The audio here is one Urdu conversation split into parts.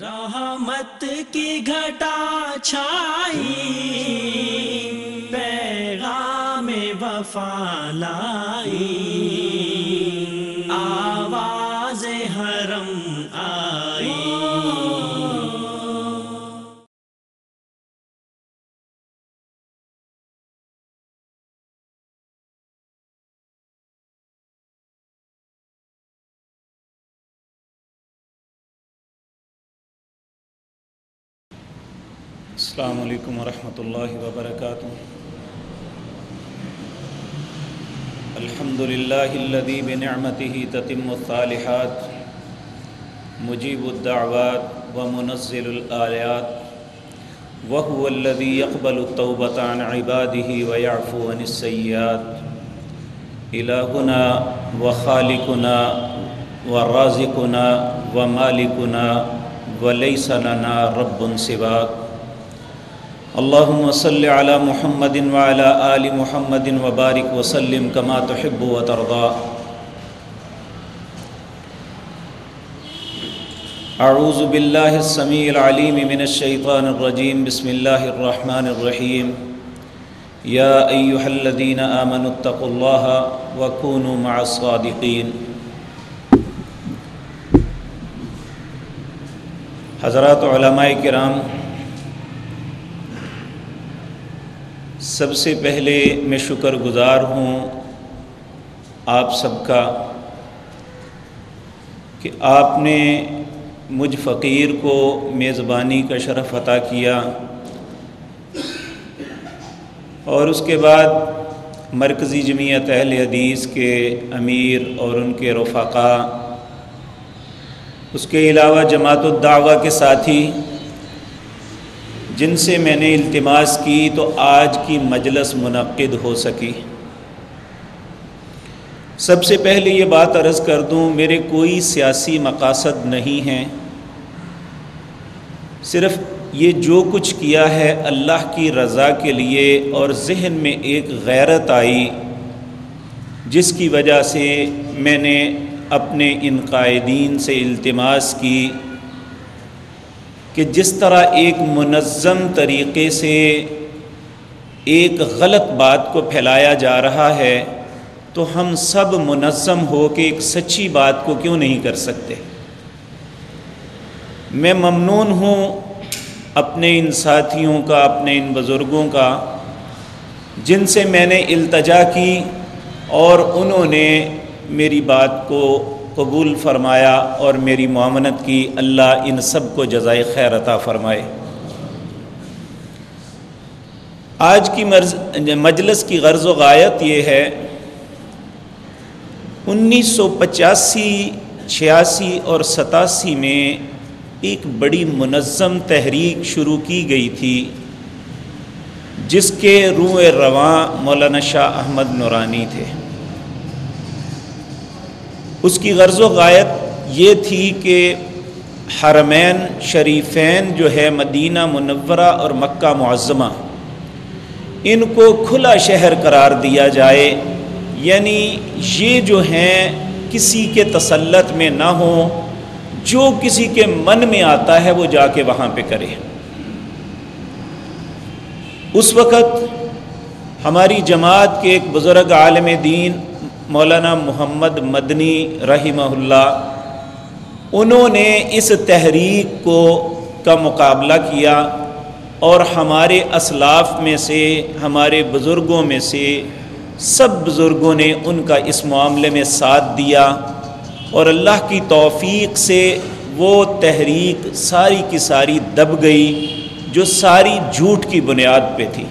رحمت کی گھٹا چھائی پیغام وفا لائی۔ السلام علیکم ورحمۃ اللہ وبرکاتہ۔ الحمد للہ الذي بنعمته تتم الصالحات مجيب الدعوات ومنزل الآيات وهو الذي يقبل التوبة عن عباده ويعفو عن السيئات إلهنا وخالقنا ورازقنا ومالكنا وليس لنا رب سواك اللهم صل على محمد وعلى آل محمد وبارك وسلم كما تحب وترضى أعوذ بالله السميع العليم من الشيطان الرجيم بسم الله الرحمن الرحيم يا أيها الذين آمنوا اتقوا الله وكونوا مع الصادقين حضرات علماء کرام سب سے پہلے میں شکر گزار ہوں آپ سب کا کہ آپ نے مجھ فقیر کو میزبانی کا شرف عطا کیا اور اس کے بعد مرکزی جمعیت اہل حدیث کے امیر اور ان کے رفقا اس کے علاوہ جماعت الدعوہ کے ساتھی جن سے میں نے التماس کی تو آج کی مجلس منعقد ہو سکی۔ سب سے پہلے یہ بات عرض کر دوں، میرے کوئی سیاسی مقاصد نہیں ہیں۔ صرف یہ جو کچھ کیا ہے اللہ کی رضا کے لیے اور ذہن میں ایک غیرت آئی، جس کی وجہ سے میں نے اپنے ان قائدین سے التماس کی۔ کہ جس طرح ایک منظم طریقے سے ایک غلط بات کو پھیلایا جا رہا ہے، تو ہم سب منظم ہو کے ایک سچی بات کو کیوں نہیں کر سکتے؟ میں ممنون ہوں اپنے ان ساتھیوں کا، اپنے ان بزرگوں کا، جن سے میں نے التجا کی اور انہوں نے میری بات کو قبول فرمایا اور میری معامنت کی اللہ ان سب کو جزائے خیر عطا فرمائے۔ آج کی مرض مجلس کی غرض و غایت یہ ہے انیس سو پچاسی، چھیاسی اور ستاسی میں ایک بڑی منظم تحریک شروع کی گئی تھی، جس کے روح رواں مولانا شاہ احمد نورانی تھے۔ اس کی غرض و غایت یہ تھی کہ حرمین شریفین جو ہے مدینہ منورہ اور مکہ معظمہ، ان کو کھلا شہر قرار دیا جائے۔ یعنی یہ جو ہیں، کسی کے تسلط میں نہ ہوں، جو کسی کے من میں آتا ہے وہ جا کے وہاں پہ کرے۔ اس وقت ہماری جماعت کے ایک بزرگ عالم دین مولانا محمد مدنی رحمہ اللہ، انہوں نے اس تحریک کو کا مقابلہ کیا اور ہمارے اسلاف میں سے، ہمارے بزرگوں میں سے سب بزرگوں نے ان کا اس معاملے میں ساتھ دیا اور اللہ کی توفیق سے وہ تحریک ساری کی ساری دب گئی، جو ساری جھوٹ کی بنیاد پہ تھی۔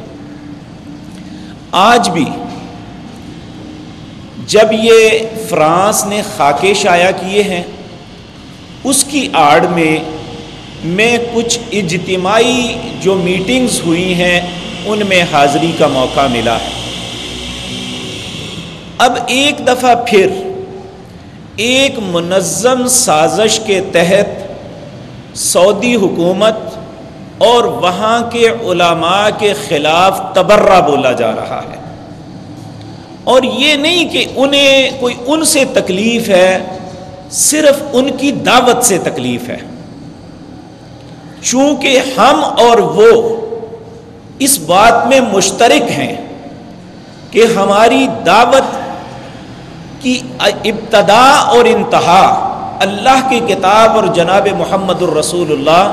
آج بھی جب یہ فرانس نے خاکے شائع کیے ہیں، اس کی آڑ میں میں کچھ اجتماعی جو میٹنگز ہوئی ہیں، ان میں حاضری کا موقع ملا۔ ہے اب ایک دفعہ پھر ایک منظم سازش کے تحت سعودی حکومت اور وہاں کے علماء کے خلاف تبرہ بولا جا رہا ہے۔ اور یہ نہیں کہ انہیں کوئی ان سے تکلیف ہے، صرف ان کی دعوت سے تکلیف ہے۔ چونکہ ہم اور وہ اس بات میں مشترک ہیں کہ ہماری دعوت کی ابتدا اور انتہا اللہ کی کتاب اور جناب محمد الرسول اللہ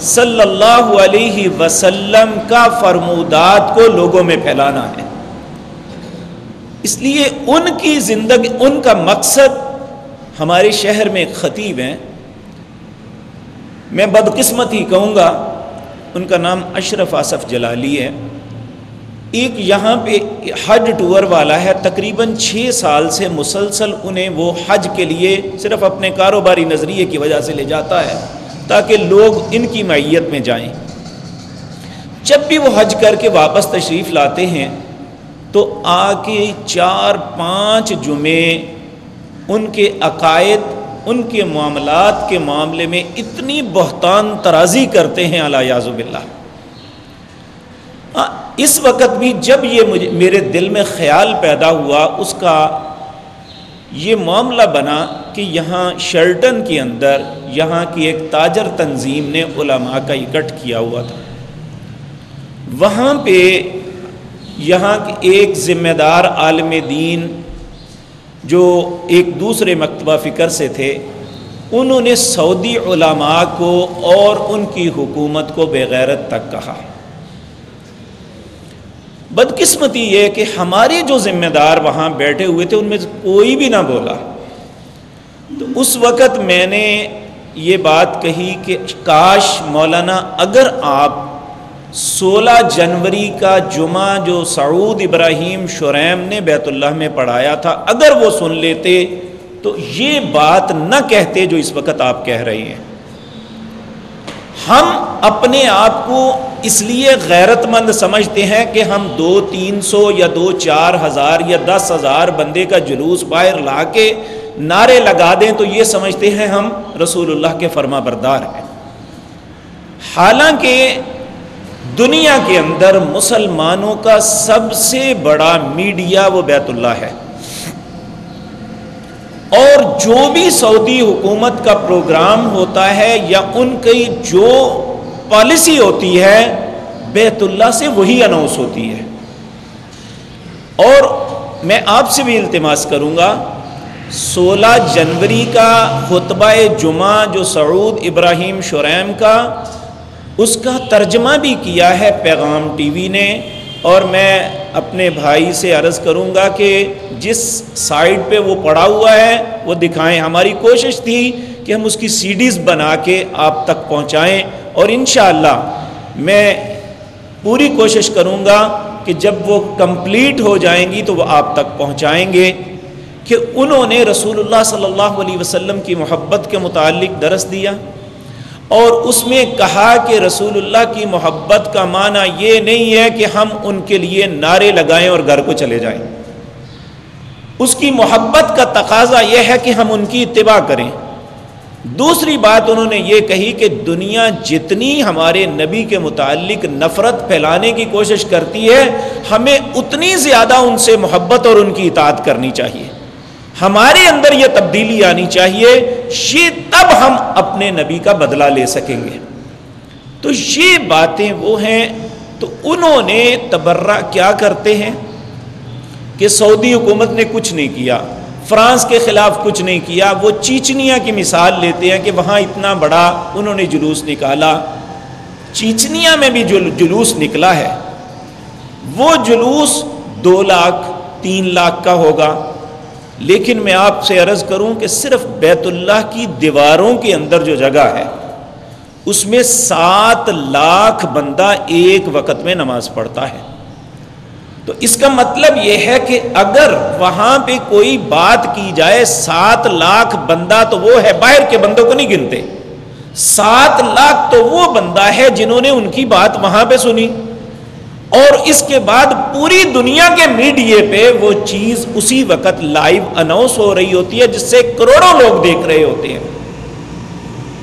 صلی اللہ علیہ وسلم کا فرمودات کو لوگوں میں پھیلانا ہے۔ اس لیے ان کی زندگی، ان کا مقصد ہمارے شہر میں ایک خطیب ہیں۔ میں بدقسمت ہی کہوں گا، ان کا نام اشرف آصف جلالی ہے۔ ایک یہاں پہ حج ٹور والا ہے، تقریباً چھ سال سے مسلسل انہیں وہ حج کے لیے صرف اپنے کاروباری نظریے کی وجہ سے لے جاتا ہے، تاکہ لوگ ان کی معیت میں جائیں۔ جب بھی وہ حج کر کے واپس تشریف لاتے ہیں تو آ کے چار پانچ جمعے ان کے عقائد، ان کے معاملات کے معاملے میں اتنی بہتان ترازی کرتے ہیں اللہ یازب اللہ اس وقت بھی جب یہ مجھے، میرے دل میں خیال پیدا ہوا، اس کا یہ معاملہ بنا کہ یہاں شرٹن کے اندر، یہاں کی ایک تاجر تنظیم نے علماء کا اکٹھ کیا ہوا تھا۔ وہاں پہ یہاں ایک ذمہ دار عالم دین جو ایک دوسرے مکتبہ فکر سے تھے، انہوں نے سعودی علماء کو اور ان کی حکومت کو بغیرت تک کہا۔ بدقسمتی یہ کہ ہمارے جو ذمہ دار وہاں بیٹھے ہوئے تھے، ان میں کوئی بھی نہ بولا۔ تو اس وقت میں نے یہ بات کہی کہ کاش مولانا، اگر آپ سولہ جنوری کا جمعہ جو سعود ابراہیم شریم نے بیت اللہ میں پڑھایا تھا، اگر وہ سن لیتے تو یہ بات نہ کہتے جو اس وقت آپ کہہ رہے ہیں۔ ہم اپنے آپ کو اس لیے غیرت مند سمجھتے ہیں کہ ہم دو تین سو یا دو چار ہزار یا دس ہزار بندے کا جلوس باہر لا کے نعرے لگا دیں تو یہ سمجھتے ہیں ہم رسول اللہ کے فرما بردار ہیں۔ حالانکہ دنیا کے اندر مسلمانوں کا سب سے بڑا میڈیا وہ بیت اللہ ہے۔ اور جو بھی سعودی حکومت کا پروگرام ہوتا ہے یا ان کی جو پالیسی ہوتی ہے، بیت اللہ سے وہی اناؤنس ہوتی ہے۔ اور میں آپ سے بھی التماس کروں گا، سولہ جنوری کا خطبہ جمعہ جو سعود ابراہیم شریم کا اس کا ترجمہ بھی کیا ہے پیغام ٹی وی نے اور میں اپنے بھائی سے عرض کروں گا کہ جس سائٹ پہ وہ پڑا ہوا ہے وہ دکھائیں۔ ہماری کوشش تھی کہ ہم اس کی سی ڈیز بنا کے آپ تک پہنچائیں اور انشاءاللہ میں پوری کوشش کروں گا کہ جب وہ کمپلیٹ ہو جائیں گی تو وہ آپ تک پہنچائیں گے کہ انہوں نے رسول اللہ صلی اللہ علیہ وسلم کی محبت کے متعلق درس دیا۔ اور اس میں کہا کہ رسول اللہ کی محبت کا معنی یہ نہیں ہے کہ ہم ان کے لیے نعرے لگائیں اور گھر کو چلے جائیں۔ اس کی محبت کا تقاضا یہ ہے کہ ہم ان کی اتباع کریں۔ دوسری بات انہوں نے یہ کہی کہ دنیا جتنی ہمارے نبی کے متعلق نفرت پھیلانے کی کوشش کرتی ہے، ہمیں اتنی زیادہ ان سے محبت اور ان کی اطاعت کرنی چاہیے۔ ہمارے اندر یہ تبدیلی آنی چاہیے، یہ تب ہم اپنے نبی کا بدلہ لے سکیں گے۔ تو یہ باتیں وہ ہیں، تو انہوں نے تبرہ کیا کرتے ہیں؟ کہ سعودی حکومت نے کچھ نہیں کیا، فرانس کے خلاف کچھ نہیں کیا، وہ چیچنیا کی مثال لیتے ہیں کہ وہاں اتنا بڑا انہوں نے جلوس نکالا۔ چیچنیا میں بھی جو جلوس نکلا ہے، وہ جلوس دو لاکھ، تین لاکھ کا ہوگا۔ لیکن میں آپ سے عرض کروں کہ صرف بیت اللہ کی دیواروں کے اندر جو جگہ ہے، اس میں سات لاکھ بندہ ایک وقت میں نماز پڑھتا ہے۔ تو اس کا مطلب یہ ہے کہ اگر وہاں پہ کوئی بات کی جائے، سات لاکھ بندہ تو وہ ہے، باہر کے بندوں کو نہیں گنتے۔ سات لاکھ تو وہ بندہ ہے جنہوں نے ان کی بات وہاں پہ سنی۔ اور اس کے بعد پوری دنیا کے میڈیا پہ وہ چیز اسی وقت لائیو اناؤنس ہو رہی ہوتی ہے، جس سے کروڑوں لوگ دیکھ رہے ہوتے ہیں۔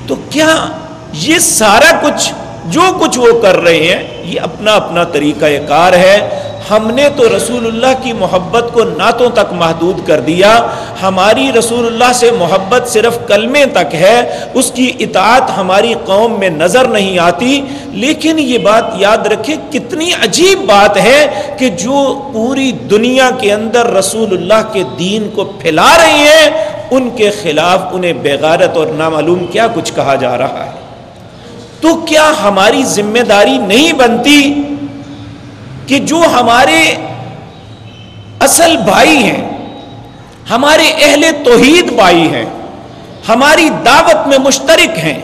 تو کیا یہ سارا کچھ، جو کچھ وہ کر رہے ہیں، یہ اپنا اپنا طریقہ کار ہے؟ ہم نے تو رسول اللہ کی محبت کو نعتوں تک محدود کر دیا، ہماری رسول اللہ سے محبت صرف کلمے تک ہے، اس کی اطاعت ہماری قوم میں نظر نہیں آتی۔ لیکن یہ بات یاد رکھیں کتنی عجیب بات ہے کہ جو پوری دنیا کے اندر رسول اللہ کے دین کو پھیلا رہی ہیں، ان کے خلاف انہیں بےغارت اور نامعلوم کیا کچھ کہا جا رہا ہے۔ تو کیا ہماری ذمہ داری نہیں بنتی؟ کہ جو ہمارے اصل بھائی ہیں، ہمارے اہل توحید بھائی ہیں، ہماری دعوت میں مشترک ہیں،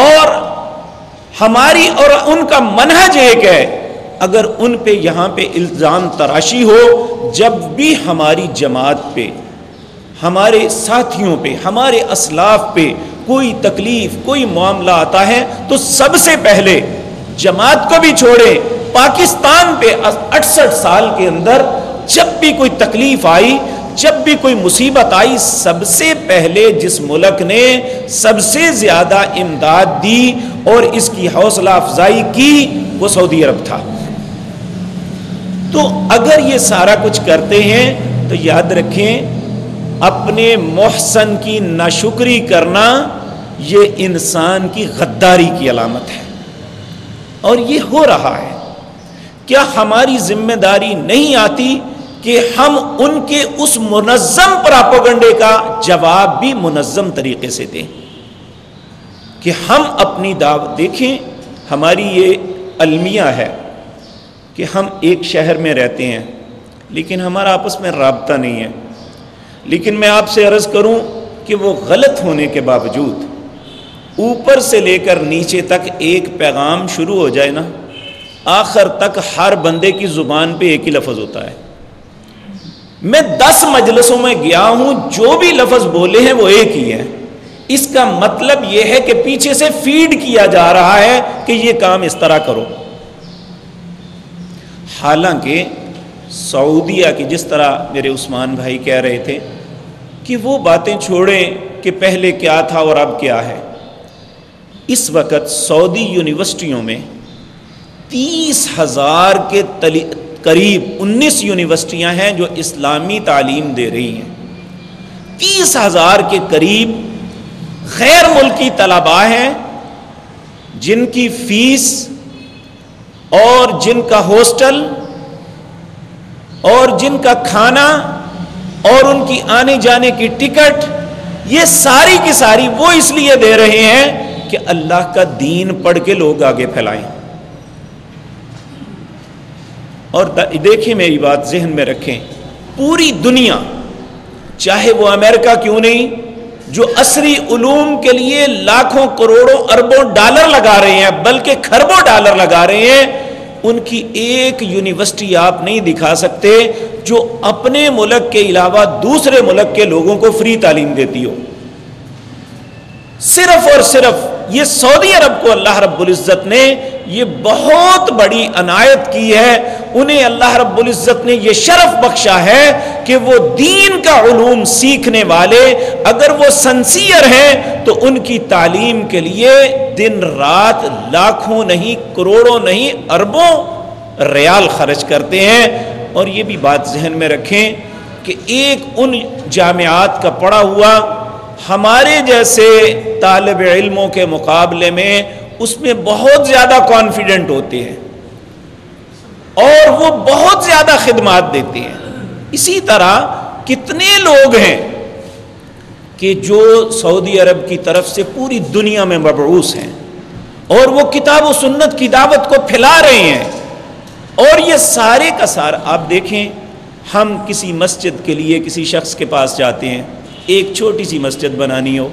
اور ہماری اور ان کا منہج ایک ہے، اگر ان پہ یہاں پہ الزام تراشی ہو، جب بھی ہماری جماعت پہ، ہمارے ساتھیوں پہ، ہمارے اسلاف پہ کوئی تکلیف، کوئی معاملہ آتا ہے، تو سب سے پہلے جماعت کو بھی چھوڑے پاکستان پہ اٹھسٹھ سال کے اندر جب بھی کوئی تکلیف آئی، جب بھی کوئی مصیبت آئی، سب سے پہلے جس ملک نے سب سے زیادہ امداد دی اور اس کی حوصلہ افزائی کی، وہ سعودی عرب تھا۔ تو اگر یہ سارا کچھ کرتے ہیں، تو یاد رکھیں، اپنے محسن کی ناشکری کرنا یہ انسان کی غداری کی علامت ہے۔ اور یہ ہو رہا ہے۔ کیا ہماری ذمہ داری نہیں آتی کہ ہم ان کے اس منظم پراپوگنڈے کا جواب بھی منظم طریقے سے دیں؟ کہ ہم اپنی دعوت دیکھیں، ہماری یہ المیہ ہے کہ ہم ایک شہر میں رہتے ہیں، لیکن ہمارا آپس میں رابطہ نہیں ہے۔ لیکن میں آپ سے عرض کروں کہ وہ غلط ہونے کے باوجود، اوپر سے لے کر نیچے تک ایک پیغام شروع ہو جائے نا آخر تک ہر بندے کی زبان پہ ایک ہی لفظ ہوتا ہے۔ میں دس مجلسوں میں گیا ہوں، جو بھی لفظ بولے ہیں وہ ایک ہی ہے اس کا مطلب یہ ہے کہ پیچھے سے فیڈ کیا جا رہا ہے کہ یہ کام اس طرح کرو۔ حالانکہ سعودیہ کی جس طرح میرے عثمان بھائی کہہ رہے تھے کہ وہ باتیں چھوڑیں کہ پہلے کیا تھا اور اب کیا ہے۔ اس وقت سعودی یونیورسٹیوں میں تیس ہزار کے قریب انیس یونیورسٹیاں ہیں جو اسلامی تعلیم دے رہی ہیں۔ تیس ہزار کے قریب غیر ملکی طلباء ہیں جن کی فیس اور جن کا ہاسٹل اور جن کا کھانا اور ان کی آنے جانے کی ٹکٹ، یہ ساری کی ساری وہ اس لیے دے رہے ہیں کہ اللہ کا دین پڑھ کے لوگ آگے پھیلائیں۔ اور دیکھیں میری بات ذہن میں رکھیں۔ پوری دنیا، چاہے وہ امریکہ کیوں نہیں، جو عصری علوم کے لیے لاکھوں کروڑوں اربوں ڈالر لگا رہے ہیں، بلکہ کھربوں ڈالر لگا رہے ہیں، ان کی ایک یونیورسٹی آپ نہیں دکھا سکتے جو اپنے ملک کے علاوہ دوسرے ملک کے لوگوں کو فری تعلیم دیتی ہو۔ صرف اور صرف یہ سعودی عرب کو اللہ رب العزت نے یہ بہت بڑی عنایت کی ہے، انہیں اللہ رب العزت نے یہ شرف بخشا ہے کہ وہ دین کا علوم سیکھنے والے اگر وہ سنسیئر ہیں تو ان کی تعلیم کے لیے دن رات لاکھوں نہیں، کروڑوں نہیں، اربوں ریال خرچ کرتے ہیں۔ اور یہ بھی بات ذہن میں رکھیں کہ ایک ان جامعات کا پڑا ہوا ہمارے جیسے طالب علموں کے مقابلے میں اس میں بہت زیادہ کانفیڈنٹ ہوتے ہیں اور وہ بہت زیادہ خدمات دیتے ہیں اسی طرح کتنے لوگ ہیں کہ جو سعودی عرب کی طرف سے پوری دنیا میں مبعوث ہیں اور وہ کتاب و سنت کی دعوت کو پھیلا رہے ہیں۔ اور یہ سارے کا سارا، آپ دیکھیں، ہم کسی مسجد کے لیے کسی شخص کے پاس جاتے ہیں، ایک چھوٹی سی مسجد بنانی ہو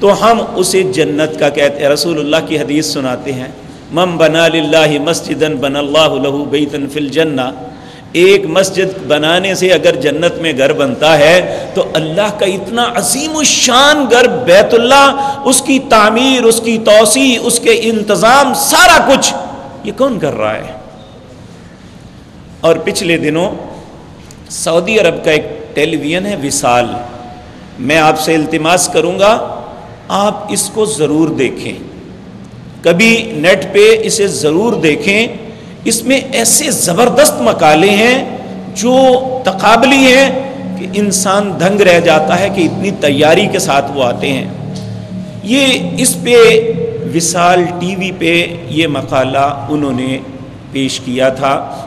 تو ہم اسے جنت کا کہتے ہیں۔ رسول اللہ کی حدیث سناتے ہیں۔ مم بنا للہ مسجد بن اللہ لہو بیتن فل الجنہ ایک مسجد بنانے سے اگر جنت میں گھر بنتا ہے تو اللہ کا اتنا عظیم الشان گھر، بیت اللہ، اس کی تعمیر، اس کی توسیع، اس کے انتظام، سارا کچھ۔ یہ کون کر رہا ہے؟ اور پچھلے دنوں سعودی عرب کا ایک ٹیلی ویژن ہے وصال۔ میں آپ سے التماس کروں گا۔ آپ اس کو ضرور دیکھیں۔ کبھی نیٹ پہ اسے ضرور دیکھیں۔ اس میں ایسے زبردست مقالے ہیں جو تقابلی ہیں کہ انسان دھنگ رہ جاتا ہے کہ اتنی تیاری کے ساتھ وہ آتے ہیں۔ یہ اس پہ وصال ٹی وی پہ یہ مقالہ انہوں نے پیش کیا تھا۔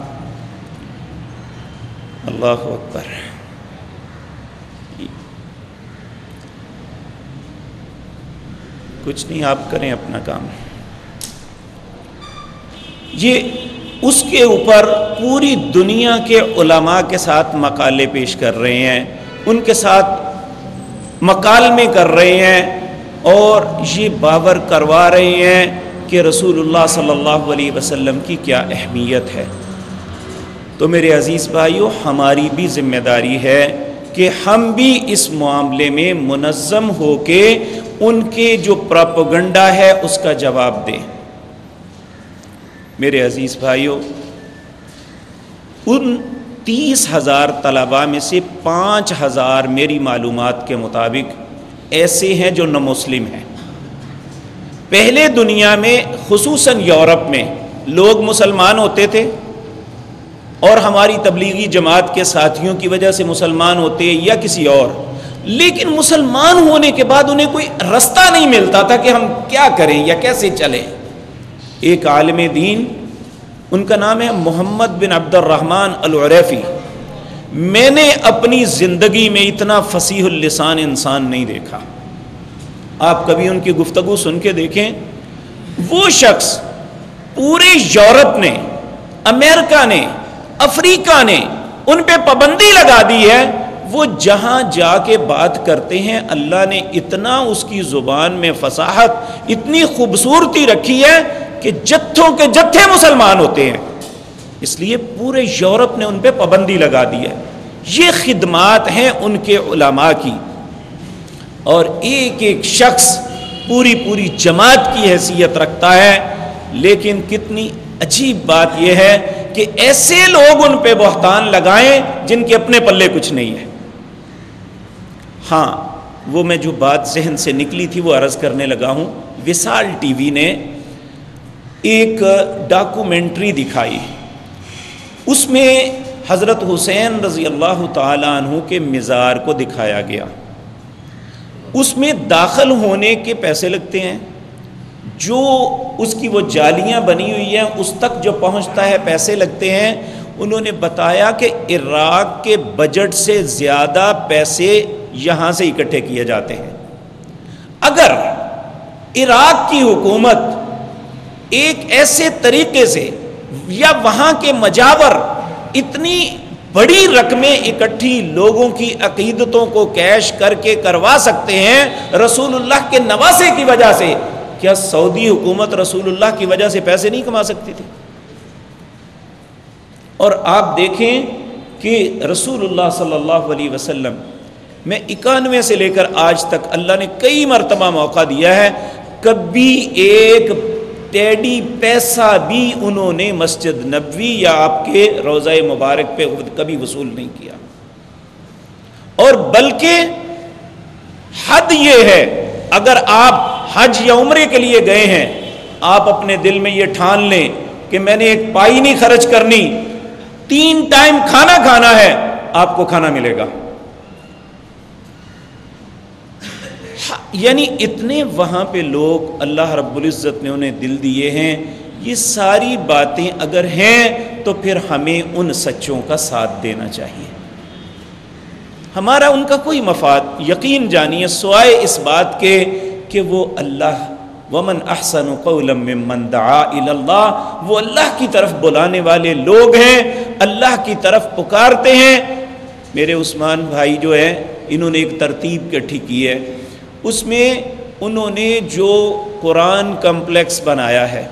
اللہ اکبر۔ کچھ نہیں، آپ کریں اپنا کام۔ یہ اس کے اوپر پوری دنیا کے علماء کے ساتھ مقالے پیش کر رہے ہیں، ان کے ساتھ مکالمے کر رہے ہیں اور یہ باور کروا رہے ہیں کہ رسول اللہ صلی اللہ علیہ وسلم کی کیا اہمیت ہے۔ تو میرے عزیز بھائیوں ہماری بھی ذمہ داری ہے کہ ہم بھی اس معاملے میں منظم ہو کے ان کے جو پراپگنڈا ہے اس کا جواب دیں۔ میرے عزیز بھائیوں ان تیس ہزار طلباء میں سے پانچ ہزار میری معلومات کے مطابق ایسے ہیں جو نہ مسلم ہیں۔ پہلے دنیا میں، خصوصاً یورپ میں، لوگ مسلمان ہوتے تھے اور ہماری تبلیغی جماعت کے ساتھیوں کی وجہ سے مسلمان ہوتے یا کسی اور۔ لیکن مسلمان ہونے کے بعد انہیں کوئی رستہ نہیں ملتا تھا کہ ہم کیا کریں یا کیسے چلیں۔ ایک عالم دین، ان کا نام ہے محمد بن عبد الرحمن العریفی میں نے اپنی زندگی میں اتنا فصیح اللسان انسان نہیں دیکھا۔ آپ کبھی ان کی گفتگو سن کے دیکھیں، وہ شخص پورے یورپ نے، امریکہ نے، افریقہ نے ان پہ پابندی لگا دی ہے وہ جہاں جا کے بات کرتے ہیں، اللہ نے اتنا اس کی زبان میں فصاحت اتنی خوبصورتی رکھی ہے کہ جتھوں کے جتھے مسلمان ہوتے ہیں۔ اس لیے پورے یورپ نے ان پہ پابندی لگا دی ہے۔ یہ خدمات ہیں ان کے علماء کی۔ اور ایک ایک شخص پوری پوری جماعت کی حیثیت رکھتا ہے۔ لیکن کتنی عجیب بات یہ ہے کہ ایسے لوگ ان پہ بہتان لگائیں جن کے اپنے پلے کچھ نہیں ہے۔ ہاں وہ میں جو بات ذہن سے نکلی تھی، وہ عرض کرنے لگا ہوں۔ وصال ٹی وی نے ایک ڈاکومنٹری دکھائی۔ اس میں حضرت حسین رضی اللہ تعالیٰ عنہ کے مزار کو دکھایا گیا۔ اس میں داخل ہونے کے پیسے لگتے ہیں۔ جو اس کی وہ جالیاں بنی ہوئی ہیں، اس تک جو پہنچتا ہے، پیسے لگتے ہیں۔ انہوں نے بتایا کہ عراق کے بجٹ سے زیادہ پیسے یہاں سے اکٹھے کیے جاتے ہیں۔ اگر عراق کی حکومت ایک ایسے طریقے سے یا وہاں کے مجاور اتنی بڑی رقمیں اکٹھی لوگوں کی عقیدتوں کو کیش کر کے کروا سکتے ہیں رسول اللہ کے نواسے کی وجہ سے، کیا سعودی حکومت رسول اللہ کی وجہ سے پیسے نہیں کما سکتی تھی؟ اور آپ دیکھیں کہ رسول اللہ صلی اللہ علیہ وسلم میں اکانوے سے لے کر آج تک اللہ نے کئی مرتبہ موقع دیا ہے، کبھی ایک ٹیڈی پیسہ بھی انہوں نے مسجد نبوی یا آپ کے روزہ مبارک پہ کبھی وصول نہیں کیا۔ اور بلکہ حد یہ ہے، اگر آپ حج یا عمرے کے لیے گئے ہیں، آپ اپنے دل میں یہ ٹھان لیں کہ میں نے ایک پائی نہیں خرچ کرنی، تین ٹائم کھانا کھانا ہے، آپ کو کھانا ملے گا۔ یعنی اتنے وہاں پہ لوگ اللہ رب العزت نے انہیں دل دیے ہیں، یہ ساری باتیں اگر ہیں تو پھر ہمیں ان سچوں کا ساتھ دینا چاہیے۔ ہمارا ان کا کوئی مفاد، یقین جانیے سوائے اس بات کے کہ وہ اللہ، ومن احسن قولا ممن دعا اللہ وہ اللہ کی طرف بلانے والے لوگ ہیں، اللہ کی طرف پکارتے ہیں۔ میرے عثمان بھائی جو ہیں، انہوں نے ایک ترتیب کٹھی کی ہے۔ اس میں انہوں نے جو قرآن کمپلیکس بنایا ہے۔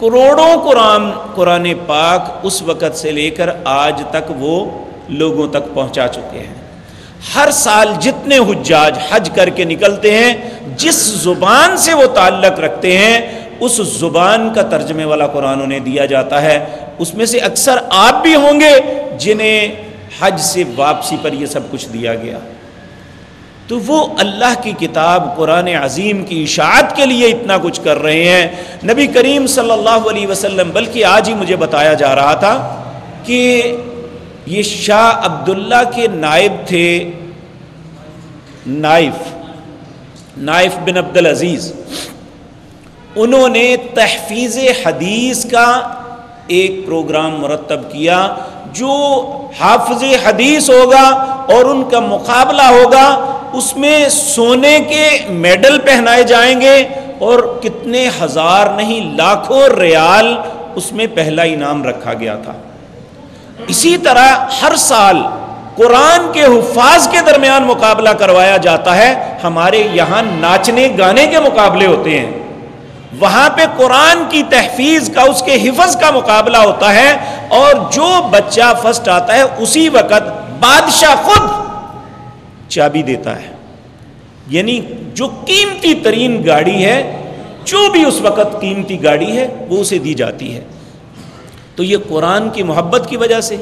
کروڑوں قرآن قرآن پاک اس وقت سے لے کر آج تک وہ لوگوں تک پہنچا چکے ہیں۔ ہر سال جتنے حجاج حج کر کے نکلتے ہیں، جس زبان سے وہ تعلق رکھتے ہیں، اس زبان کا ترجمے والا قرآن انہیں دیا جاتا ہے۔ اس میں سے اکثر آپ بھی ہوں گے جنہیں حج سے واپسی پر یہ سب کچھ دیا گیا۔ تو وہ اللہ کی کتاب قرآن عظیم کی اشاعت کے لیے اتنا کچھ کر رہے ہیں۔ نبی کریم صلی اللہ علیہ وسلم، بلکہ آج ہی مجھے بتایا جا رہا تھا کہ یہ شاہ عبداللہ کے نائب تھے۔ نائف نائف بن عبد العزیز انہوں نے تحفیظ حدیث کا ایک پروگرام مرتب کیا۔ جو حافظ حدیث ہوگا اور ان کا مقابلہ ہوگا، اس میں سونے کے میڈل پہنائے جائیں گے اور کتنے ہزار نہیں، لاکھوں ریال اس میں پہلا انعام رکھا گیا تھا۔ اسی طرح ہر سال قرآن کے حفاظ کے درمیان مقابلہ کروایا جاتا ہے۔ ہمارے یہاں ناچنے گانے کے مقابلے ہوتے ہیں۔ وہاں پہ قرآن کی تحفیظ کا، اس کے حفظ کا مقابلہ ہوتا ہے اور جو بچہ فرسٹ آتا ہے، اسی وقت بادشاہ خود چابی دیتا ہے۔ یعنی جو قیمتی ترین گاڑی ہے، جو بھی اس وقت قیمتی گاڑی ہے، وہ اسے دی جاتی ہے۔ تو یہ قرآن کی محبت کی وجہ سے۔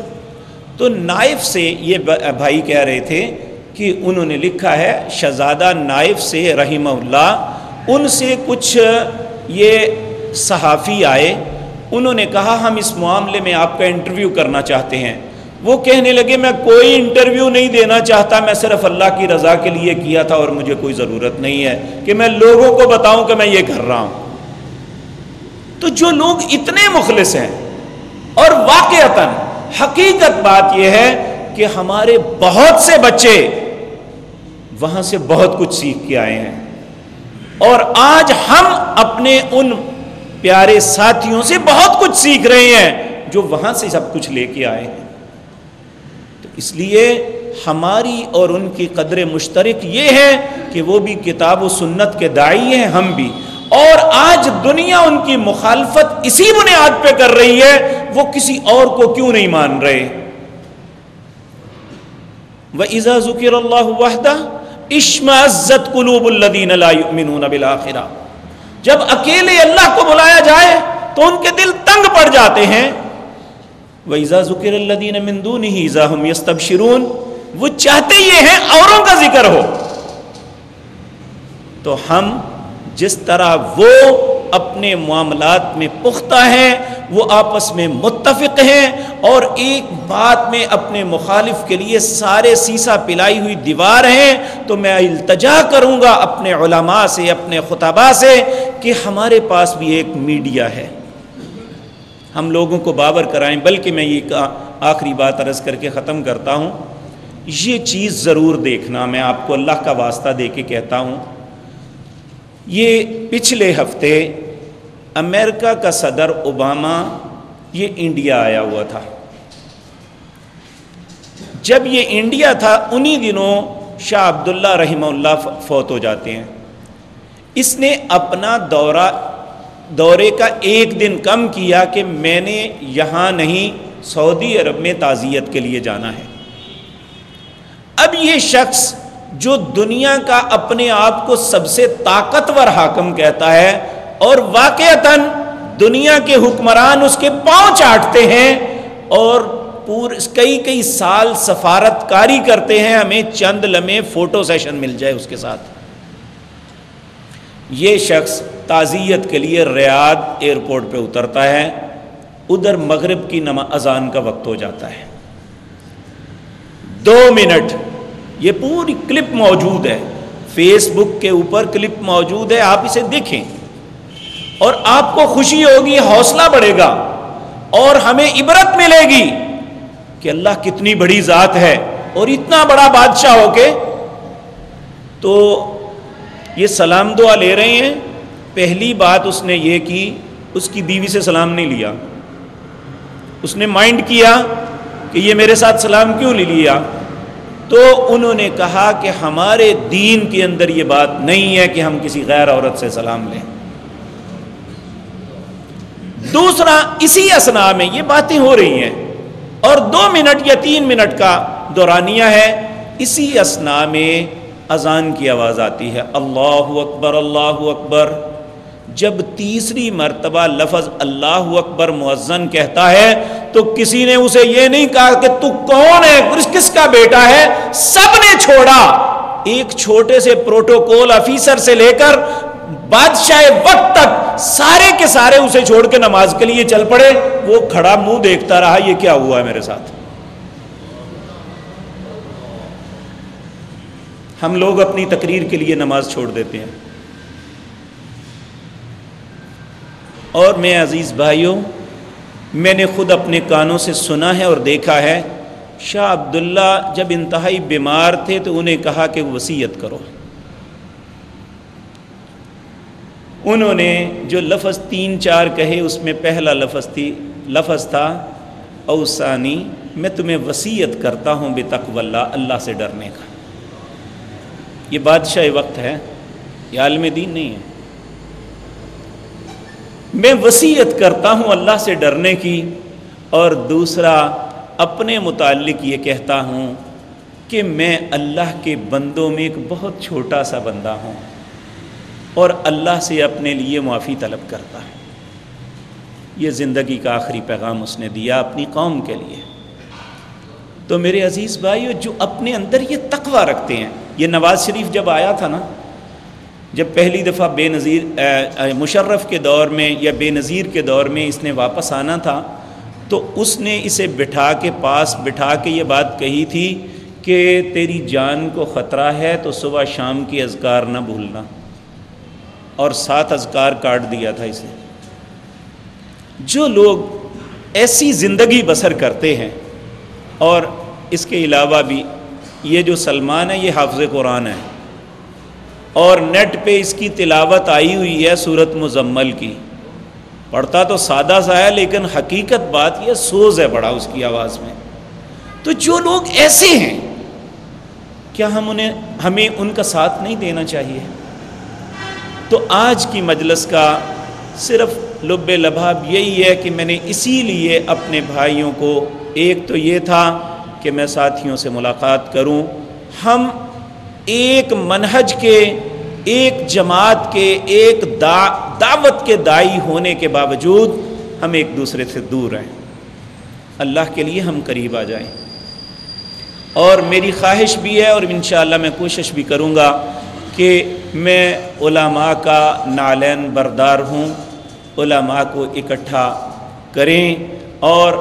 تو نائف سے یہ بھائی کہہ رہے تھے کہ انہوں نے لکھا ہے، شہزادہ نائف سے رحمہ اللہ، ان سے کچھ یہ صحافی آئے، انہوں نے کہا، ہم اس معاملے میں آپ کا انٹرویو کرنا چاہتے ہیں۔ وہ کہنے لگے، میں کوئی انٹرویو نہیں دینا چاہتا، میں صرف اللہ کی رضا کے لیے کیا تھا اور مجھے کوئی ضرورت نہیں ہے کہ میں لوگوں کو بتاؤں کہ میں یہ کر رہا ہوں۔ تو جو لوگ اتنے مخلص ہیں اور واقعتا حقیقت بات یہ ہے کہ ہمارے بہت سے بچے وہاں سے بہت کچھ سیکھ کے آئے ہیں۔ اور آج ہم اپنے ان پیارے ساتھیوں سے بہت کچھ سیکھ رہے ہیں جو وہاں سے سب کچھ لے کے آئے ہیں۔ تو اس لیے ہماری اور ان کی قدر مشترک یہ ہے کہ وہ بھی کتاب و سنت کے دائی ہیں، ہم بھی۔ اور آج دنیا ان کی مخالفت اسی بنیاد پہ کر رہی ہے، وہ کسی اور کو کیوں نہیں مان رہے؟ وہ ایزا ذکر اللہ وحدہ عزت قلوب الدین یؤمنون بالآخرہ۔ جب اکیلے اللہ کو بلایا جائے تو ان کے دل تنگ پڑ جاتے ہیں۔ وَإِذَا ذُكِرَ الَّذِينَ مِن دُونِهِ إِذَا هُمْ يَسْتَبْشِرُونَ۔ وہ چاہتے یہ ہیں اوروں کا ذکر ہو۔ تو ہم جس طرح وہ اپنے معاملات میں پختہ ہیں، وہ آپس میں متفق ہیں اور ایک بات میں اپنے مخالف کے لیے سارے سیسا پلائی ہوئی دیوار ہیں، تو میں التجا کروں گا اپنے علماء سے، اپنے خطبہ سے کہ ہمارے پاس بھی ایک میڈیا ہے۔ ہم لوگوں کو بابر کرائیں، بلکہ میں یہ آخری بات عرض کر کے ختم کرتا ہوں۔ یہ چیز ضرور دیکھنا، میں آپ کو اللہ کا واسطہ دے کے کہتا ہوں۔ یہ پچھلے ہفتے امریکہ کا صدر اوباما، یہ انڈیا آیا ہوا تھا۔ جب یہ انڈیا تھا، انہی دنوں شاہ عبداللہ رحمہ اللہ فوت ہو جاتے ہیں۔ اس نے اپنا دورہ، دورے کا ایک دن کم کیا کہ میں نے یہاں نہیں، سعودی عرب میں تعزیت کے لیے جانا ہے۔ اب یہ شخص جو دنیا کا اپنے آپ کو سب سے طاقتور حاکم کہتا ہے اور واقعتاً دنیا کے حکمران اس کے پاؤں چاٹتے ہیں اور پور کئی کئی سال سفارت کاری کرتے ہیں، ہمیں چند لمحے فوٹو سیشن مل جائے اس کے ساتھ۔ یہ شخص تعزیت کے لیے ریاض ایئرپورٹ پہ اترتا ہے، ادھر مغرب کی نما اذان کا وقت ہو جاتا ہے۔ دو منٹ۔ یہ پوری کلپ موجود ہے۔ فیس بک کے اوپر کلپ موجود ہے، آپ اسے دیکھیں۔ اور آپ کو خوشی ہوگی، حوصلہ بڑھے گا۔ اور ہمیں عبرت ملے گی کہ اللہ کتنی بڑی ذات ہے۔ اور اتنا بڑا بادشاہ ہو کے۔ تو یہ سلام دعا لے رہے ہیں۔ پہلی بات اس نے یہ کی، اس کی بیوی سے سلام نہیں لیا۔ اس نے مائنڈ کیا کہ یہ میرے ساتھ سلام کیوں نہیں لیا؟ تو انہوں نے کہا کہ ہمارے دین کے اندر یہ بات نہیں ہے کہ ہم کسی غیر عورت سے سلام لیں۔ دوسرا، اسی اسنا میں یہ باتیں ہو رہی ہیں۔ اور دو منٹ یا تین منٹ کا دورانیہ ہے۔ اسی اسنا میں اذان کی آواز آتی ہے۔ اللہ اکبر اللہ اکبر۔ جب تیسری مرتبہ لفظ اللہ اکبر معزن کہتا ہے، تو کسی نے اسے یہ نہیں کہا کہ تو کون ہے کس کا بیٹا ہے؟ سب نے چھوڑا۔ ایک چھوٹے سے پروٹوکول آفیسر سے لے کر بادشاہ وقت تک سارے کے سارے اسے چھوڑ کے نماز کے لیے چل پڑے۔ وہ کھڑا منہ دیکھتا رہا، یہ کیا ہوا ہے میرے ساتھ؟ ہم لوگ اپنی تقریر کے لیے نماز چھوڑ دیتے ہیں۔ اور میں عزیز بھائیوں، میں نے خود اپنے کانوں سے سنا ہے اور دیکھا ہے، شاہ عبداللہ جب انتہائی بیمار تھے تو انہیں کہا کہ وسیعت کرو۔ انہوں نے جو لفظ تین چار کہے، اس میں پہلا لفظ تھی، لفظ تھا، اوسانی، میں تمہیں وسیعت کرتا ہوں بے تقو اللہ اللہ سے ڈرنے کا۔ یہ بادشاہ وقت ہے، یہ عالم دین نہیں ہے۔ میں وسیعت کرتا ہوں اللہ سے ڈرنے کی اور دوسرا اپنے متعلق یہ کہتا ہوں کہ میں اللہ کے بندوں میں ایک بہت چھوٹا سا بندہ ہوں اور اللہ سے اپنے لیے معافی طلب کرتا ہے یہ زندگی کا آخری پیغام اس نے دیا اپنی قوم کے لیے۔ تو میرے عزیز بھائی جو اپنے اندر یہ تقوی رکھتے ہیں، یہ نواز شریف جب آیا تھا نا جب پہلی دفعہ بے نظیر مشرف کے دور میں یا بے نظیر کے دور میں اس نے واپس آنا تھا، تو اس نے اسے بٹھا کے پاس بٹھا کے یہ بات کہی تھی کہ تیری جان کو خطرہ ہے تو صبح شام کی اذکار نہ بھولنا۔ اور سات اذکار کاٹ دیا تھا اسے۔ جو لوگ ایسی زندگی بسر کرتے ہیں، اور اس کے علاوہ بھی، یہ جو سلمان ہے، یہ حافظ قرآن ہے۔ اور نیٹ پہ اس کی تلاوت آئی ہوئی ہے صورت مزمل کی۔ پڑھتا تو سادہ سا ہے لیکن حقیقت بات یہ سوز ہے بڑا اس کی آواز میں۔ تو جو لوگ ایسے ہیں، کیا ہم انہیں، ہمیں ان کا ساتھ نہیں دینا چاہیے؟ تو آج کی مجلس کا صرف لب لباب یہی ہے کہ میں نے اسی لیے اپنے بھائیوں کو، ایک تو یہ تھا کہ میں ساتھیوں سے ملاقات کروں۔ ہم ایک منہج کے، ایک جماعت کے، ایک دا، دعوت کے دائی ہونے کے باوجود ہم ایک دوسرے سے دور رہیں۔ اللہ کے لیے ہم قریب آ جائیں۔ اور میری خواہش بھی ہے اور انشاءاللہ میں کوشش بھی کروں گا کہ میں علماء کا نالین بردار ہوں، علماء کو اکٹھا کریں اور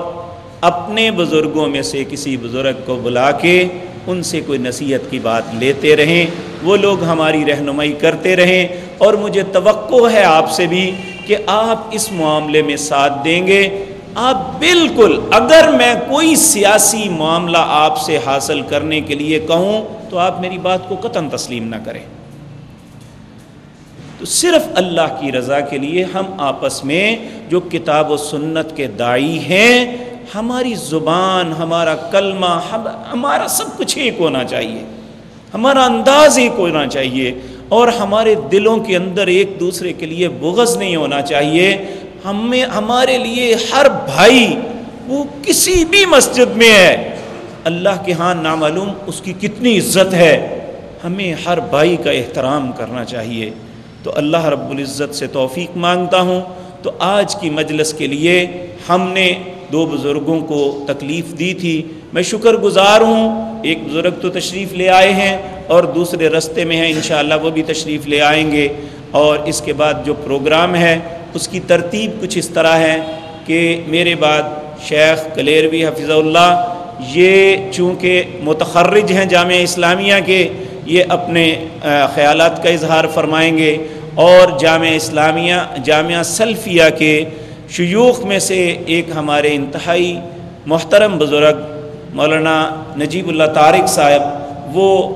اپنے بزرگوں میں سے کسی بزرگ کو بلا کے ان سے کوئی نصیحت کی بات لیتے رہیں، وہ لوگ ہماری رہنمائی کرتے رہیں۔ اور مجھے توقع ہے آپ سے بھی کہ آپ اس معاملے میں ساتھ دیں گے۔ آپ بالکل، اگر میں کوئی سیاسی معاملہ آپ سے حاصل کرنے کے لیے کہوں، تو آپ میری بات کو قطن تسلیم نہ کریں۔ تو صرف اللہ کی رضا کے لیے ہم آپس میں جو کتاب و سنت کے دائی ہیں ہماری زبان، ہمارا کلمہ ہمارا سب کچھ ایک ہونا چاہیے۔ ہمارا انداز ایک ہونا چاہیے۔ اور ہمارے دلوں کے اندر ایک دوسرے کے لیے بغض نہیں ہونا چاہیے۔ ہمیں، ہمارے لیے ہر بھائی وہ کسی بھی مسجد میں ہے۔ اللہ کے ہاں نامعلوم اس کی کتنی عزت ہے۔ ہمیں ہر بھائی کا احترام کرنا چاہیے۔ تو اللہ رب العزت سے توفیق مانگتا ہوں۔ تو آج کی مجلس کے لیے ہم نے دو بزرگوں کو تکلیف دی تھی۔ میں شکر گزار ہوں، ایک بزرگ تو تشریف لے آئے ہیں اور دوسرے رستے میں ہیں، انشاءاللہ وہ بھی تشریف لے آئیں گے۔ اور اس کے بعد جو پروگرام ہے، اس کی ترتیب کچھ اس طرح ہے کہ میرے بعد شیخ کلیروی حفظ اللہ، یہ چونکہ متخرج ہیں جامعہ اسلامیہ کے، یہ اپنے خیالات کا اظہار فرمائیں گے۔ اور جامعہ اسلامیہ، جامعہ سلفیہ کے شیوخ میں سے ایک ہمارے انتہائی محترم بزرگ مولانا نجیب اللہ طارق صاحب، وہ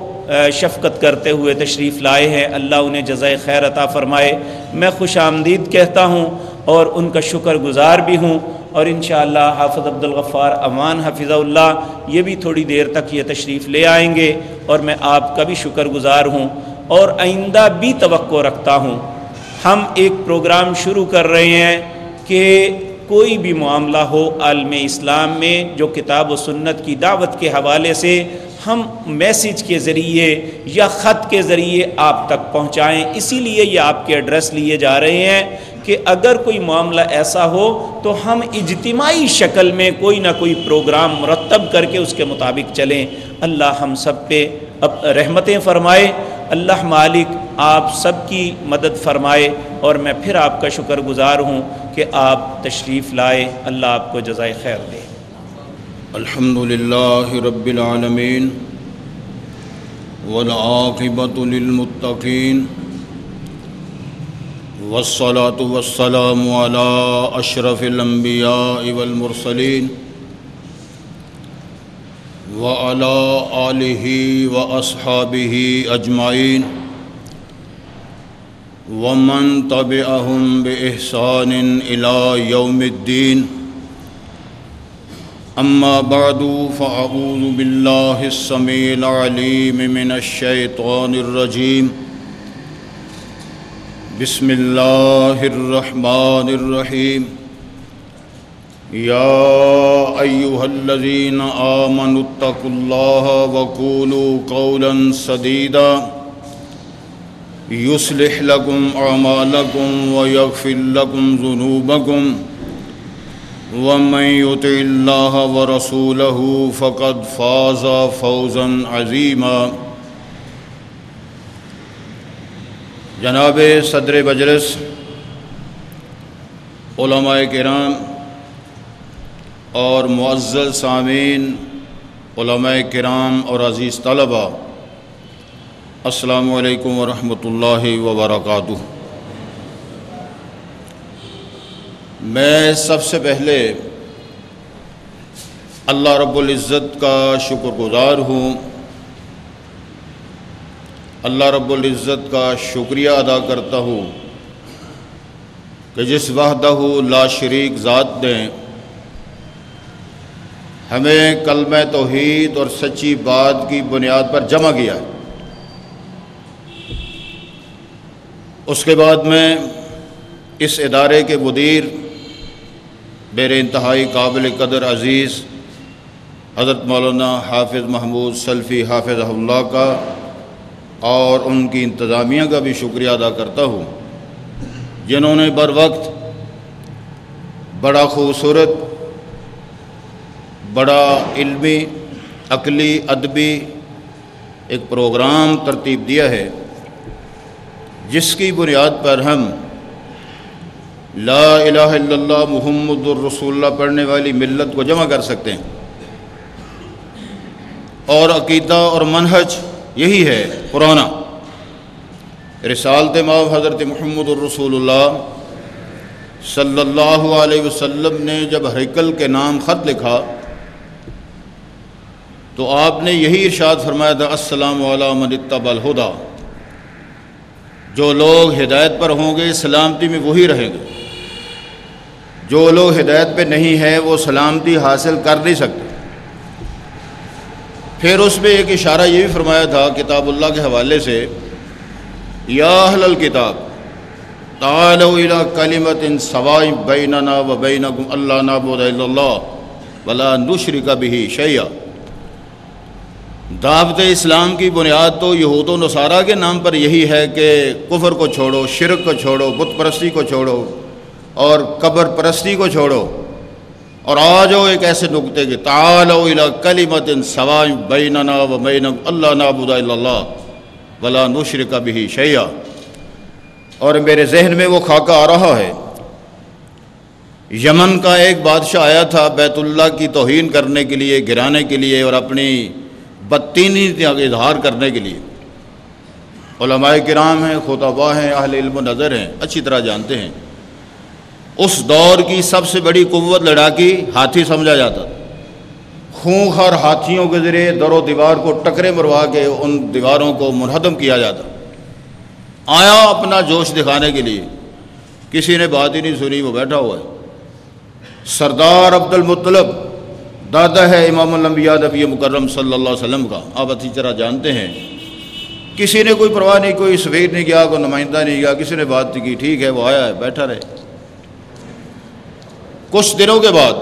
شفقت کرتے ہوئے تشریف لائے ہیں۔ اللہ انہیں جزائے خیر عطا فرمائے۔ میں خوش آمدید کہتا ہوں اور ان کا شکر گزار بھی ہوں۔ اور انشاءاللہ حافظ عبد الغفار امان حفظ اللہ، یہ بھی تھوڑی دیر تک یہ تشریف لے آئیں گے اور میں آپ کا بھی شکر گزار ہوں۔ اور آئندہ بھی توقع رکھتا ہوں۔ ہم ایک پروگرام شروع کر رہے ہیں۔ کہ کوئی بھی معاملہ ہو عالم اسلام میں جو کتاب و سنت کی دعوت کے حوالے سے ہم میسیج کے ذریعے یا خط کے ذریعے آپ تک پہنچائیں، اسی لیے یہ آپ کے ایڈریس لیے جا رہے ہیں کہ اگر کوئی معاملہ ایسا ہو تو ہم اجتماعی شکل میں کوئی نہ کوئی پروگرام مرتب کر کے اس کے مطابق چلیں۔ اللہ ہم سب پہ اب رحمتیں فرمائے۔ اللہ مالک آپ سب کی مدد فرمائے اور میں پھر آپ کا شکر گزار ہوں۔ کہ آپ تشریف لائے، اللہ آپ کو جزائے خیر دے۔ الحمد لله رب العالمين والعاقبة للمتقين والصلاة والسلام على أشرف الأنبياء والمرسلين وعلى آله وأصحابه أجمعين ومن تبعهم بإحسان إلى يوم الدين. أما بعد، فأعوذ بالله السميع العليم من الشيطان الرجيم. بسم الله الرحمن الرحيم. يا أيها الذين آمنوا اتقوا الله وقولوا قولا سديدا. يصلح لكم أعمالكم ويغفر لكم ذنوبكم ومن يطع الله ورسوله فقد فاز فوزا عظيما. جناب صدر مجلس، علماء کرام اور معزز سامعین، علماء کرام اور عزیز طلبہ السلام علیکم ورحمۃ اللہ وبرکاتہ۔ میں سب سے پہلے اللہ رب العزت کا شکر گزار ہوں۔ اللہ رب العزت کا شکریہ ادا کرتا ہوں کہ جس وحدہ لا شریک ذات نے ہمیں کلمہ توحید اور سچی بات کی بنیاد پر جمع کیا اس کے بعد میں اس ادارے کے مدیر میرے انتہائی قابل قدر عزیز حضرت مولانا حافظ محمود سلفی حافظ اللہ کا اور ان کی انتظامیہ کا بھی شکریہ ادا کرتا ہوں، جنہوں نے بر وقت بڑا خوبصورت، بڑا علمی، عقلی، ادبی ایک پروگرام ترتیب دیا ہے۔ جس کی بنیاد پر ہم لا الہ الا اللہ محمد الرسول اللہ پڑھنے والی ملت کو جمع کر سکتے ہیں۔ اور عقیدہ اور منہج یہی ہے پرانا۔ رسالت ماں حضرت محمد الرسول اللہ صلی اللہ علیہ وسلم نے جب حیکل کے نام خط لکھا تو آپ نے یہی ارشاد فرمایا تھا، السلام علیہ اتبع الہدا جو لوگ ہدایت پر ہوں گے، سلامتی میں وہی رہیں گے۔ جو لوگ ہدایت پہ نہیں ہے وہ سلامتی حاصل کر نہیں سکتے۔ پھر اس میں ایک اشارہ یہ بھی فرمایا تھا، کتاب اللہ کے حوالے سے، یا اہل الکتاب، تعالوا الى کلمت سوائی بیننا و بینکم، اللہ نعبد الا اللہ، ولا نشرک به شیئا۔ دعوت اسلام کی بنیاد تو یہود و نصارہ کے نام پر یہی ہے کہ کفر کو چھوڑو، شرک کو چھوڑو، بت پرستی کو چھوڑو اور قبر پرستی کو چھوڑو۔ اور آ جاؤ ایک ایسے نقطے کے تعالوا الى کلمت سوائی بیننا و بینکم اللہ نعبد الا اللہ ولا نشرک به شیئا۔ اور میرے ذہن میں وہ خاکہ آ رہا ہے۔ یمن کا ایک بادشاہ آیا تھا بیت اللہ کی توہین کرنے کے لیے گرانے کے لیے اور اپنی بدتینی کا اظہار کرنے کے لیے۔ علماء کرام ہیں خطبہ ہیں، اہل علم و نظر ہیں، اچھی طرح جانتے ہیں۔ اس دور کی سب سے بڑی قوت لڑاکی ہاتھی سمجھا جاتا۔ تھا خونخار ہاتھیوں کے ذریعے در و دیوار کو ٹکرے مروا کے ان دیواروں کو منہدم کیا جاتا۔ آیا اپنا جوش دکھانے کے لیے۔ کسی نے بات ہی نہیں سنی، وہ بیٹھا ہوا ہے۔ سردار عبد المطلب دادا ہے امام الانبیاء نبی مکرم صلی اللہ علیہ وسلم کا۔ آپ اچھی طرح جانتے ہیں۔ کسی نے کوئی پرواہ نہیں، کوئی سویر نہیں کیا، کوئی نمائندہ نہیں کیا، کسی نے بات کی، ٹھیک ہے، وہ آیا ہے، بیٹھا رہے۔ کچھ دنوں کے بعد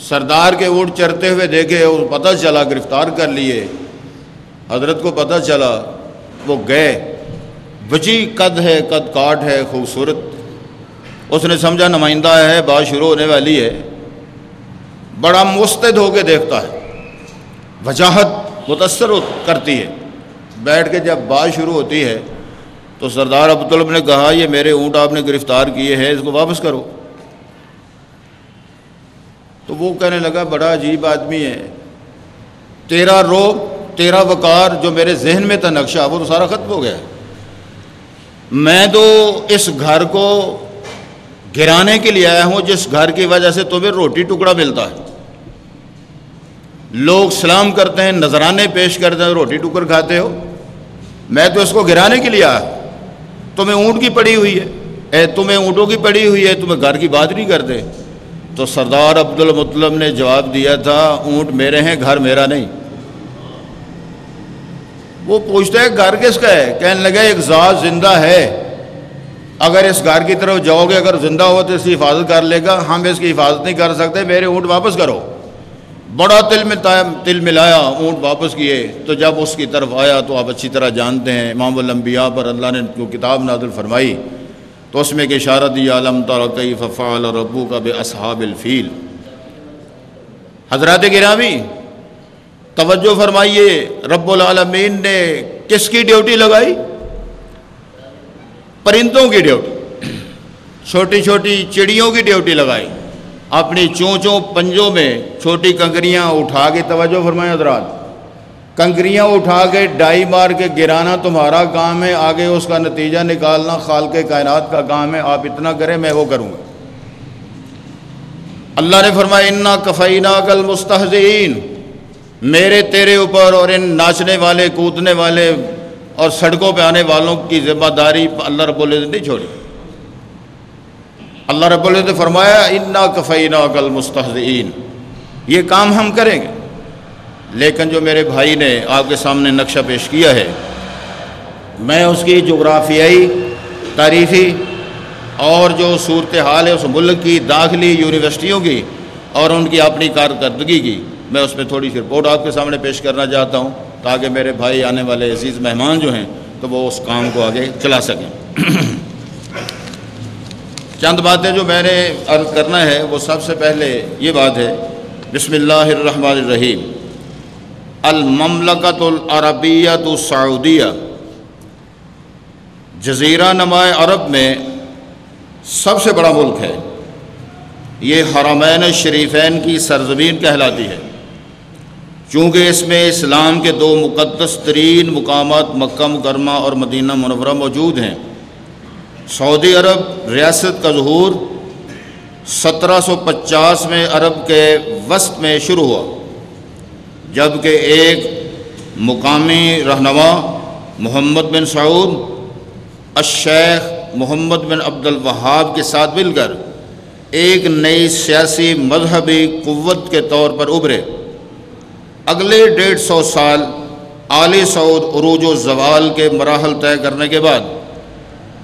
سردار کے اونٹ چرتے ہوئے دیکھے وہ پتہ چلا، گرفتار کر لیے۔ حضرت کو پتہ چلا، وہ گئے۔ وجی قد ہے، قد کاٹ ہے، خوبصورت۔ اس نے سمجھا، نمائندہ ہے بات شروع ہونے والی ہے۔ بڑا مستد ہو کے دیکھتا ہے۔ وجاہت متاثر کرتی ہے۔ بیٹھ کے جب بات شروع ہوتی ہے تو سردار عبدالب نے کہا، یہ میرے اونٹ آپ نے گرفتار کیے ہیں، اس کو واپس کرو۔ تو وہ کہنے لگا، بڑا عجیب آدمی ہے۔ تیرا روب، تیرا وقار جو میرے ذہن میں تھا نقشہ، وہ تو سارا ختم ہو گیا۔ میں تو اس گھر کو گرانے کے لیے آیا ہوں، جس گھر کی وجہ سے تمہیں روٹی ٹکڑا ملتا ہے۔ لوگ سلام کرتے ہیں، نذرانے پیش کرتے ہیں، روٹی ٹکڑ کھاتے ہو۔ میں تو اس کو گرانے کے لیے آیا۔ تمہیں اونٹ کی پڑی ہوئی ہے۔ اے، تمہیں اونٹوں کی پڑی ہوئی ہے، تمہیں گھر کی بات نہیں کرتے۔ تو سردار عبد المطلب نے جواب دیا تھا، اونٹ میرے ہیں، گھر میرا نہیں۔ وہ پوچھتا ہے، گھر کس کا ہے؟ کہنے لگا، ایک ذات زندہ ہے۔ اگر اس گھر کی طرف جاؤ گے، اگر زندہ ہو تو اس کی حفاظت کر لے گا۔ ہم اس کی حفاظت نہیں کر سکتے، میرے اونٹ واپس کرو۔ بڑا تل میں تل ملایا، اونٹ واپس کیے۔ تو جب اس کی طرف آیا تو آپ اچھی طرح جانتے ہیں، امام الانبیاء پر اللہ نے جو کتاب نازل فرمائی۔ تو اس میں ایک اشارہ دیا علم ترقی ففال اور ابو کا بے اصحاب الفیل حضرات گرامی، توجہ فرمائیے، رب العالمین نے کس کی ڈیوٹی لگائی؟ پرندوں کی ڈیوٹی۔ چھوٹی چھوٹی چڑیوں کی ڈیوٹی لگائی۔ اپنی چونچوں پنجوں میں چھوٹی کنکریاں اٹھا کے توجہ فرمائیں حضرات۔ کنکریاں اٹھا کے ڈائی مار کے گرانا تمہارا کام ہے، آگے اس کا نتیجہ نکالنا خال کے کائنات کا کام ہے، آپ اتنا کریں میں وہ کروں گا۔ اللہ نے فرمایا، انا کفینہ کل مستحزین میرے، تیرے اوپر اور ان ناچنے والے، کودنے والے اور سڑکوں پہ آنے والوں کی ذمہ داری اللہ رب العزت نہیں چھوڑی۔ اللہ رب العزت نے فرمایا، انا کفینہ کل مستحزین یہ کام ہم کریں گے۔ لیکن جو میرے بھائی نے آپ کے سامنے نقشہ پیش کیا ہے، میں اس کی جغرافیائی تاریخی اور جو صورتحال ہے، اس ملک کی داخلی یونیورسٹیوں کی اور ان کی اپنی کارکردگی کی، میں اس میں تھوڑی سی رپورٹ آپ کے سامنے پیش کرنا چاہتا ہوں تاکہ میرے بھائی آنے والے عزیز مہمان جو ہیں، تو وہ اس کام کو آگے چلا سکیں۔ چند باتیں جو میں نے عرض کرنا ہے، وہ سب سے پہلے یہ بات ہے، بسم اللہ الرحمن الرحیم۔ المملکت العربیت السعودیہ۔ جزیرہ نما عرب میں سب سے بڑا ملک ہے۔ یہ حرمین شریفین کی سرزمین کہلاتی ہے۔ چونکہ اس میں اسلام کے دو مقدس ترین مقامات مکہ مکرمہ اور مدینہ منورہ موجود ہیں۔ سعودی عرب ریاست کا ظہور سترہ سو پچاس میں عرب کے وسط میں شروع ہوا، جبکہ ایک مقامی رہنما محمد بن سعود، الشیخ محمد بن عبد الوہاب کے ساتھ مل کر ایک نئی سیاسی مذہبی قوت کے طور پر ابھرے۔ اگلے ڈیڑھ سو سال آل سعود عروج و زوال کے مراحل طے کرنے کے بعد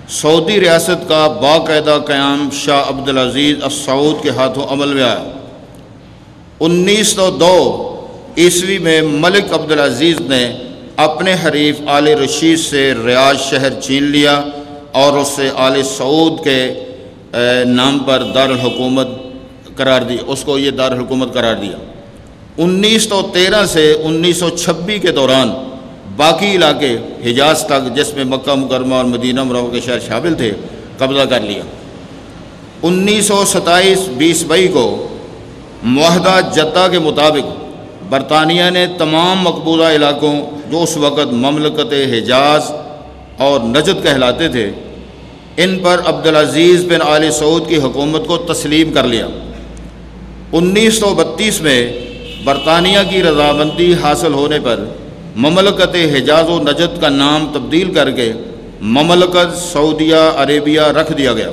سعودی ریاست کا باقاعدہ قیام شاہ عبدالعزیز السعود کے ہاتھوں عمل میں آیا۔ انیس سو دو عیسوی میں ملک عبدالعزیز نے اپنے حریف آل رشید سے ریاض شہر چھین لیا اور اس سے آل سعود کے نام پر دارالحکومت قرار دی، اس کو یہ دارالحکومت قرار دیا۔ انیس سو تیرہ سے انیس سو چھبیس کے دوران باقی علاقے حجاز تک، جس میں مکہ مکرمہ اور مدینہ مرو کے شہر شامل تھے، قبضہ کر لیا۔ انیس سو ستائیس بیس مئی کو معاہدہ جدہ کے مطابق برطانیہ نے تمام مقبوضہ علاقوں جو اس وقت مملکت حجاز اور نجد کہلاتے تھے، ان پر عبدالعزیز بن آل سعود کی حکومت کو تسلیم کر لیا۔ انیس سو بتیس میں برطانیہ کی رضامندی حاصل ہونے پر مملکت حجاز و نجد کا نام تبدیل کر کے مملکت سعودیہ عربیہ رکھ دیا گیا۔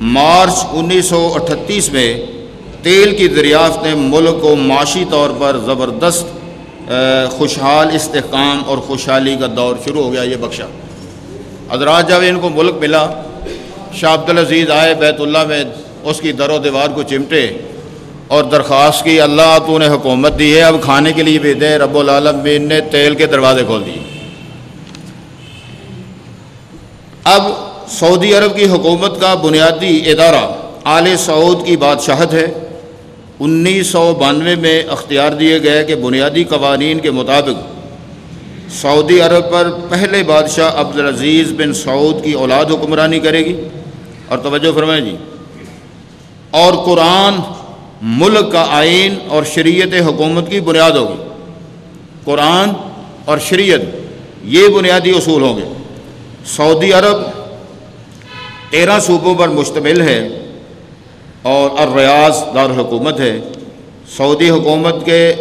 مارچ انیس سو اٹھتیس میں تیل کی دریافت نے ملک کو معاشی طور پر زبردست خوشحال استحکام اور خوشحالی کا دور شروع ہو گیا، یہ بخشا۔ حضرات جب ان کو ملک ملا۔ شاہ عبدالعزیز آئے بیت اللہ میں، اس کی در و دیوار کو چمٹے۔ اور درخواست کی، اللہ تو نے حکومت دی ہے، اب کھانے کے لیے بھی دے، رب العالمین نے تیل کے دروازے کھول دیے۔ اب سعودی عرب کی حکومت کا بنیادی ادارہ آل سعود کی بادشاہت ہے۔ انیس سو بانوے میں اختیار دیے گئے کہ بنیادی قوانین کے مطابق سعودی عرب پر پہلے بادشاہ عبدالعزیز بن سعود کی اولاد حکمرانی کرے گی۔ اور توجہ فرمائیں جی۔ اور قرآن ملک کا آئین اور شریعت حکومت کی بنیاد ہوگی۔ قرآن اور شریعت، یہ بنیادی اصول ہوں گے۔ سعودی عرب تیرہ صوبوں پر مشتمل ہے اور الریاض دارالحکومت ہے۔ سعودی حکومت کے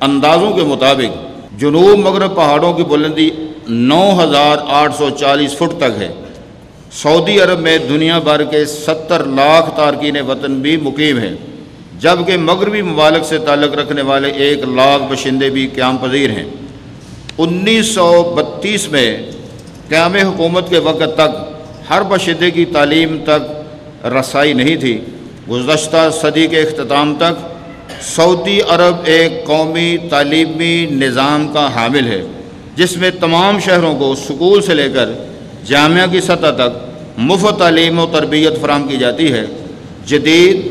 اندازوں کے مطابق جنوب مغرب پہاڑوں کی بلندی نو ہزار آٹھ سو چالیس فٹ تک ہے۔ سعودی عرب میں دنیا بھر کے ستر لاکھ تارکین وطن بھی مقیم ہیں۔ جبکہ مغربی ممالک سے تعلق رکھنے والے ایک لاکھ بشندے بھی قیام پذیر ہیں۔ انیس سو بتیس میں قیام حکومت کے وقت تک ہر بشندے کی تعلیم تک رسائی نہیں تھی۔ گزشتہ صدی کے اختتام تک سعودی عرب ایک قومی تعلیمی نظام کا حامل ہے، جس میں تمام شہروں کو سکول سے لے کر جامعہ کی سطح تک مفت تعلیم و تربیت فراہم کی جاتی ہے۔ جدید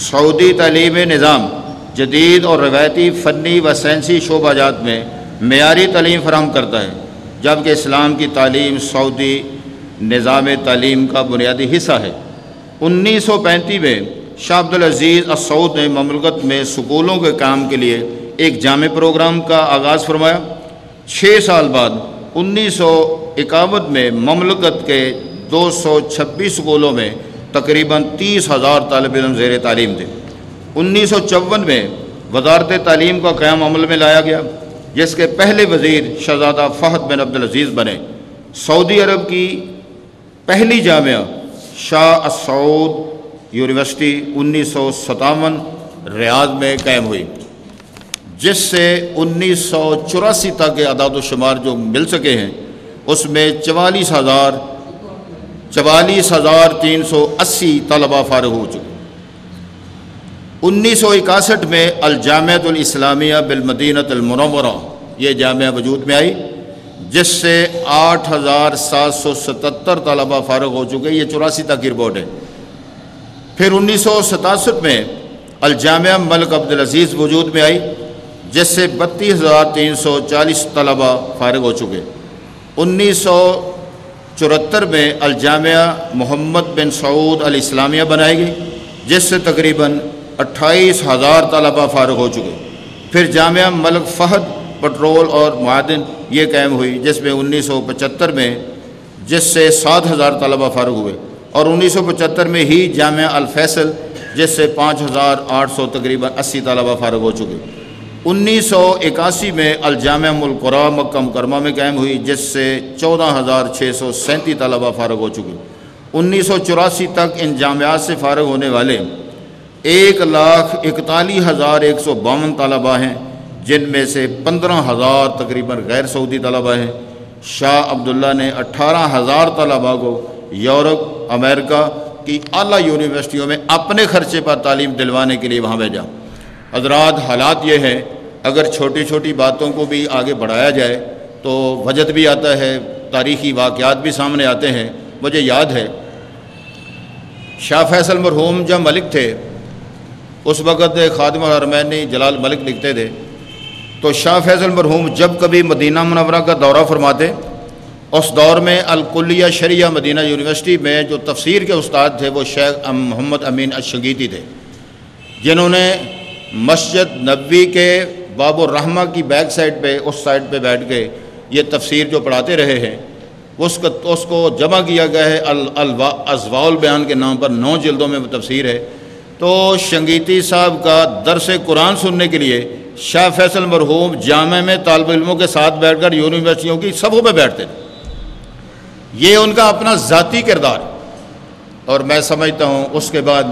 سعودی تعلیم نظام، جدید اور روایتی فنی و سائنسی شعبہ جات میں معیاری تعلیم فراہم کرتا ہے، جبکہ اسلام کی تعلیم سعودی نظام تعلیم کا بنیادی حصہ ہے۔ انیس سو پینتیس میں شاہ عبدالعزیز السعود نے مملکت میں سکولوں کے کام کے لیے ایک جامع پروگرام کا آغاز فرمایا۔ چھ سال بعد انیس سو اکاون میں مملکت کے دو سو چھبیس سکولوں میں تقریباً تیس ہزار طالب علم زیر تعلیم تھے۔ انیس سو چون میں وزارت تعلیم کا قیام عمل میں لایا گیا، جس کے پہلے وزیر شہزادہ فہد بن عبدالعزیز بنے۔ سعودی عرب کی پہلی جامعہ شاہ السعود یونیورسٹی انیس سو ستاون ریاض میں قائم ہوئی، جس سے انیس سو چوراسی تک کے اعداد و شمار جو مل سکے ہیں، اس میں چوالیس ہزار چوالیس ہزار تین سو اسی طلبہ فارغ ہو چکے۔ انیس سو اکاسٹھ میں الجامعۃ الاسلامیہ بالمدینت المنورہ، یہ جامعہ وجود میں آئی، جس سے آٹھ ہزار سات سو ستتر طلبہ فارغ ہو چکے، یہ چوراسی تک کی رپورٹ ہے۔ پھر انیس سو ستاسٹھ میں الجامعہ ملک عبدالعزیز وجود میں آئی، جس سے بتیس ہزار تین سو چالیس طلبہ فارغ ہو چکے۔ انیس سو چورہتر میں الجامعہ محمد بن سعود الاسلامیہ بنائی گئی جس سے تقریباً اٹھائیس ہزار طلبہ فارغ ہو چکے۔ پھر جامعہ ملک فہد، پٹرول اور معدن یہ قائم ہوئی، جس میں انیس سو پچہتر میں، جس سے سات ہزار طلبہ فارغ ہوئے۔ اور انیس سو پچہتر میں ہی جامعہ الفیصل، جس سے پانچ ہزار آٹھ سو تقریباً اسی طلبہ فارغ ہو چکے۔ انیس سو اکاسی میں الجامعہ ملقرا مکہ مکرمہ میں قائم ہوئی، جس سے چودہ ہزار چھ سو سینتی طلبہ فارغ ہو چکے۔ انیس سو چوراسی تک ان جامعات سے فارغ ہونے والے ایک لاکھ اکتالیس ہزار ایک سو باون طلبہ ہیں، جن میں سے پندرہ ہزار تقریباً غیر سعودی طلبہ ہیں۔ شاہ عبداللہ نے اٹھارہ ہزار طلبہ کو یورپ، امریکہ کی اعلیٰ یونیورسٹیوں میں اپنے خرچے پر تعلیم دلوانے کے لیے وہاں بھیجا۔ حضرات حالات یہ ہیں، اگر چھوٹی چھوٹی باتوں کو بھی آگے بڑھایا جائے تو وجد بھی آتا ہے، تاریخی واقعات بھی سامنے آتے ہیں۔ مجھے یاد ہے، شاہ فیصل مرحوم جب ملک تھے، اس وقت خادم الحرمینی جلال ملک لکھتے تھے۔ تو شاہ فیصل مرحوم جب کبھی مدینہ منورہ کا دورہ فرماتے، اس دور میں الکلیہ شریعہ مدینہ یونیورسٹی میں جو تفسیر کے استاد تھے، وہ شیخ محمد امین اشنگیتی تھے، جنہوں نے مسجد نبوی کے باب الرحمہ کی بیک سائڈ پہ، اس سائڈ پہ بیٹھ کے یہ تفسیر جو پڑھاتے رہے ہیں، اس کو اس کو جمع کیا گیا ہے ازوا البیان کے نام پر، نو جلدوں میں وہ تفسیر ہے۔ تو شنگیتی صاحب کا درس قرآن سننے کے لیے شاہ فیصل مرحوم جامع میں طالب علموں کے ساتھ بیٹھ کر یونیورسٹیوں کی سبوں پہ بیٹھتے تھے۔ یہ ان کا اپنا ذاتی کردار۔ اور میں سمجھتا ہوں اس کے بعد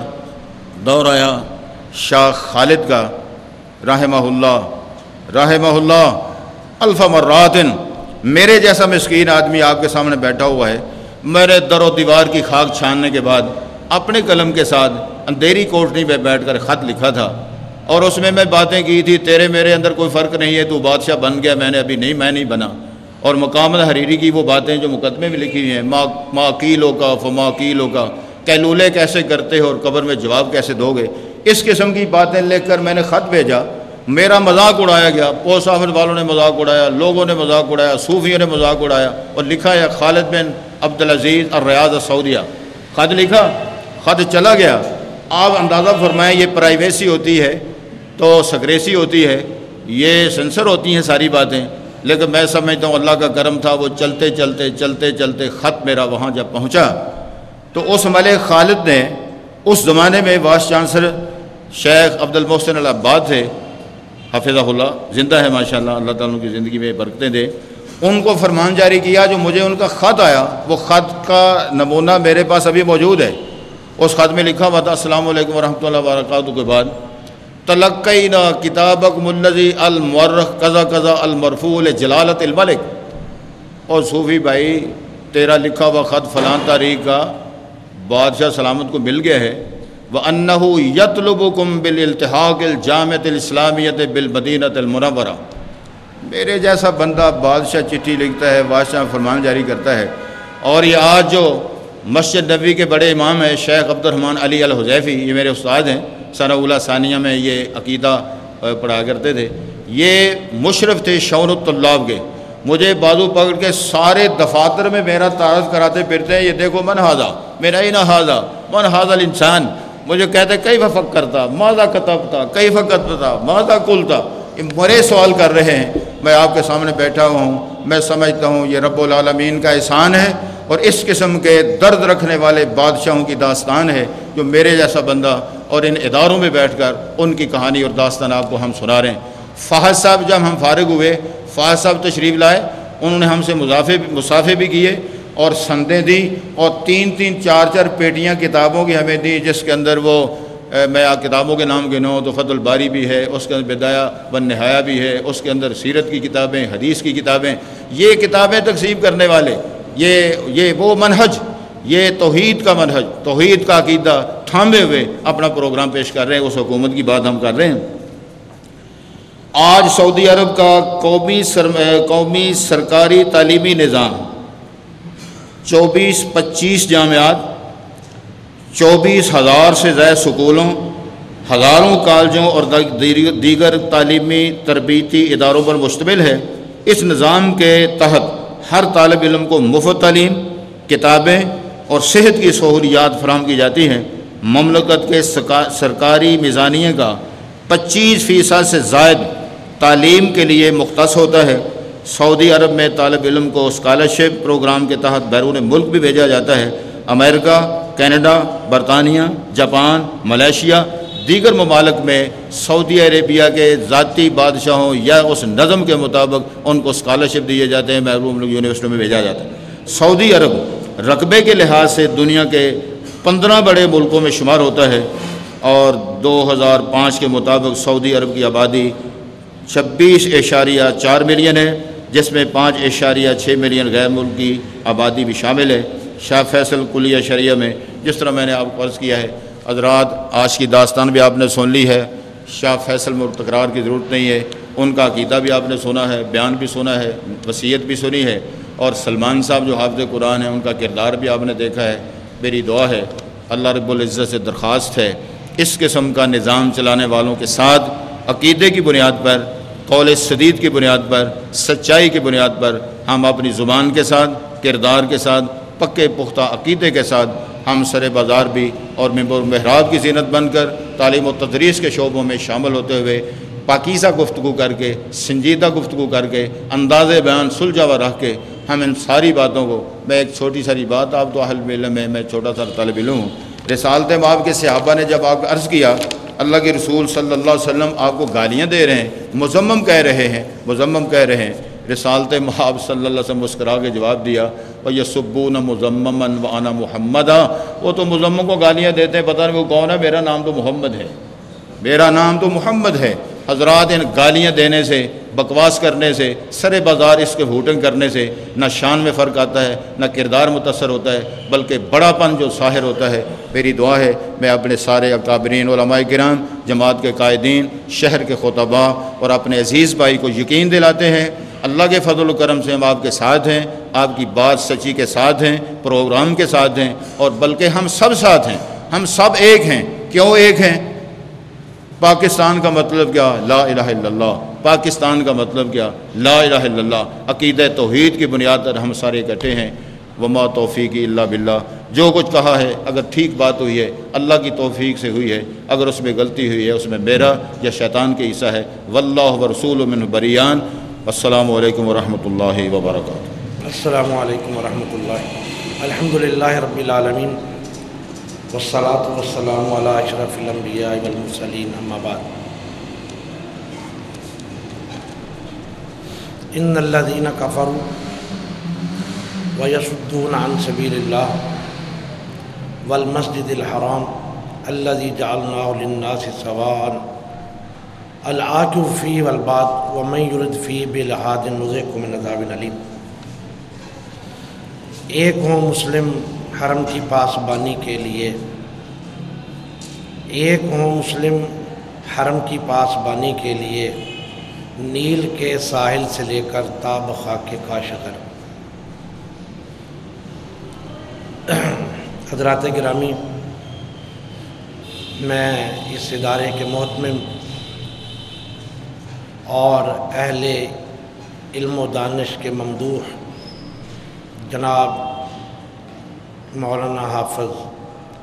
دور آیا۔ شاہ خالد کا، رحمہ اللہ رحمہ اللہ الفا مراتن میرے جیسا مسکین آدمی آپ کے سامنے بیٹھا ہوا ہے، میرے در و دیوار کی خاک چھاننے کے بعد اپنے قلم کے ساتھ اندھیری کوٹنی پہ بیٹھ کر خط لکھا تھا۔ اور اس میں میں باتیں کی تھی، تیرے میرے اندر کوئی فرق نہیں ہے، تو بادشاہ بن گیا، میں نے ابھی نہیں، میں نہیں بنا۔ اور مقام حریری کی وہ باتیں جو مقدمے میں لکھی ہوئی ہیں ماں ماں کیلوں کا، فما کیلوں کا کیلولے کیسے کرتے ہو اور قبر میں جواب کیسے دو گے؟ اس قسم کی باتیں لکھ کر میں نے خط بھیجا۔ میرا مذاق اڑایا گیا۔ پوسٹ آفس والوں نے مذاق اڑایا، لوگوں نے مذاق اڑایا، صوفیوں نے مذاق اڑایا اور لکھا ہے، خالد بن عبدالعزیز اور ریاض سعودیہ خط لکھا، خط چلا گیا۔ آپ اندازہ فرمائیں، یہ پرائیویسی ہوتی ہے تو سگریسی ہوتی ہے، یہ سنسر ہوتی ہیں ساری باتیں۔ لیکن میں سمجھتا ہوں اللہ کا کرم تھا، وہ چلتے چلتے چلتے چلتے خط میرا وہاں جب پہنچا۔ تو اس ملک خالد نے اس زمانے میں وائس چانسلر شیخ عبد المحسن العباد تھے حفظہ اللہ زندہ ہے ماشاءاللہ، اللہ تعالیٰ کی زندگی میں برکتیں دے۔ ان کو فرمان جاری کیا، جو مجھے ان کا خط آیا، وہ خط کا نمونہ میرے پاس ابھی موجود ہے۔ اس خط میں لکھا ہوا تھا، السلام علیکم ورحمۃ اللہ وبرکاتہ، کے بعد۔ تلقینا کتابک ملزی المورخ قضا قضا المرفول جلالت الملک۔ اور صوفی بھائی، تیرا لکھا ہوا خط فلان تاریخ کا بادشاہ سلامت کو مل گیا ہے۔ وہ انّ یتلب کم بال التحاق الجامعت الاسلامیت بالمدینت المنورہ میرے جیسا بندہ بادشاہ چٹھی لکھتا ہے، بادشاہ فرمان جاری کرتا ہے۔ اور یہ آج جو مسجد نبی کے بڑے امام ہیں، شیخ عبد الرحمٰن علی الحضیفی یہ میرے استاد ہیں۔ ثنا اولا ثانیہ میں یہ عقیدہ پڑھا کرتے تھے۔ یہ مشرف تھے شعر الطلاب کے۔ مجھے بازو پکڑ کے سارے دفاتر میں میرا تعارف کراتے پھرتے ہیں۔ یہ دیکھو، من حاضہ میرا ہی نہ حاضہ من حاضل انسان مجھے کہتے کئی وفق کرتا؟ ماضا کتب تھا کئی فقت تھا ماضا کل تھا یہ مرے سوال کر رہے ہیں۔ میں آپ کے سامنے بیٹھا ہوا ہوں۔ میں سمجھتا ہوں، یہ رب العالمین کا احسان ہے اور اس قسم کے درد رکھنے والے بادشاہوں کی داستان ہے جو میرے جیسا بندہ اور ان اداروں میں بیٹھ کر ان کی کہانی اور داستان آپ کو ہم سنا رہے ہیں۔ فہد صاحب جب ہم فارغ ہوئے، فہد صاحب تشریف لائے، انہوں نے ہم سے مسافے مسافے بھی کیے۔ اور سندیں دی اور تین تین چار چار پیٹیاں کتابوں کی ہمیں دی، جس کے اندر وہ میں کتابوں کے نام گنوں تو فت الباری بھی ہے، اس کے اندر بدایا و نہایا بھی ہے، اس کے اندر سیرت کی کتابیں، حدیث کی کتابیں، یہ کتابیں تقسیم کرنے والے، یہ یہ وہ منہج، یہ توحید کا منہج، توحید کا عقیدہ تھامے ہوئے اپنا پروگرام پیش کر رہے ہیں، اس حکومت کی بات ہم کر رہے ہیں۔ آج سعودی عرب کا قومی سر قومی سرکاری تعلیمی نظام چوبیس پچیس جامعات، چوبیس ہزار سے زائد سکولوں، ہزاروں کالجوں اور دیگر تعلیمی تربیتی اداروں پر مشتمل ہے۔ اس نظام کے تحت ہر طالب علم کو مفت تعلیم، کتابیں اور صحت کی سہولیات فراہم کی جاتی ہیں۔ مملکت کے سرکاری میزانیے کا پچیس فیصد سے زائد تعلیم کے لیے مختص ہوتا ہے۔ سعودی عرب میں طالب علم کو اسکالرشپ پروگرام کے تحت بیرون ملک بھی بھیجا جاتا ہے۔ امریکہ، کینیڈا، برطانیہ، جاپان، ملیشیا، دیگر ممالک میں سعودی عربیہ کے ذاتی بادشاہوں یا اس نظم کے مطابق ان کو اسکالرشپ دیے جاتے ہیں، محروم لوگ یونیورسٹیوں میں بھیجا جاتا ہے۔ سعودی عرب رقبے کے لحاظ سے دنیا کے پندرہ بڑے ملکوں میں شمار ہوتا ہے اور دو ہزار پانچ کے مطابق سعودی عرب کی آبادی چھبیس اشاریہ چار ملین ہے، جس میں پانچ اشاریہ چھ ملین غیر ملکی آبادی بھی شامل ہے۔ شاہ فیصل کلیہ شریعہ میں جس طرح میں نے آپ کو عرض کیا ہے، حضرات، آج کی داستان بھی آپ نے سن لی ہے۔ شاہ فیصل میں تکرار کی ضرورت نہیں ہے۔ ان کا عقیدہ بھی آپ نے سنا ہے، بیان بھی سنا ہے، وصیت بھی سنی ہے۔ اور سلمان صاحب جو حافظ قرآن ہیں، ان کا کردار بھی آپ نے دیکھا ہے۔ میری دعا ہے، اللہ رب العزت سے درخواست ہے، اس قسم کا نظام چلانے والوں کے ساتھ عقیدے کی بنیاد پر قول صدید کی بنیاد پر، سچائی کی بنیاد پر ہم اپنی زبان کے ساتھ، کردار کے ساتھ، پکے پختہ عقیدے کے ساتھ ہم سر بازار بھی اور ممبر محراب کی زینت بن کر تعلیم و تدریس کے شعبوں میں شامل ہوتے ہوئے پاکیزہ گفتگو کر کے، سنجیدہ گفتگو کر کے انداز بیان سلجھاوا رکھ کے ہم ان ساری باتوں کو، میں ایک چھوٹی ساری بات آپ تو اہل علم ہے میں چھوٹا سا طالب علم ہوں۔ رسالت ماب کے صحابہ نے جب آپ عرض کیا اللہ کے رسول صلی اللہ علیہ وسلم آپ کو گالیاں دے رہے ہیں مزمم کہہ رہے ہیں مزمم کہہ رہے ہیں۔ رسالت محاب صلی اللہ علیہ وسلم مسکرا کے جواب دیا اور یہ سبون مزمن و انا محمد وہ تو مزمم کو گالیاں دیتے ہیں، پتہ نہیں وہ کون ہے، میرا نام تو محمد ہے۔ میرا نام تو محمد ہے۔ حضرات ان گالیاں دینے سے، بکواس کرنے سے، سر بازار اس کے ہوٹنگ کرنے سے نہ شان میں فرق آتا ہے، نہ کردار متاثر ہوتا ہے، بلکہ بڑا پن جو ساحر ہوتا ہے۔ میری دعا ہے، میں اپنے سارے اکابرین، علماء کرام، جماعت کے قائدین، شہر کے خطبہ اور اپنے عزیز بھائی کو یقین دلاتے ہیں۔ اللہ کے فضل و کرم سے ہم آپ کے ساتھ ہیں، آپ کی بات سچی کے ساتھ ہیں، پروگرام کے ساتھ ہیں اور بلکہ ہم سب ساتھ ہیں۔ ہم سب ایک ہیں۔ کیوں ایک ہیں؟ پاکستان کا مطلب کیا؟ لا الہ الا اللہ. پاکستان کا مطلب کیا؟ لا الہ الا اللہ. عقیدہ توحید کی بنیاد پر ہم سارے اکٹھے ہیں. وما توفیق اللہ باللہ. جو کچھ کہا ہے، اگر ٹھیک بات ہوئی ہے، اللہ کی توفیق سے ہوئی ہے. اگر اس میں غلطی ہوئی ہے، اس میں میرا یا شیطان کے حصہ ہے. واللہ و من بریان. السلام علیکم ورحمۃ اللہ وبرکاتہ. السلام علیکم ورحمۃ اللہ. الحمد للہ رب العالمین. والصلاة والسلام علی اشرف الانبیاء والمرسلین اما بعد. ان الذین کفروا ویصدون عن سبیل اللہ والمسجد الحرام الذي جعلناه للناس سواء العاقب فيه والباد، ومن يرد فيه بلحاد نذقه من عذاب علیم ایک ہوں مسلم حرم کی پاسبانی کے لیے ایک ہوں مسلم حرم کی پاسبانی کے لیے نیل کے ساحل سے لے کر تاب خاک کاشغر حضرات گرامی، میں اس ادارے کے محتمم اور اہل علم و دانش کے ممدوح جناب مولانا حافظ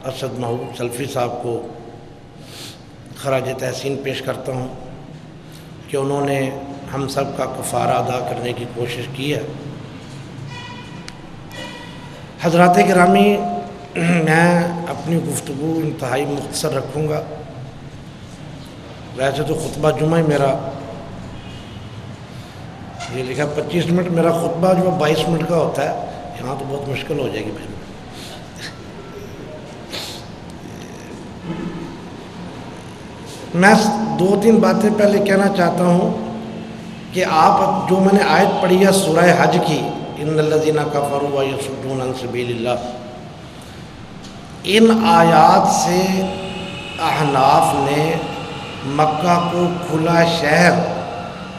اسد محبوب سلفی صاحب کو خراج تحسین پیش کرتا ہوں کہ انہوں نے ہم سب کا کفارہ ادا کرنے کی کوشش کی ہے۔ حضرات گرامی، میں اپنی گفتگو انتہائی مختصر رکھوں گا۔ ویسے تو خطبہ جمعہ ہی میرا۔ یہ لکھا پچیس منٹ میرا خطبہ جو بائیس منٹ کا ہوتا ہے۔ یہاں تو بہت مشکل ہو جائے گی پھر۔ میں دو تین باتیں پہلے کہنا چاہتا ہوں کہ آپ جو میں نے آیت پڑھی ہے سورہ حج کی، ان الذین کفروا یصدون عن سبیل اللہ، ان آیات سے احناف نے مکہ کو کھلا شہر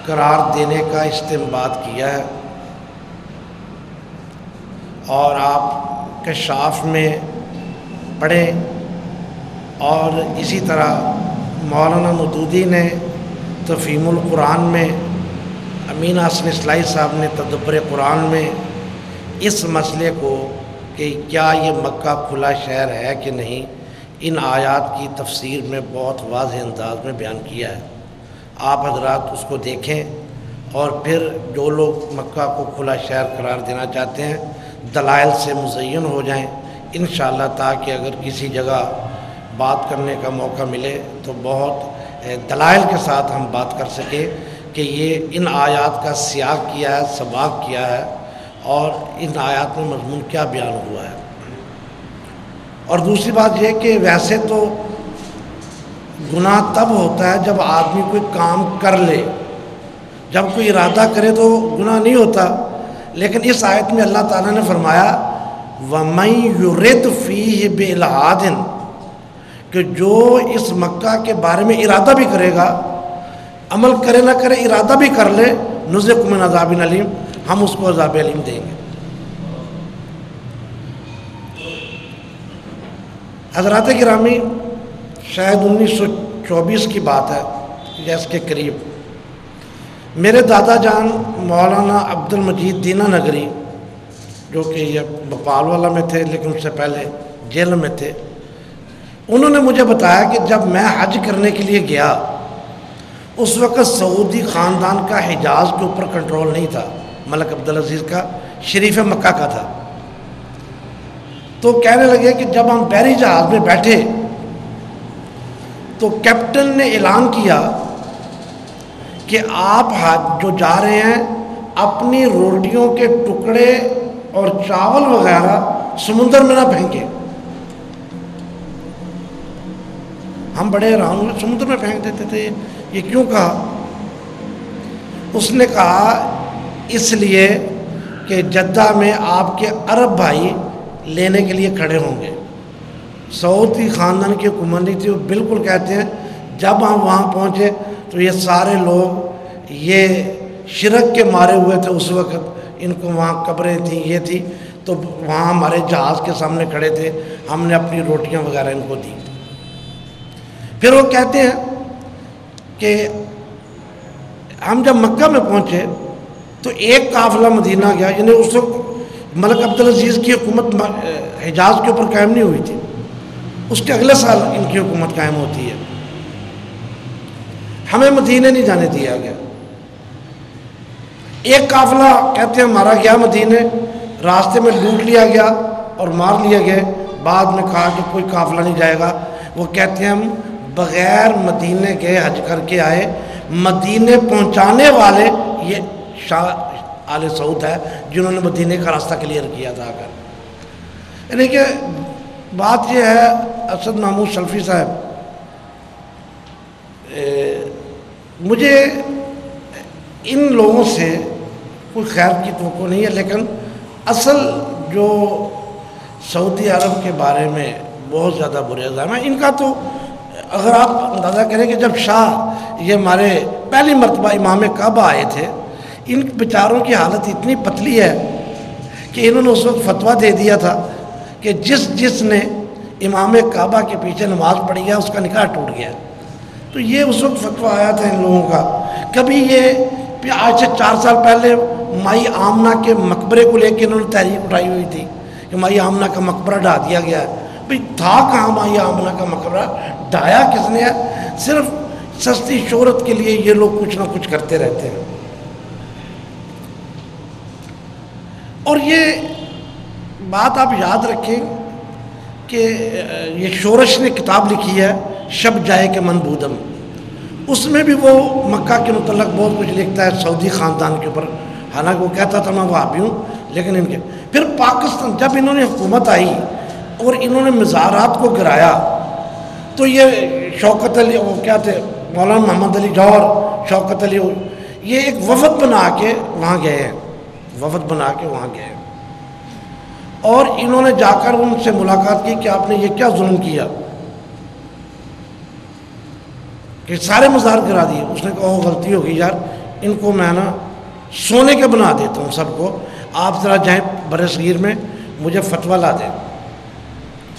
قرار دینے کا استعمال کیا ہے۔ اور آپ کشاف میں پڑھیں اور اسی طرح مولانا مدودی نے تفہیم القرآن میں، امین حسن اسلائی صاحب نے تدبر قرآن میں اس مسئلے کو کہ کیا یہ مکہ کھلا شہر ہے کہ نہیں، ان آیات کی تفسیر میں بہت واضح انداز میں بیان کیا ہے۔ آپ حضرات اس کو دیکھیں اور پھر جو لوگ مکہ کو کھلا شہر قرار دینا چاہتے ہیں، دلائل سے مزین ہو جائیں۔ انشاءاللہ تاکہ اگر کسی جگہ بات کرنے کا موقع ملے تو بہت دلائل کے ساتھ ہم بات کر سکیں کہ یہ ان آیات کا سیاق کیا ہے، سباق کیا ہے اور ان آیات میں مضمون کیا بیان ہوا ہے۔ اور دوسری بات یہ کہ ویسے تو گناہ تب ہوتا ہے جب آدمی کوئی کام کر لے۔ جب کوئی ارادہ کرے تو گناہ نہیں ہوتا۔ لیکن اس آیت میں اللہ تعالیٰ نے فرمایا، وَمَن يُرِدْ فِيهِ بِإِلْحَادٍ کہ جو اس مکہ کے بارے میں ارادہ بھی کرے گا، عمل کرے نہ کرے، ارادہ بھی کر لے نزق من عذاب علیم ہم اس کو عذاب علیم دیں گے۔ حضرات گرامی، شاید انیس سو چوبیس کی بات ہے جیس کے قریب۔ میرے دادا جان مولانا عبد المجید دینا نگری، جو کہ یہ بپال والا میں تھے، لیکن اس سے پہلے جیل میں تھے انہوں نے مجھے بتایا کہ جب میں حج کرنے کے لیے گیا، اس وقت سعودی خاندان کا حجاز کے اوپر کنٹرول نہیں تھا۔ ملک عبدالعزیز کا، شریف مکہ کا تھا۔ تو کہنے لگے کہ جب ہم بحری جہاز میں بیٹھے، تو کیپٹن نے اعلان کیا کہ آپ جو جا رہے ہیں، اپنی روٹیوں کے ٹکڑے اور چاول وغیرہ سمندر میں نہ پھینکیں۔ ہم بڑے حیران ہوئے سمندر میں پھینک دیتے تھے، یہ کیوں کہا؟ اس نے کہا، اس لیے کہ جدہ میں آپ کے عرب بھائی لینے کے لیے کھڑے ہوں گے۔ سعودی خاندان کی حکومت تھی، وہ بالکل کہتے ہیں، جب ہم وہاں پہنچے تو یہ سارے لوگ یہ شرک کے مارے ہوئے تھے اس وقت۔ ان کو وہاں قبریں تھیں، یہ تھی تو وہاں ہمارے جہاز کے سامنے کھڑے تھے، ہم نے اپنی روٹیاں وغیرہ ان کو دی۔ پھر وہ کہتے ہیں کہ ہم جب مکہ میں پہنچے تو ایک قافلہ مدینہ گیا یعنی اس وقت ملک عبدالعزیز کی حکومت حجاز کے اوپر قائم نہیں ہوئی تھی۔ اس کے اگلے سال ان کی حکومت قائم ہوتی ہے۔ ہمیں مدینہ نہیں جانے دیا گیا۔ ایک قافلہ کہتے ہیں مارا گیا مدینہ راستے میں لوٹ لیا گیا اور مار لیا گیا۔ بعد میں کہا کہ کوئی قافلہ نہیں جائے گا۔ وہ کہتے ہیں ہم بغیر مدینے کے حج کر کے آئے۔ مدینے پہنچانے والے یہ شاہ آل سعود ہے جنہوں نے مدینے کا راستہ کلیئر کیا تھا کر یعنی کہ بات یہ ہے، اسد محمود شلفی صاحب مجھے ان لوگوں سے کوئی خیر کی توقع نہیں ہے، لیکن اصل جو سعودی عرب کے بارے میں بہت زیادہ برے ہیں ان کا تو اگر آپ اندازہ کریں کہ جب شاہ یہ ہمارے پہلی مرتبہ امام کعبہ آئے تھے، ان بیچاروں کی حالت اتنی پتلی ہے کہ انہوں نے اس وقت فتویٰ دے دیا تھا کہ جس جس نے امام کعبہ کے پیچھے نماز پڑھی ہے، اس کا نکاح ٹوٹ گیا۔ تو یہ اس وقت فتویٰ آیا تھا ان لوگوں کا۔ کبھی یہ آج سے چار سال پہلے مائی آمنہ کے مقبرے کو لے کے انہوں نے تحریک اٹھائی ہوئی تھی کہ مائی آمنہ کا مقبرہ ڈھا دیا گیا۔ ہے بھئی تھا کہاں مائی آمنہ کا مقبرہ؟ ڈھایا کس نے ہے؟ صرف سستی شہرت کے لیے یہ لوگ کچھ نہ کچھ کرتے رہتے ہیں۔ اور یہ بات آپ یاد رکھیں کہ یہ شورش نے کتاب لکھی ہے، شب جائے کے من بودم۔ اس میں بھی وہ مکہ کے متعلق بہت کچھ لکھتا ہے سعودی خاندان کے اوپر۔ حالانکہ وہ کہتا تھا میں وہاں بھی ہوں، لیکن ان کے۔ پھر پاکستان، جب انہوں نے حکومت آئی اور انہوں نے مزارات کو گرایا۔ تو یہ شوکت علی، وہ کیا تھے؟ مولانا محمد علی جوہر شوکت علی، یہ ایک وفد بنا کے وہاں گئے ہیں۔ وفد بنا کے وہاں گئے ہیں۔ اور انہوں نے جا کر ان سے ملاقات کی کہ آپ نے یہ کیا ظلم کیا۔ کہ سارے مزار گرا دیے۔ اس نے کہا وہ غلطی ہوگی یار۔ ان کو میں نا سونے کے بنا دیتا ہوں سب کو۔ آپ ذرا جائیں بر صغیر میں، مجھے فتویٰ لا دیں۔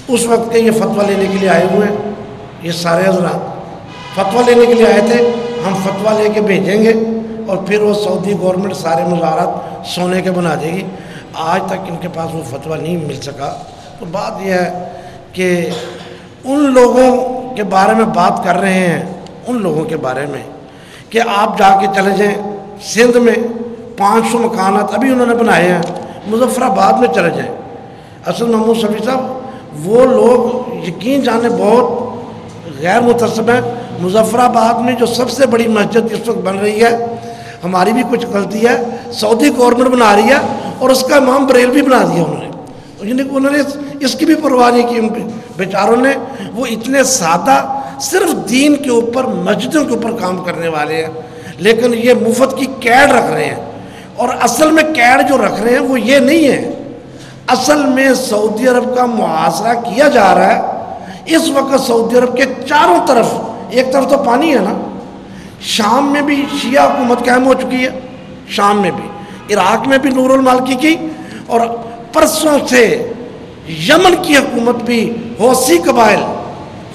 اس وقت کے یہ فتویٰ لینے کے لیے آئے ہوئے ہیں۔ یہ سارے حضرات فتویٰ لینے کے لیے آئے تھے۔ ہم فتویٰ لے کے بھیجیں گے اور پھر وہ سعودی گورنمنٹ سارے مظاہرات سونے کے بنا دے گی۔ آج تک ان کے پاس وہ فتویٰ نہیں مل سکا۔ تو بات یہ ہے کہ ان لوگوں کے بارے میں بات کر رہے ہیں، ان لوگوں کے بارے میں کہ آپ جا کے چلے جائیں۔ سندھ میں پانچ سو مکانات ابھی انہوں نے بنائے ہیں مظفر آباد میں چلے جائیں۔ اصل محمود شفیع صاحب وہ لوگ یقین جانے بہت غیر متصب ہیں۔ مظفر آباد میں جو سب سے بڑی مسجد اس وقت بن رہی ہے، ہماری بھی کچھ غلطی ہے، سعودی گورنمنٹ بنا رہی ہے اور اس کا امام بریل بھی بنا دیا انہوں نے۔ یعنی کہ انہوں نے اس کی بھی پرواہ نہیں کی ان بیچاروں نے، وہ اتنے سادہ، صرف دین کے اوپر، مسجدوں کے اوپر کام کرنے والے ہیں۔ لیکن یہ مفت کی کیڈ رکھ رہے ہیں۔ اور اصل میں کیڈ جو رکھ رہے ہیں، وہ یہ نہیں ہے اصل میں سعودی عرب کا محاصرہ کیا جا رہا ہے، اس وقت سعودی عرب کے چاروں طرف، ایک طرف تو پانی ہے نا، شام میں بھی شیعہ حکومت قائم ہو چکی ہے، شام میں بھی، عراق میں بھی نور المالکی کی اور پرسوں سے یمن کی حکومت بھی حوثی قبائل،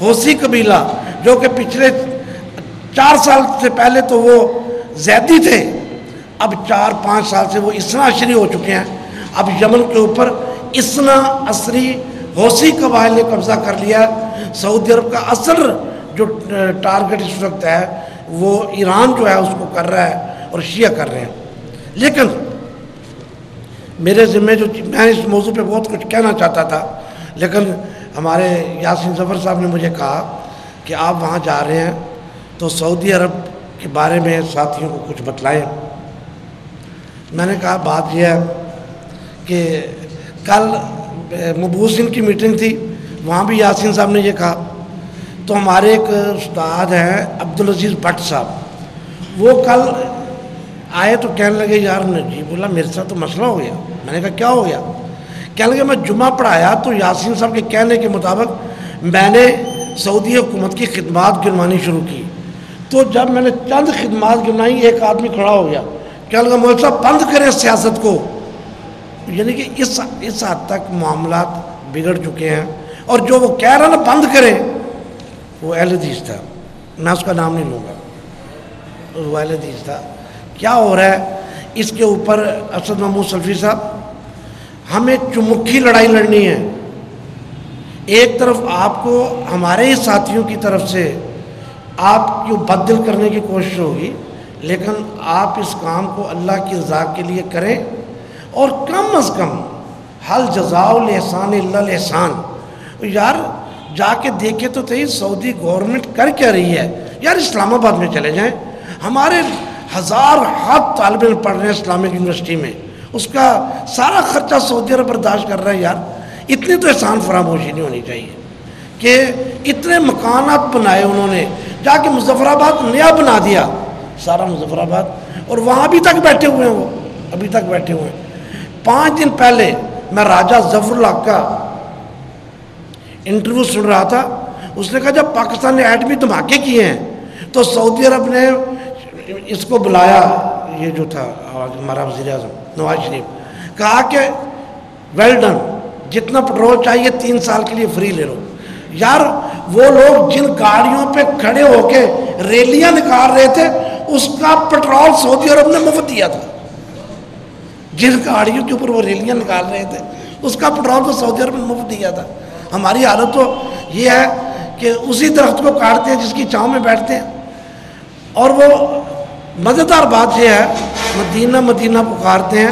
حوثی قبیلہ، جو کہ پچھلے چار سال سے پہلے تو وہ زیدی تھے، اب چار پانچ سال سے وہ اسنا عشری ہو چکے ہیں۔ اب یمن کے اوپر اسنا عصری حوثی قبائل نے قبضہ کر لیا سعودی عرب کا اصل جو ٹارگٹ اس وقت ہے، وہ ایران جو ہے، اس کو کر رہا ہے اور شیعہ کر رہے ہیں۔ لیکن میرے ذمہ جو میں اس موضوع پہ بہت کچھ کہنا چاہتا تھا، لیکن ہمارے یاسین ظفر صاحب نے مجھے کہا کہ آپ وہاں جا رہے ہیں تو سعودی عرب کے بارے میں ساتھیوں کو کچھ بتلائیں۔ میں نے کہا، بات یہ ہے کہ کل مبوسن کی میٹنگ تھی، وہاں بھی یاسین صاحب نے یہ کہا۔ تو ہمارے ایک استاد ہیں عبدالعزیز بٹ صاحب، وہ کل آئے تو کہنے لگے، یار جی بولا، میرے ساتھ تو مسئلہ ہو گیا۔ میں نے کہا، کیا ہو گیا؟ کہنے لگے، میں جمعہ پڑھایا تو یاسین صاحب کے کہنے کے مطابق میں نے سعودی حکومت کی خدمات گنوانی شروع کی۔ تو جب میں نے چند خدمات گنوائی ایک آدمی کھڑا ہو گیا۔ کہنے لگا مول صاحب، بند کریں سیاست کو۔ یعنی کہ اس اس حد تک معاملات بگڑ چکے ہیں اور جو وہ کہہ رہا نا بند کریں وہ اہل حدیث تھا۔ میں اس کا نام نہیں لوں گا۔ والد عزیز تھا۔ کیا ہو رہا ہے؟ اس کے اوپر اسد محمود سلفی صاحب، ہمیں چمکھی لڑائی لڑنی ہے۔ ایک طرف آپ کو ہمارے ہی ساتھیوں کی طرف سے آپ کو بدل کرنے کی کوشش ہوگی، لیکن آپ اس کام کو اللہ کی رضا کے لیے کریں۔ اور کم از کم، حل جزاء الحسان اللہ الحسان یار، جا کے دیکھے تو تھی سعودی گورنمنٹ کر کیا رہی ہے؟ یار، اسلام آباد میں چلے جائیں۔ ہمارے ہزار ہاتھ طالب علم پڑھ رہے ہیں اسلامک یونیورسٹی میں۔ اس کا سارا خرچہ سعودی عرب برداشت کر رہا ہے یار۔ اتنی تو احسان فراموشی نہیں ہونی چاہیے کہ اتنے مکانات بنائے انہوں نے، جا کے مظفر آباد نیا بنا دیا، سارا مظفر آباد اور وہاں ابھی تک بیٹھے ہوئے ہیں وہ، ابھی تک بیٹھے ہوئے ہیں۔ پانچ دن پہلے میں راجہ ظفر اللہ کا انٹرویو سن رہا تھا، اس نے کہا جب پاکستان نے ایٹمی دھماکے کیے ہیں، تو سعودی عرب نے اس کو بلایا، یہ جو تھا ہمارا وزیر اعظم، نواز شریف، کہا کہ ویل ڈن جتنا پٹرول چاہیے، تین سال کے لیے فری لے لو۔ یار، وہ لوگ جن گاڑیوں پہ کھڑے ہو کے ریلیاں نکال رہے تھے، اس کا پٹرول سعودی عرب نے مفت دیا تھا۔ جن گاڑیوں کے اوپر وہ ریلیاں نکال رہے تھے۔ اس کا پٹرول تو سعودی عرب نے مفت دیا تھا۔ ہماری حالت تو یہ ہے کہ اسی درخت کو کاٹتے ہیں جس کی چاؤں میں بیٹھتے ہیں۔ اور وہ مزیدار بات یہ ہے، مدینہ مدینہ پکارتے ہیں۔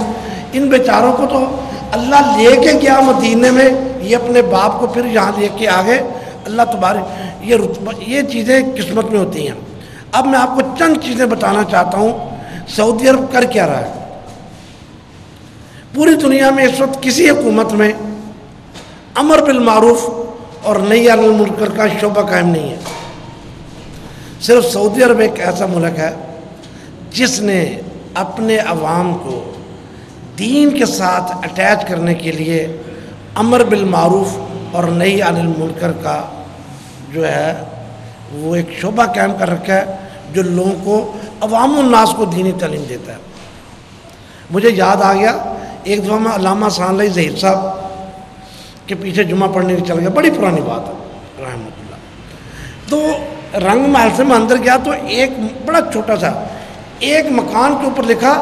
ان بیچاروں کو تو اللہ لے کے گیا مدینہ میں، یہ اپنے باپ کو پھر یہاں لے کے آگے اللہ تبارک، یہ رتبہ، یہ چیزیں قسمت میں ہوتی ہیں۔ اب میں آپ کو چند چیزیں بتانا چاہتا ہوں۔ سعودی عرب کر کیا رہا ہے؟ پوری دنیا میں اس وقت کسی حکومت میں امر بالمعروف اور نئی المنکر کا شعبہ قائم نہیں ہے۔ صرف سعودی عرب ایک ایسا ملک ہے جس نے اپنے عوام کو دین کے ساتھ اٹیچ کرنے کے لیے امر بالمعروف اور نئی عن المنکر کا جو ہے وہ ایک شعبہ قائم کر رکھا ہے جو لوگوں کو عوام الناس کو دینی تعلیم دیتا ہے۔ مجھے یاد آ گیا ایک دفعہ میں علامہ سان علیہ ظہیر صاحب کے پیچھے جمعہ پڑھنے کے چل گیا بڑی پرانی بات ہے رحمۃ اللہ۔ تو رنگ محل سے میں اندر گیا تو ایک بڑا چھوٹا سا، ایک مکان کے اوپر لکھا،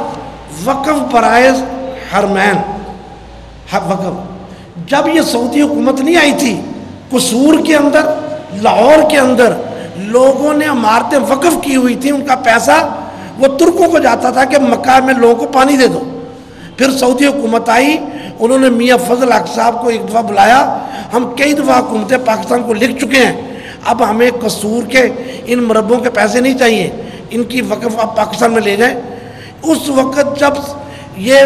وقف برائز ہرمین وقف۔ جب یہ سعودی حکومت نہیں آئی تھی، قصور کے اندر، لاہور کے اندر لوگوں نے عمارتیں وقف کی ہوئی تھیں، ان کا پیسہ وہ ترکوں کو جاتا تھا کہ مکہ میں لوگوں کو پانی دے دو۔ پھر سعودی حکومت آئی، انہوں نے میاں فضل حق صاحب کو ایک دفعہ بلایا۔ ہم کئی دفعہ حکومتیں پاکستان کو لکھ چکے ہیں۔ اب ہمیں قصور کے، ان مربوں کے پیسے نہیں چاہیے۔ ان کی وقف آپ پاکستان میں لے جائیں۔ اس وقت جب یہ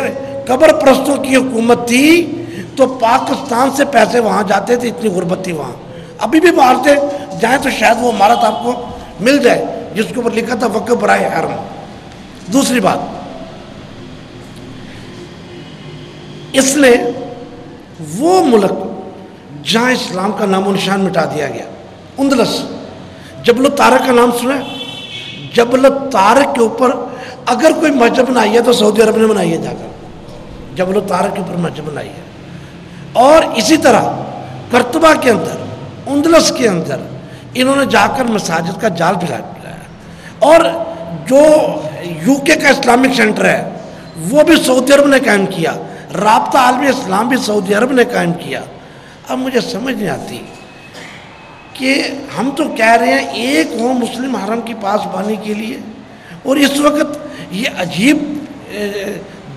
قبر پرستوں کی حکومت تھی، تو پاکستان سے پیسے وہاں جاتے تھے، اتنی غربت تھی وہاں۔ ابھی بھی باہر تھے جائیں تو شاید وہ عمارت آپ کو مل جائے، جس کے اوپر لکھا تھا، وقف برائے حرم۔ دوسری بات۔ اس نے وہ ملک جہاں اسلام کا نام و نشان مٹا دیا گیا، اندلس۔ جبل الطارق کا نام سنا ہے۔ جبل الطارق کے اوپر اگر کوئی مسجد بنائی ہے تو سعودی عرب نے بنائی ہے جا کر۔ جبل الطارق کے اوپر مسجد بنائی ہے۔ اور اسی طرح کرتبہ کے اندر، اندلس کے اندر انہوں نے جا کر مساجد کا جال پھیلایا۔ اور جو یو کے کا اسلامک سینٹر ہے، وہ بھی سعودی عرب نے قائم کیا۔ رابطہ عالمی اسلام بھی سعودی عرب نے قائم کیا۔ اب مجھے سمجھ نہیں آتی کہ ہم تو کہہ رہے ہیں ایک ہو مسلم حرم کی پاس بانی کے لیے اور اس وقت یہ عجیب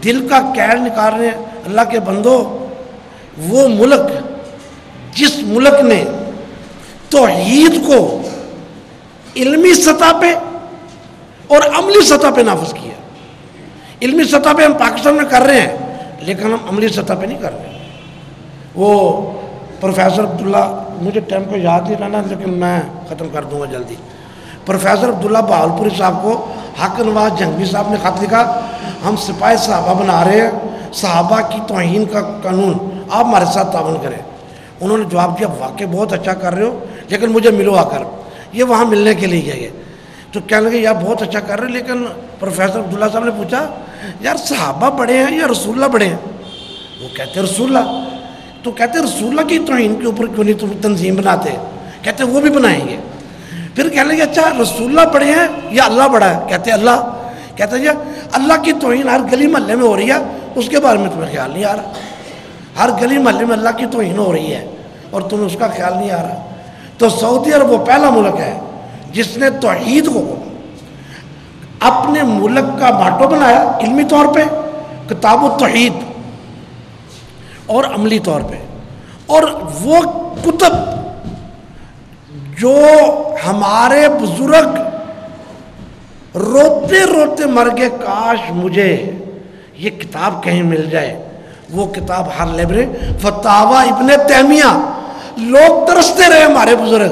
دل کا کیر نکال رہے ہیں۔ اللہ کے بندو، وہ ملک، جس ملک نے توحید کو علمی سطح پہ اور عملی سطح پہ نافذ کیا۔ علمی سطح پہ ہم پاکستان میں کر رہے ہیں۔ لیکن ہم عملی سطح پہ نہیں کر رہے۔ وہ پروفیسر عبداللہ، مجھے ٹائم کو یاد نہیں رہنا، لیکن میں ختم کر دوں گا جلدی۔ پروفیسر عبداللہ بہالپوری صاحب کو حق نواز جنگوی صاحب نے خط لکھا، ہم سپاہی صحابہ بنا رہے ہیں، صحابہ کی توہین کا قانون، آپ ہمارے ساتھ تعاون کریں۔ انہوں نے جواب دیا واقع بہت اچھا کر رہے ہو، لیکن مجھے ملو آ کر۔ یہ وہاں ملنے کے لیے گئے۔ تو کہنے لگے، یار بہت اچھا کر رہے لیکن پروفیسر عبداللہ صاحب نے پوچھا یار صحابہ بڑے ہیں یا رسول اللہ بڑے ہیں وہ کہتے رسول اللہ تو کہتے رسول اللہ کی توہین کے اوپر کیوں نہیں تم تنظیم بناتے کہتے وہ بھی بنائیں گے پھر کہنے لگے اچھا رسول اللہ بڑے ہیں یا اللہ بڑا ہے کہتے اللہ کہتے جی اللہ کی توہین ہر گلی محلے میں ہو رہی ہے اس کے بارے میں تمہیں خیال نہیں آ رہا ہر گلی محلے میں اللہ کی توہین ہو رہی ہے اور تمہیں اس کا خیال نہیں آ رہا تو سعودی عرب وہ پہلا ملک ہے جس نے توحید کو اپنے ملک کا باٹو بنایا علمی طور پہ، کتاب و توحید اور عملی طور پہ۔ اور وہ کتب جو ہمارے بزرگ روتے روتے مر گئے، کاش مجھے یہ کتاب کہیں مل جائے۔ وہ کتاب ہر لائبریری فتاوا ابن تیمیہ۔ لوگ ترستے رہے ہمارے بزرگ۔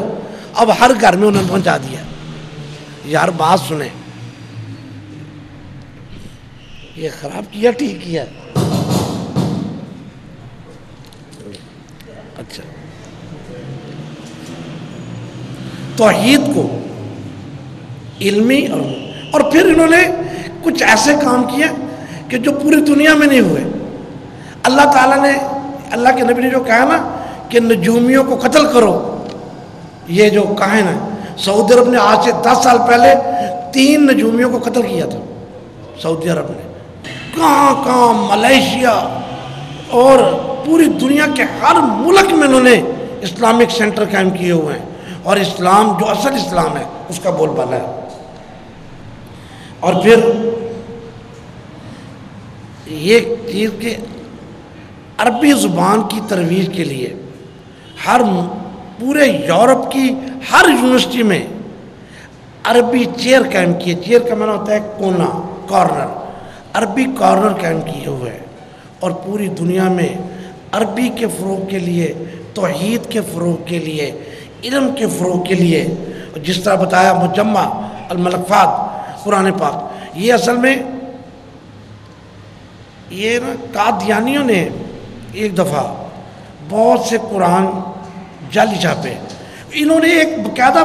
اب ہر گھر میں انہوں نے پہنچا دیا۔ یار، بات سنیں۔ یہ خراب کیا، ٹھیک کیا؟ اچھا۔ توحید کو علمی اور اور پھر انہوں نے کچھ ایسے کام کیا کہ جو پوری دنیا میں نہیں ہوئے۔ اللہ تعالیٰ نے اللہ کے نبی نے جو کہا نا کہ نجومیوں کو قتل کرو، یہ جو کہن ہے، سعودی عرب نے آج سے دس سال پہلے تین نجومیوں کو قتل کیا تھا۔ سعودی عرب نے۔ کہاں کہاں ملیشیا اور پوری دنیا کے ہر ملک میں انہوں نے اسلامک سینٹر قائم کیے ہوئے ہیں اور اسلام جو اصل اسلام ہے، اس کا بول بالا ہے۔ اور پھر یہ چیز کہ عربی زبان کی ترویج کے لیے ہر پورے یورپ کی ہر یونیورسٹی میں عربی چیئر قائم کیے۔ چیئر کا معنی ہوتا ہے کونا، کارنر۔ عربی کارنر قائم کیے ہوئے ہیں اور پوری دنیا میں عربی کے فروغ کے لیے، توحید کے فروغ کے لیے، علم کے فروغ کے لیے جس طرح بتایا مجمع الملکفات قرآن پاک، یہ اصل میں یہ نا قادیانیوں نے ایک دفعہ بہت سے قرآن جعلی چھاپے انہوں نے ایک باقاعدہ،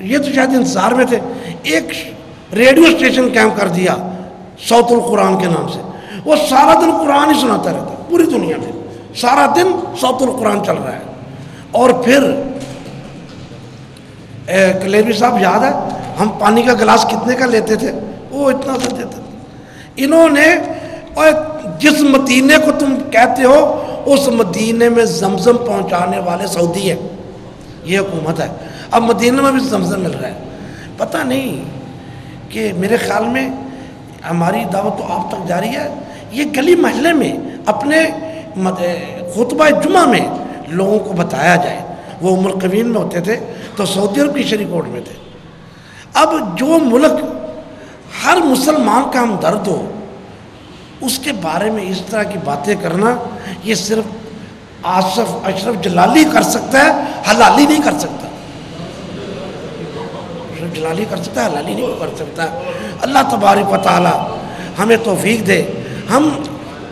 یہ تو شاید انتظار میں تھے، ایک ریڈیو اسٹیشن کیمپ کر دیا۔ سوت القرآن کے نام سے۔ وہ سارا دن قرآن ہی سناتا رہتا، پوری دنیا میں۔ سارا دن سوت القرآن چل رہا ہے۔ اور پھر کلیوی صاحب یاد ہے، ہم پانی کا گلاس کتنے کا لیتے تھے؟ وہ اتنا سا دیتے تھے۔ انہوں نے، اور جس مدینے کو تم کہتے ہو، اس مدینے میں زمزم پہنچانے والے سعودی ہیں۔ یہ حکومت ہے۔ اب مدینہ میں بھی زمزم مل رہا ہے۔ پتہ نہیں کہ میرے خیال میں ہماری دعوت تو آپ تک جاری ہے۔ یہ گلی محلے میں، اپنے خطبہ جمعہ میں لوگوں کو بتایا جائے۔ وہ عمر قوین میں ہوتے تھے، تو سعودی عرب کی شری کوٹ میں تھے۔ اب جو ملک ہر مسلمان کا ہم درد ہو، اس کے بارے میں اس طرح کی باتیں کرنا، یہ صرف آصف اشرف جلالی کر سکتا ہے، حلالی نہیں کر سکتا۔ اشرف جلالی کر سکتا ہے حلالی نہیں کر سکتا۔ اللہ تبارک و تعالی ہمیں توفیق دے۔ ہم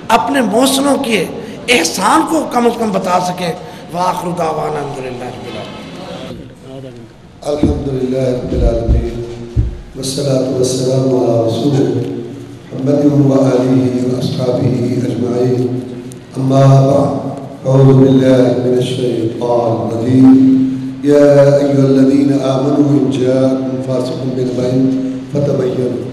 اپنے موسموں کے احسان کو کم از کم بتا سکیں۔ واخر دعوانا الحمدللہ رب العالمین۔ الحمد لله رب العالمين والصلاة والسلام على رسول محمد وآله وأصحابه أجمعين أما بعد أعوذ بالله من الشيطان الرجيم يا أيها الذين آمنوا إن جاءكم فاسق بنبأ فتبينوا.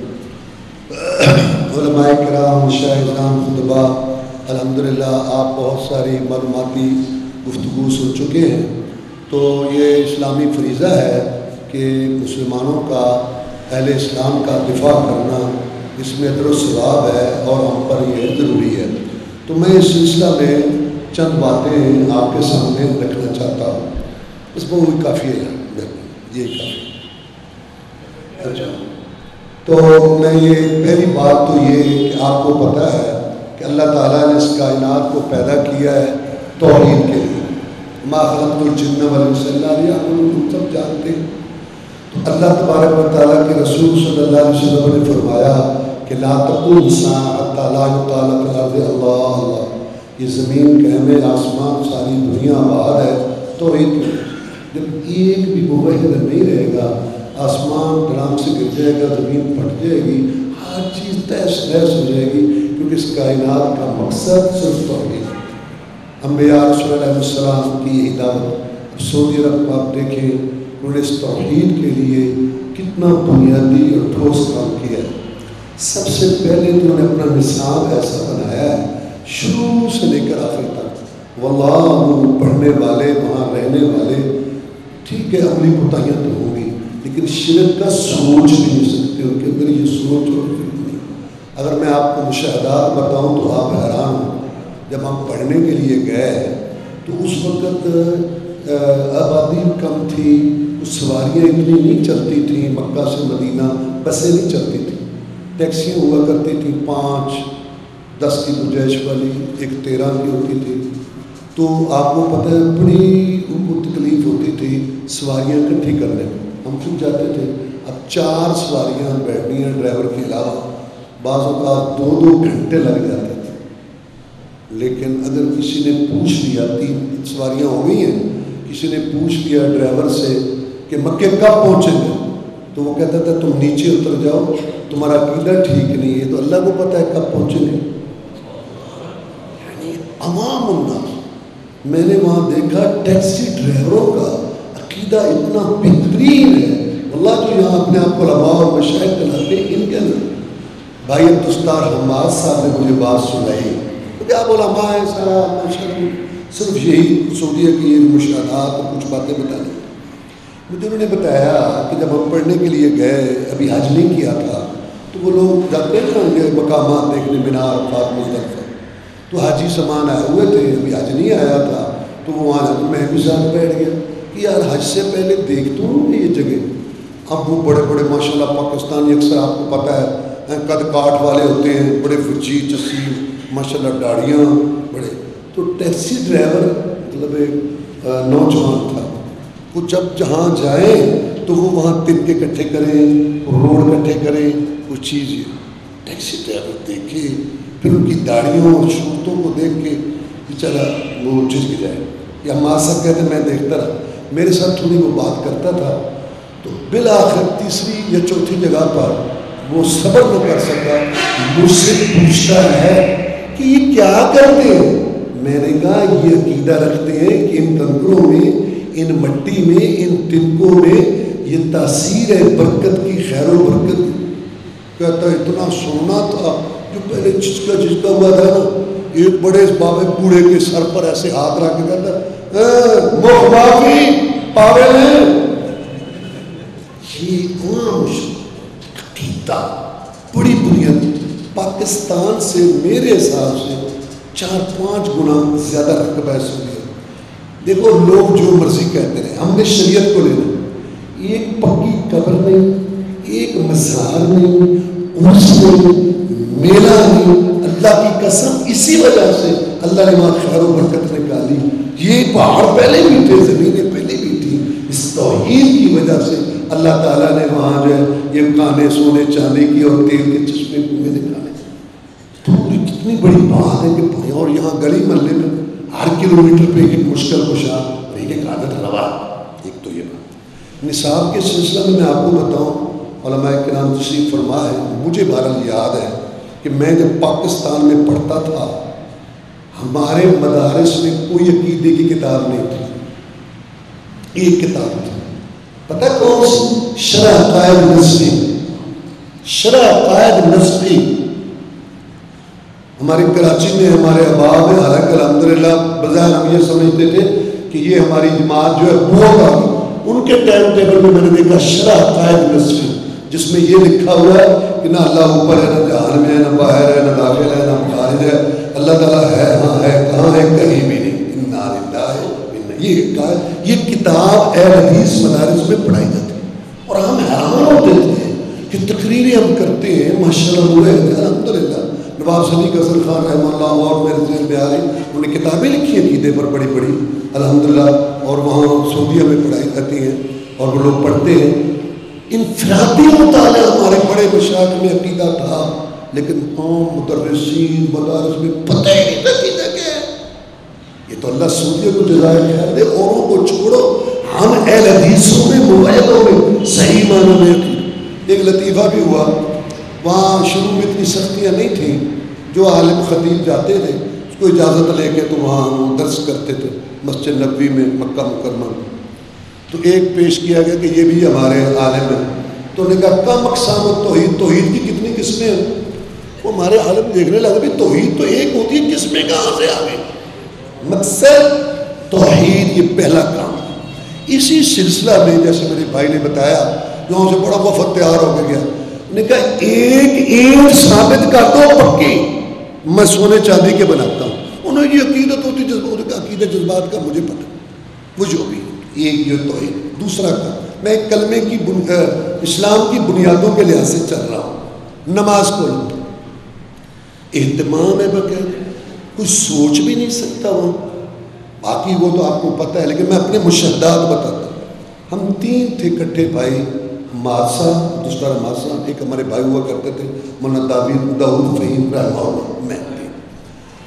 علماء کرام شاہدان خطبہ، الحمدللہ، آپ بہت ساری معلوماتی گفتگو سن چکے ہیں۔ تو یہ اسلامی فریضہ ہے کہ مسلمانوں کا، اہل اسلام کا دفاع کرنا اس میں در و ثواب ہے اور ہم پر یہ ضروری ہے۔ تو میں اس سلسلہ میں چند باتیں آپ کے سامنے رکھنا چاہتا ہوں۔ اس میں وہ کافی ہے یہ کافی اچھا تو میں یہ پہلی بات تو یہ کہ آپ کو پتہ ہے کہ اللہ تعالیٰ نے اس کائنات کو پیدا کیا ہے توحید کے لیے۔ ما خلقت الجن والانس الا ليعبدون سب جانتے ہیں۔ تو اللہ تبارک و تعالیٰ کے رسول صلی اللہ علیہ وسلم نے فرمایا کہ لا تقوم الساعة لا يطالع الارض اللہ اللہ یہ زمین کہمے آسمان ساری دنیا آباد ہے، توحید کے جب ایک بھی موحد نہیں رہے گا، آسمان گرام سے گر جائے گا، زمین پھٹ جائے گی، ہر چیز تیس تیس ہو جائے گی، کیونکہ اس کائنات کا مقصد صرف توحید ہے۔ انبیاء رسول علیہ السلام کی یہی دعوت اب سعودی عرب کو آپ دیکھیں، انہوں نے اس توحید کے لیے کتنا بنیادی اور ٹھوس کام کیا ہے۔ سب سے پہلے تو انہوں نے اپنا نصاب ایسا بنایا ہے، شروع سے لے کر آخر تک۔ واللہ وہ پڑھنے والے، وہاں رہنے والے ٹھیک ہے عملی کوتاہیاں تو ہوں گی، لیکن شرک کا سوچ نہیں ہو سکتے ان کے اندر، یہ سوچ اور فکر نہیں۔ اگر میں آپ کو مشاہدات بتاؤں تو آپ حیران ہوں۔ جب ہم پڑھنے کے لیے گئے تو اس وقت آبادی کم تھی سواریاں اتنی نہیں چلتی تھیں، مکہ سے مدینہ بسیں نہیں چلتی تھیں۔ ٹیکسیاں ہوا کرتی تھیں، پانچ، دس کی گنجائش والی، ایک تیرہ کی ہوتی تھی۔ تو آپ کو پتہ ہے، بڑی ان کو سواریاں اکٹھی کرنے میں ہم خود جاتے تھے۔ اب چار سواریاں بیٹھنی ہیں ڈرائیور کے علاوہ۔ بعض اوقات دو دو گھنٹے لگ جاتے تھے۔ لیکن اگر کسی نے پوچھ لیا، تین سواریاں ہو گئی ہیں، کسی نے پوچھ لیا ڈرائیور سے کہ مکے کب پہنچیں گے تو وہ کہتا تھا، تم نیچے اتر جاؤ، تمہارا عقیدہ ٹھیک نہیں ہے، تو اللہ کو پتہ ہے کب پہنچیں گے یعنی عوام الناس میں نے وہاں دیکھا، ٹیکسی ڈرائیوروں کا عقیدہ اتنا بہترین ہے۔ اللہ جو یہاں اپنے آپ کو لبا اور مشاہد کلاتے ہیں، ان کے اندر۔ بھائی عبدالستار حماد صاحب نے مجھے بات سنائی۔ کیا علماء ہیں سارا صرف یہی سعودیہ کی مشاہدات اور کچھ باتیں بتانے مجھے انہوں نے بتایا کہ جب ہم پڑھنے کے لیے گئے، ابھی حج نہیں کیا تھا، تو وہ لوگ جاتے ہیں نا یہ مقامات دیکھنے، مینار فاط مزدلفہ تو حاجی سامان آئے ہوئے تھے، ابھی حج نہیں آیا تھا، تو وہ وہاں میں بھی ساتھ بیٹھ گیا۔ کہ یار حج سے پہلے دیکھ تو ہوں یہ جگہ۔ اب وہ بڑے بڑے ماشاء اللہ پاکستانی اکثر آپ کو پتہ ہے قد کاٹ والے ہوتے ہیں، بڑے فچی چسی ماشاء اللہ داڑیاں، بڑے۔ تو ٹیکسی ڈرائیور مطلب ایک نوجوان تھا۔ وہ جب جہاں جائیں تو وہ وہاں تنکے اکٹھے کریں روڈ اکٹھے کریں کچھ چیز یہ۔ ٹیکسی ڈرائیور دیکھے، پھر ان کی داڑھیوں اور صورتوں کو دیکھ کے بیچارہ وہ جھجک جائے یا ماں صاحب کہتے میں دیکھتا رہا۔ میرے ساتھ تھوڑی وہ بات کرتا تھا، تو بالآخر تیسری یا چوتھی جگہ پر وہ صبر نہ کر سکا، مجھ سے پوچھتا ہے کہ یہ کیا کرتے ہیں؟ میں نے کہا، یہ عقیدہ رکھتے ہیں کہ ان کنکروں میں، ان مٹی میں، ان تنکوں میں یہ تاثیر ہے برکت کی، خیر و برکت کہتا ہے اتنا سونا تھا جو پہلے چچکا چچکا ہوا تھا نا، ایک بڑے بابے بوڑھے کے سر پر ایسے ہاتھ رکھ کے کہتا مخ معافی پاگل ہے یہ عام عقیدہ بڑی بنیاد۔ پاکستان سے میرے حساب سے چار پانچ گنا زیادہ رقبہ ہے سعودی دیکھو، لوگ جو مرضی کہتے رہے، ہم نے شریعت کو لینا۔ ایک پکی قبر نہیں، ایک مزار نہیں عرص نہیں میلہ نہیں۔ اللہ کی قسم، اسی وجہ سے اللہ نے وہاں خیر و برکت نکالی۔ یہ پہاڑ پہلے بھی تھے، زمینیں پہلے بھی تھی اس توحید کی وجہ سے اللہ تعالیٰ نے وہاں جو ہے، یہ کانے سونے، چاندی کی اور تیل کے چشمے کنویں نکالے۔ تو کتنی بڑی بات ہے کہ بھائی، اور یہاں گلی محلے میں ہر کلو میٹر پہ ایک مشکل کشا اور ایک عادت روا۔ ایک تو یہ بات۔ نصاب کے سلسلہ میں میں آپ کو بتاؤں، علماء کرام تشریف فرما ہے، مجھے بہرحال یاد ہے کہ میں جب پاکستان میں پڑھتا تھا ہمارے مدارس میں کوئی عقیدے کی کتاب نہیں تھی۔ ایک کتاب تھی۔ پتہ کون سی؟ شرح قائد نسلی شرح قائد نسلی ہماری کراچی میں ہمارے احباب ہیں۔ حالانکہ الحمد للہ بظاہر ہم یہ سمجھتے تھے کہ یہ ہماری جماعت جو ہے بہت آگے ان کے ٹائم ٹیبل میں میں نے دیکھا شرح قائد نسلی جس میں یہ لکھا ہوا ہے کہ نہ اللہ اوپر ہے، نہ جہان میں ہے، نہ باہر ہے، نہ داخل ہے، نہ خارج ہے۔ اللہ تعالیٰ ہے ہاں ہے، کہاں ہے، کہیں بھی نہیں۔ انا للہ یہ یہ کتاب اے حدیث مدارس میں پڑھائی جاتی ہے۔ اور ہم حیران ہوتے تھے کہ تقریریں ہم کرتے ہیں ماشاء اللہ الحمد للہ نواب صدیق اصل خان رحمہ اللہ اور میرے ذہن میں آ رہی، انہوں نے کتابیں لکھی ہیں عقیدے پر بڑی بڑی الحمدللہ، اور وہاں سعودیہ میں پڑھائی جاتی ہیں، اور وہ لوگ پڑھتے ہیں۔ انفرادی مطالعہ ہمارے بڑے مشاعر میں عقیدہ تھا۔ لیکن قوم مدرسین مدارس میں پتہ ہی نہیں تھا عقیدہ کیا ہے یہ تو اللہ سعودیہ کو جزائے خیر دے، اوروں کو چھوڑو۔ ہم اہل حدیثوں میں موبائلوں میں صحیح معنی میں ایک لطیفہ بھی ہوا، وہاں شروع میں اتنی سختیاں نہیں تھیں، جو عالم خطیب جاتے تھے، اس کو اجازت لے کے تو وہاں وہ درس کرتے تھے، مسجد نبوی میں، مکہ مکرمہ میں۔ تو ایک پیش کیا گیا کہ یہ بھی ہمارے عالم ہیں۔ تو انہوں نے کہا، کم اقسام توحید توحید کی کتنی قسمیں ہیں؟ وہ ہمارے عالم دیکھنے لگا بھی توحید تو ایک ہوتی ہے قسمیں کہاں سے آ گئی مقصد توحید یہ پہلا کام اسی سلسلہ میں جیسے میرے بھائی نے بتایا، جو سے بڑا وفد تیار ہو گیا نے کہا، ایک اینٹ ثابت کر دو پکی میں سونے چاندی کے بناتا ہوں۔ انہوں نے یہ عقیدت ہوتی جذبات کا عقیدت جذبات کا مجھے پتہ۔ وہ جو بھی، ایک یہ توحید دوسرا کام، میں کلمے کی بن... اسلام کی بنیادوں کے لحاظ سے چل رہا ہوں۔ نماز کو اہتمام ہے بغیر کچھ سوچ بھی نہیں سکتا وہ۔ باقی وہ تو آپ کو پتہ ہے، لیکن میں اپنے مشہدات بتاتا ہوں۔ ہم تین تھے کٹھے بھائی ماسا دوسرا ماسا ایک ہمارے بھائی ہوا کرتے تھے، مولانا داود داود فہیم رحمہ اللہ، میں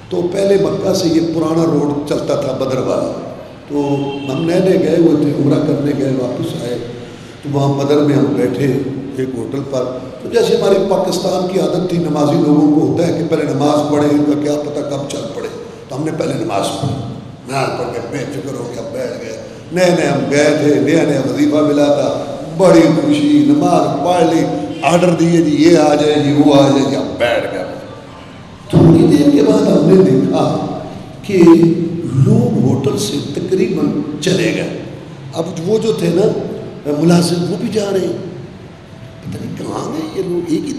تو پہلے مکہ سے یہ پرانا روڈ چلتا تھا بدر والا تو ہم نئے نئے گئے ہوئے تھے، عمرہ کرنے گئے، واپس آئے۔ تو وہاں بدر میں ہم بیٹھے۔ ایک ہوٹل پر۔ تو جیسے ہماری پاکستان کی عادت تھی، نمازی لوگوں کو ہوتا ہے کہ پہلے نماز پڑھے ان کا کیا پتہ کب چل پڑے۔ تو ہم نے پہلے نماز پڑھی۔ نماز پڑھ کے بے فکر ہو کے بیٹھ گئے نئے نئے ہم گئے تھے، نیا نیا وظیفہ ملا تھا۔ بڑی خوشی، نماز پڑھ لی، آرڈر دیے جی یہ آ جائے جی وہ آ جائے جی ہم بیٹھ گئے۔ تھوڑی دیر کے بعد ہم نے دیکھا کہ لوگ ہوٹل سے تقریباً چلے گئے۔ اب وہ جو تھے نا، ملازم، وہ بھی جا رہے ہیں۔ پتہ نہیں کہاں گئے یہ لوگ ایک ہی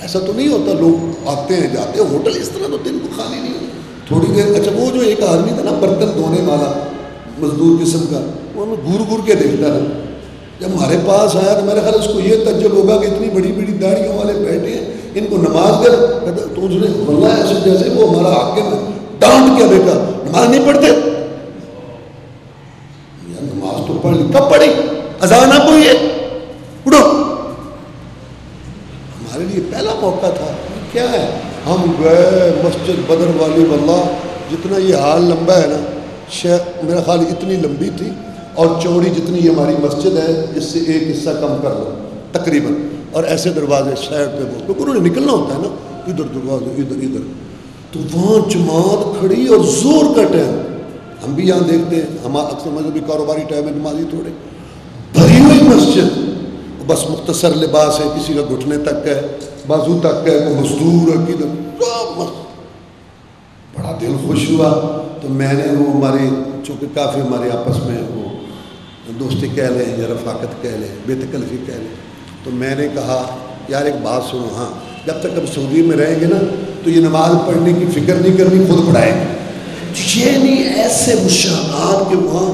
ایسا تو نہیں ہوتا، لوگ آتے ہیں، جاتے ہیں۔ ہوٹل اس طرح تو دن کو خالی نہیں ہوتا۔ تھوڑی دیر اچھا وہ جو ایک آدمی تھا نا، برتن دھونے والا، مزدور قسم کا، وہ ہمیں گور گور کے دیکھتا رہا جب ہمارے پاس آیا تو میرے خیال اس کو یہ تجب ہوگا کہ اتنی بڑی بڑی داڑیوں والے بیٹھے ہیں۔ ان کو نماز دے تو اس نے اللہ ایسے جیسے وہ ہمارا حاکم ہے ڈانٹ کیا، دیکھا، نماز نہیں پڑھتے؟ یا نماز تو پڑھ لی کب پڑھی اذان آپ ہوئی ہے اڑو ہمارے لیے پہلا موقع تھا کیا ہے؟ ہم گئے مسجد بدر والی واللہ، جتنا یہ حال لمبا ہے نا، شہ میرا خیال ادھر لمبی تھی، اور چوڑی جتنی ہماری مسجد ہے، اس سے ایک حصہ کم کر لو، تقریباً۔ اور ایسے دروازے سائڈ پہ وہ، کیونکہ انہوں نے نکلنا ہوتا ہے نا، ادھر دروازے، ادھر ادھر۔ تو وہاں جماعت کھڑی اور زور کا ٹائم۔ ہم بھی یہاں دیکھتے ہیں، ہم اکثر مذہبی کاروباری ٹائم ہے نمازی تھوڑے۔ بھری ہوئی مسجد، بس مختصر لباس ہے، کسی کا گھٹنے تک ہے۔ بازو تک ہے کوئی مزدور بڑا دل خوش ہوا تو میں نے وہ ہماری چونکہ کافی ہمارے آپس میں وہ دوستی کہہ لیں یا رفاقت کہہ لیں، بے تکلفی کہہ لیں۔ تو میں نے کہا، یار ایک بات سنو ہاں جب تک اب سعودی میں رہیں گے نا، تو یہ نماز پڑھنے کی فکر نہیں کرنی، خود پڑھائے گی یہ نہیں یعنی ایسے مشاہدات کہ وہاں،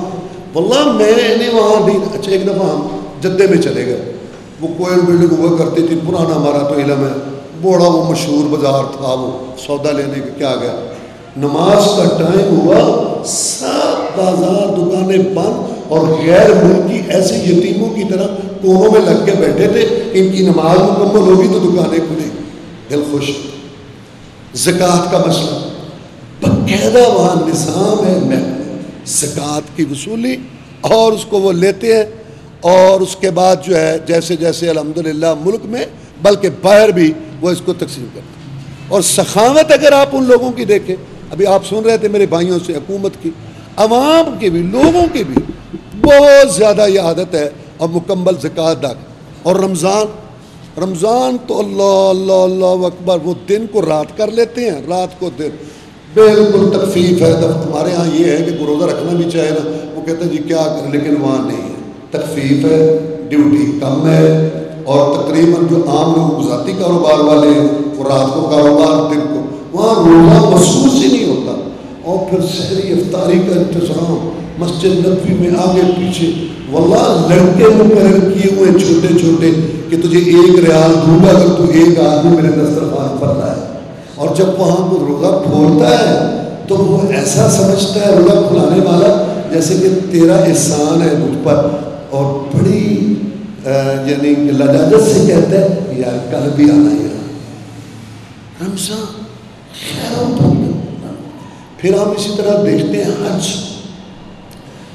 واللہ میں نے وہاں بھی اچھا ایک دفعہ ہم جدے میں چلے گئے۔ وہ کوئل بلڈنگ ہوا کرتی تھی پرانا ہمارا تو علم ہے۔ بڑا وہ مشہور بازار تھا، وہ سودا لینے کے کیا گیا۔ نماز کا ٹائم ہوا، سب بازار دکانیں بند اور غیر ملکی ایسے یتیموں کی طرح کونوں میں لگ کے بیٹھے تھے۔ ان کی نماز مکمل ہوگی تو دکانیں کھلیں۔ دل خوش۔ زکوٰۃ کا مسئلہ۔ باقاعدہ وہاں نظام ہے میں زکوٰۃ کی وصولی اور اس کو وہ لیتے ہیں۔ اور اس کے بعد جو ہے جیسے جیسے الحمدللہ ملک میں، بلکہ باہر بھی وہ اس کو تقسیم کرتے ہیں۔ اور سخاوت اگر آپ ان لوگوں کی دیکھیں، ابھی آپ سن رہے تھے میرے بھائیوں سے حکومت کی، عوام کے بھی، لوگوں کے بھی بہت زیادہ یہ عادت ہے اور مکمل زکوٰۃ دا اور رمضان رمضان تو اللہ اللہ اللہ اکبر، وہ دن کو رات کر لیتے ہیں، رات کو دن۔ بالکل تکفیف ہے ہمارے ہاں یہ ہے کہ روزہ رکھنا بھی چاہے نا، وہ کہتے ہیں جی کیا لیکن وہاں نہیں ہے۔ تکفیف ہے، ڈیوٹی کم ہے اور تقریباً جو عام لوگ ذاتی کاروبار والے ہیں، وہ رات کو کاروبار، دن کو، وہاں روزہ محسوس ہی نہیں ہوتا۔ اور پھر شہری افطاری کا انتظام، مسجد نبوی میں آگے پیچھے، واللہ لڑکے مقرر کیے ہوئے چھوٹے چھوٹے، کہ تجھے ایک ریال دوں گا اگر تو ایک آدمی میرے دسترخوان پر لائے۔ اور جب وہاں کو روزہ کھولتا ہے، تو وہ ایسا سمجھتا ہے، روزہ کھلانے والا، جیسے کہ تیرا احسان ہے مجھ پر بڑی یعنی لجاجت سے کہتے ہیں یار کل بھی آنا ہے۔ رمضان پھر ہم اسی طرح دیکھتے ہیں حج۔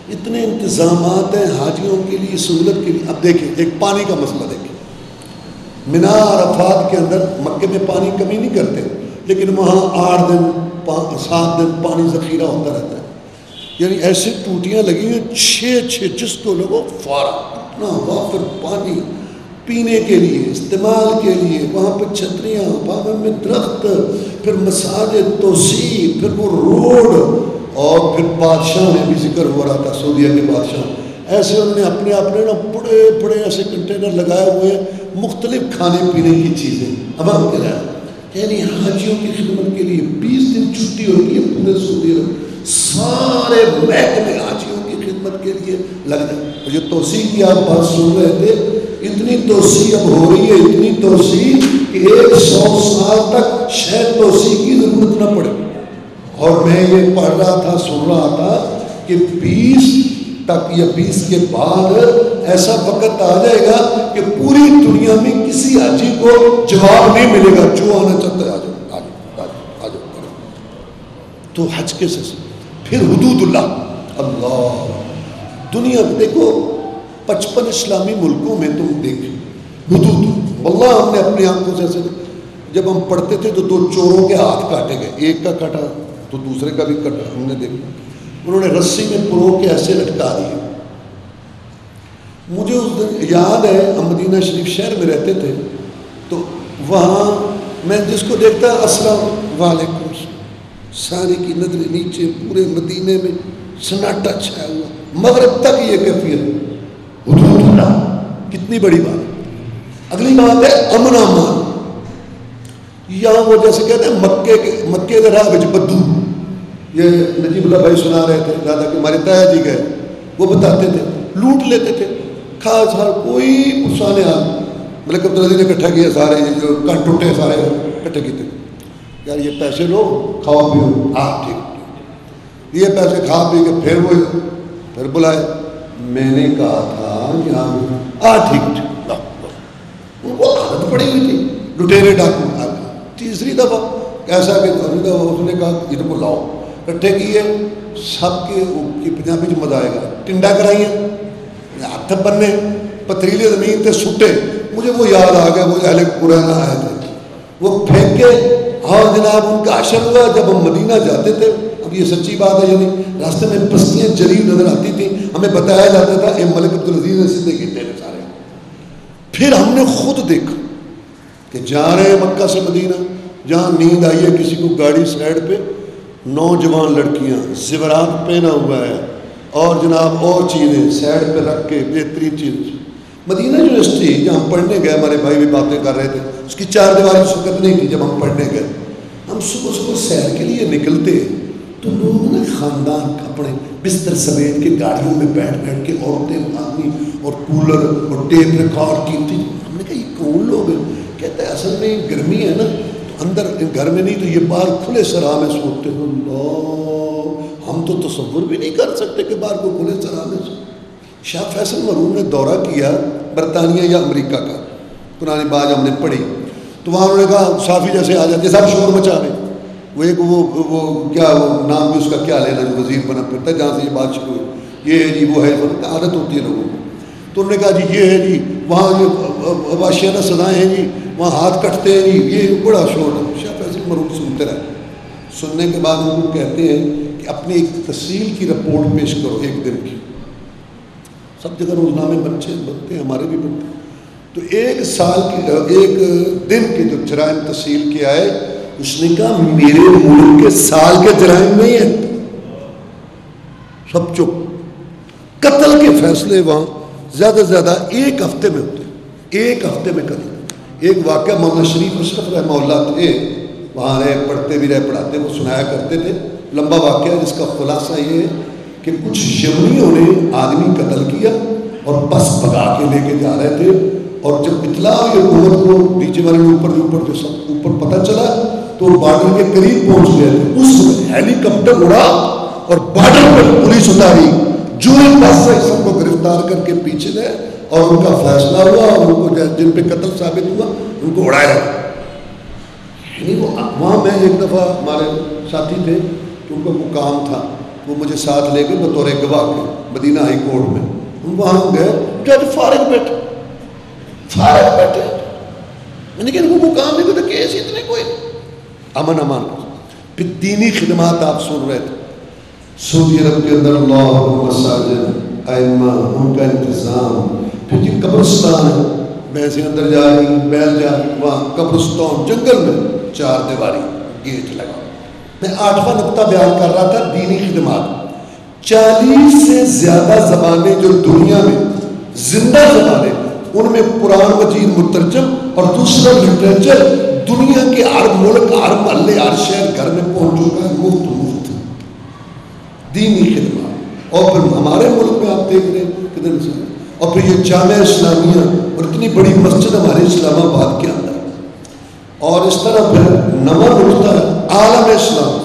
اتنے انتظامات ہیں حاجیوں کے لیے، سہولت کے لیے۔ اب دیکھیں، ایک پانی کا مسئلہ دیکھیں۔ منا عرفات کے اندر مکے میں پانی کمی نہیں کرتے، لیکن وہاں آٹھ دن سات دن پانی ذخیرہ ہوتا رہتا ہے۔ یعنی ایسی ٹوٹیاں لگی ہیں، چھ چھ جس کو لوگوں فارا، اتنا وافر پانی پینے کے لیے، استعمال کے لیے، وہاں پہ چھتریاں، وہاں میں درخت، پھر مساجد توسیع، پھر وہ روڈ، اور پھر بادشاہ میں بھی ذکر ہو رہا تھا، سعودیہ کے بادشاہ۔ ایسے انہوں نے اپنے اپنے نا بڑے بڑے ایسے کنٹینر لگائے ہوئے ہیں، مختلف کھانے پینے کی چیزیں۔ اب ہم کہہ رہے ہیں یعنی حاجیوں کی خدمت کے لیے بیس دن چھٹی ہوتی ہے پورے سعودی عرب سارے محکمے حاجیوں کی خدمت کے لیے لگ جائیں اور یہ توسیع کی آپ بات سن رہے تھے، اتنی توسیع اب ہو رہی ہے، اتنی توسیع کہ ایک سو سال تک شاید توسیع کی ضرورت نہ پڑے۔ اور میں یہ پڑھ رہا تھا، سن رہا تھا کہ بیس تک یا بیس کے بعد ایسا وقت آ جائے گا کہ پوری دنیا میں کسی حاجی کو جواب نہیں ملے گا، جو آنا چاہتا ہے آ جاؤ آ جاؤ آ جاؤ آ جاؤ آ جاؤ تو حج کے سے پھر حدود اللہ۔ اللہ۔ دنیا دیکھو، پچپن اسلامی ملکوں میں تم دیکھ حدود۔ واللہ ہم نے اپنی آنکھوں سے ایسے جب ہم پڑھتے تھے تو دو چوروں کے ہاتھ کاٹے گئے۔ ایک کا کاٹا تو دوسرے کا بھی کٹا ہم نے دیکھا۔ انہوں نے رسی میں پرو کے ایسے لٹکا دیے۔ مجھے اس دن یاد ہے، ہم مدینہ شریف شہر میں رہتے تھے۔ تو وہاں میں جس کو دیکھتا، السلام علیکم۔ سارے کی نظریں نیچے پورے مدینے میں سناٹا چھایا ہوا مغرب تک یہ کیفیت حدود اللہ کتنی بڑی بات۔ اگلی بات ہے امن امان۔ یہاں وہ جیسے کہتے ہیں، مکے کے مکے کے راہ بچ بدو۔ یہ نجیب اللہ بھائی سنا رہے تھے، دادا کہ ہمارے تایا جی گئے۔ وہ بتاتے تھے، لوٹ لیتے تھے۔ خاص ہر کوئی پرسانے آ ملک عبدالعزیز نے اکٹھا کیا، سارے جو کن ٹوٹے سارے اکٹھے کیے تھے یار یہ پیسے لو کھاؤ پیو ہاں ٹھیک یہ پیسے کھا پی کے پھر وہ پھر بلائے، میں نے کہا تھا کہ ہاں ٹھیک ٹھیک۔ ان کو عادت پڑی ہوئی تھی، لٹیرے ڈاکو آ تیسری دفعہ کیسا کہ دوسری دفعہ اس نے کہا کہ ان کو لاؤ کٹھے کیے سب کے پنجابی چ مزہ آئے گا۔ ٹنڈا کرائیے ہاتھ بننے، پتریلے زمین تے سٹے۔ مجھے وہ یاد آ گیا، وہ اہل قرآن آئے تھے وہ پھینکے اور جناب ان کا عشر ہوا جب ہم مدینہ جاتے تھے، اب یہ سچی بات ہے یعنی راستے میں بستیاں جلی نظر آتی تھیں، ہمیں بتایا جاتا تھا، اے ملک عبدالعزیز نے سیدھے کیتے ہیں سارے۔ پھر ہم نے خود دیکھا کہ جا رہے ہیں مکہ سے مدینہ، جہاں نیند آئی ہے کسی کو گاڑی سائڈ پہ، نوجوان لڑکیاں، زیورات پہنا ہوا ہے، اور جناب اور چیزیں سائڈ پہ رکھ کے بہترین چیز مدینہ یونیورسٹی جہاں ہم پڑھنے گئے، ہمارے بھائی بھی باتیں کر رہے تھے، اس کی چار دیواری سکت نہیں تھی جب ہم پڑھنے گئے۔ ہم صبح صبح سیر کے لیے نکلتے، تو لوگ نے خاندان اپنے بستر سمیت کے گاڑیوں میں بیٹھ بیٹھ کے عورتیں، آدمی اور کولر اور ٹیپ ریکارڈ کی تھی۔ ہم نے کہا، یہ کون لوگ ہیں؟ کہتے ہیں، اصل میں گرمی ہے نا، تو اندر گھر میں نہیں، تو یہ باہر کھلے سرا میں سوتے ہیں۔ اللہ، ہم تو تصور بھی نہیں کر سکتے کہ باہر کو کھلے سرا میں سو شاہ فیصل مرون نے دورہ کیا برطانیہ یا امریکہ کا۔ پرانی بات ہم نے پڑھی۔ تو وہاں انہوں نے کہا صافی جیسے آ جاتے صاحب شور مچا رہے۔ وہ ایک وہ وہ کیا، وہ نام بھی اس کا کیا لینا جو وزیر بنا پھرتا ہے، جہاں سے یہ بات شروع ہوئی۔ یہ ہے جی وہ ہے عادت ہوتی ہے لوگوں کو۔ تو انہوں نے کہا جی یہ ہے جی وہاں جو واشیانہ سزائیں ہیں جی وہاں ہاتھ کٹتے ہیں جی یہ بڑا شور ہے۔ شاہ فیصل مرون سنتے رہے۔ سننے کے بعد ان کو کہتے ہیں کہ اپنی ایک تحصیل کی رپورٹ پیش کرو ایک دن کی۔ سب جگہ روزنامے بنتے بنتے ہیں، ہمارے بھی بنتے ہیں۔ تو ایک سال کی، ایک دن کے جو جرائم تحصیل کے آئے، اس نے کہا، میرے ملک کے سال کے جرائم نہیں ہیں۔ سب چپ۔ قتل کے فیصلے وہاں زیادہ سے زیادہ ایک ہفتے میں ہوتے ہیں۔ ایک ہفتے میں قتل۔ ایک واقعہ مولانا شریف اشرف رحمہ اللہ تھے۔ وہاں رہے پڑھتے بھی رہے پڑھاتے، وہ سنایا کرتے تھے۔ لمبا واقعہ جس کا خلاصہ یہ ہے کہ کچھ یمنیوں نے آدمی قتل کیا اور بس بگا کے لے کے جا رہے تھے۔ اور جب اطلاع ہوئی حکومت کو نیچے والے اوپر اوپر جو سب اوپر پتہ چلا، تو بارڈر کے قریب پہنچ گئے تھے۔ اس ہیلی کاپٹر اڑا اور بارڈر پر پولیس اتاری۔ جو بس سے سب کو گرفتار کر کے پیچھے گئے اور ان کا فیصلہ ہوا اور ان کو جن پہ قتل ثابت ہوا، ان کو اڑایا یعنی وہ وہاں میں ایک دفعہ ہمارے ساتھی تھے کہ ان کا وہ کام تھا۔ وہ مجھے ساتھ لے گئے بطور گواہ کے، مدینہ ہائی کورٹ میں۔ ہم وہاں گئے، جج فارغ بیٹھے۔ فارغ بیٹھے۔ یعنی میں نے کہا ان کو کام نہیں کوئی کیس اتنے کوئی نہیں۔ امن، امان۔ پھر دینی خدمات آپ سن رہے تھے۔ سعودی عرب کے اندر اللہ مساجد، ائمہ، ان کا انتظام۔ پھر یہ قبرستان ہے بھینسیں اندر جا رہی، بیل جا رہی۔ وہاں قبرستان جنگل میں چار دیواری گیٹ لگا۔ میں آٹھواں نقطہ بیان کر رہا تھا، دینی خدمات۔ چالیس سے زیادہ زبانیں جو دنیا میں زندہ زبانیں، ان میں قرآن مجید مترجم اور دوسرا لٹریچر دنیا کے ہر ملک، ہر محلے، ہر شہر، گھر میں پہنچ چکا ہے مفت مفت۔ دینی خدمات۔ اور پھر ہمارے ملک میں آپ دیکھ رہے ہیں، کتنے اور پھر یہ جامعہ اسلامیہ اور اتنی بڑی مسجد ہمارے اسلام آباد کے اندر۔ اور اس طرح پھر نواں نقطہ ہے عالم اسلام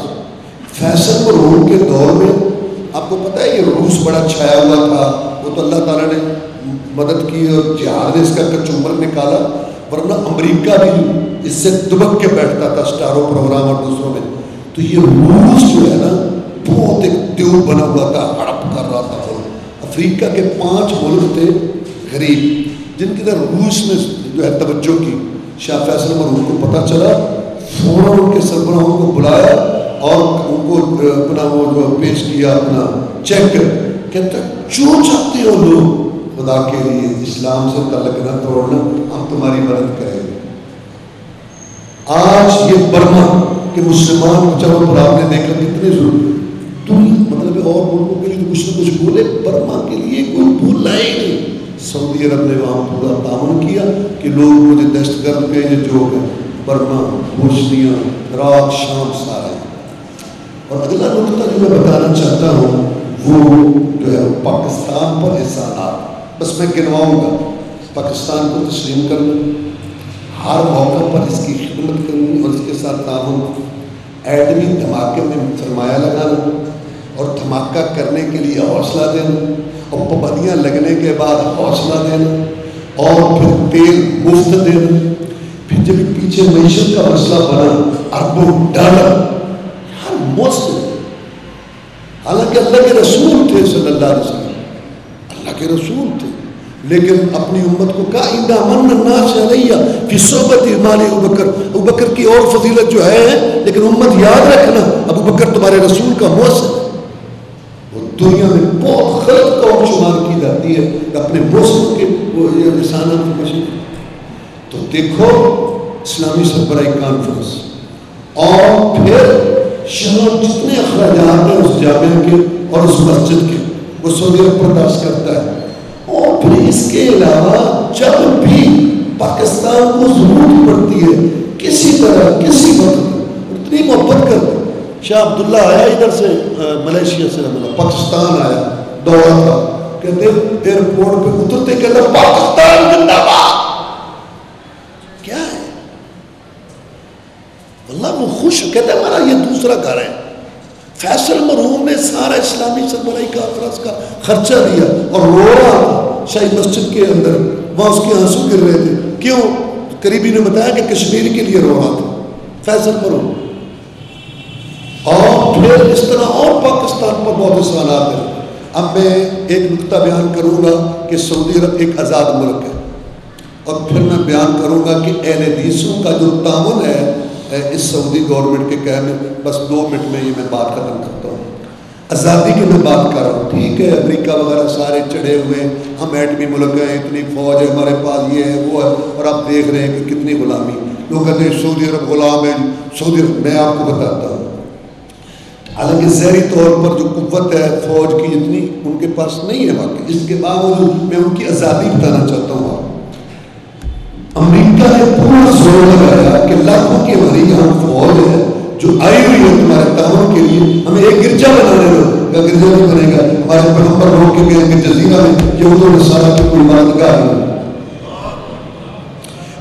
فیصل و روم کے دور میں، آپ کو پتہ ہے یہ روس بڑا چھایا ہوا تھا۔ وہ تو اللہ تعالیٰ نے مدد کی اور جہاد نے اس کا کچمبر نکالا، ورنہ امریکہ بھی اس سے دبک کے بیٹھتا تھا اسٹاروں پروگرام اور دوسروں میں۔ تو یہ روس جو ہے نا، بہت ایک دیو بنا ہوا تھا، ہڑپ کر رہا تھا۔ افریقہ کے پانچ ملک تھے غریب، جن کی طرح روس نے جو ہے توجہ کی۔ شاہ فیصل مرحوم کو پتہ چلا، فوراً ان کے سربراہوں کو بلایا اور ان کو اپنا وہ جو پیش کیا، اپنا چیک کہتا جو چاہتے ہو لوگ؟ خدا کے لیے اسلام سے تعلق نہ توڑنا، ہم تمہاری مدد کریں گے. آج یہ برما کہ مسلمان چلو پر آپ نے دیکھا کتنے ضرور تم مطلب اور ملکوں کے لیے کچھ نہ کچھ بولے، برما کے لیے کوئی بھولا ہی نہیں۔ سعودی عرب نے وہاں پورا تعاون کیا کہ لوگ مجھے دہشت گرد کے جو ہے برما بوشنیا رات شام سارے اور اگلا نقطہ جو میں بتانا چاہتا ہوں، وہ جو ہے پاکستان پر احسانات۔ بس میں گنواؤں گا، پاکستان کو تسلیم کرنا ہر موقع پر اس کی خدمت کرنی اور اس کے ساتھ تعاون ایڈمی دھماکے میں سرمایہ لگانا اور دھماکہ کرنے کے لیے حوصلہ دینا اور پابندیاں لگنے کے بعد حوصلہ دینا اور پھر تیل مفت دینا پھر جب پیچھے معیشت کا مسئلہ بنا اربوں ڈالر ہر مسلم حالانکہ اللہ کے رسول تھے صلی اللہ علیہ وسلم۔ اللہ کے رسول تھے۔ لیکن اپنی امت کو کہا اندا من الناس علیہ فی صحبت مال ابو بکر۔ ابو بکر کی اور فضیلت جو ہے، لیکن امت یاد رکھنا، ابو بکر تمہارے رسول کا موسم دنیا میں بہت غلط قوم شمار کی جاتی ہے اپنے موسم کے وہ یہ رسانہ کی مشین تو دیکھو، اسلامی سربراہی کانفرنس۔ اور پھر شہر جتنے اخراجات ہیں اس جامعہ کے اور اس مسجد کے، وہ سعودی عرب برداشت کرتا ہے۔ اور پھر اس کے علاوہ جب بھی پاکستان کو ضرورت پڑتی ہے، کسی طرح، کسی وقت اتنی محبت کرتے شاہ عبداللہ آیا ادھر سے ملیشیا سے مطلب پاکستان آیا، دورہ تھا۔ کہتے ایئرپورٹ پہ اترتے کہتے پاکستان زندہ باد! کیا ہے؟ اللہ وہ خوش کہتے ہمارا یہ دوسرا گھر ہے۔ فیصل مرحوم نے سارا اسلامی سربراہی کا کانفرنس کا خرچہ دیا اور رو رہا تھا شاہی مسجد کے اندر۔ وہاں اس کے آنسو گر رہے تھے۔ کیوں؟ قریبی نے بتایا کہ کشمیر کے لیے رو رہا تھا۔ فیصل مرحوم اور پھر اس طرح اور پاکستان پر بہت سوالات ہیں۔ اب میں ایک نقطہ بیان کروں گا کہ سعودی عرب ایک آزاد ملک ہے۔ اور پھر میں بیان کروں گا کہ اہل حدیثوں کا جو تعاون ہے اس سعودی گورنمنٹ کے کہہ میں، بس دو منٹ میں یہ میں بات ختم کرتا ہوں۔ آزادی کی میں بات کر رہا ہوں۔ ٹھیک ہے، امریکہ وغیرہ سارے چڑھے ہوئے ہم ایٹمی ملک ہیں، اتنی فوج ہے، ہمارے پاس یہ ہے، وہ ہے۔ اور آپ دیکھ رہے ہیں کہ کتنی غلامی۔ لوگ کہتے ہیں سعودی عرب غلام ہے سعودی عرب، میں آپ کو بتاتا ہوں۔ حالانکہ زہری طور پر جو قوت ہے فوج کی اتنی ان کے پاس نہیں ہے واقعی۔ اس کے باوجود میں ان کی آزادی بتانا چاہتا ہوں آپ امریکہ نے پورا زور لگایا کہ لاکھوں کی ہماری یہاں فوج ہے جو آئی ہوئی ہے تمہارے تعاون کے لیے۔ ہمیں ایک گرجا بنانے دو۔ کا گرجا نہیں بنے گا؟ ہمارے پیغمبر روک کے گئے کہ جزیرہ میں۔ یہود و نصارہ کی کوئی عبادتگاہ نہیں۔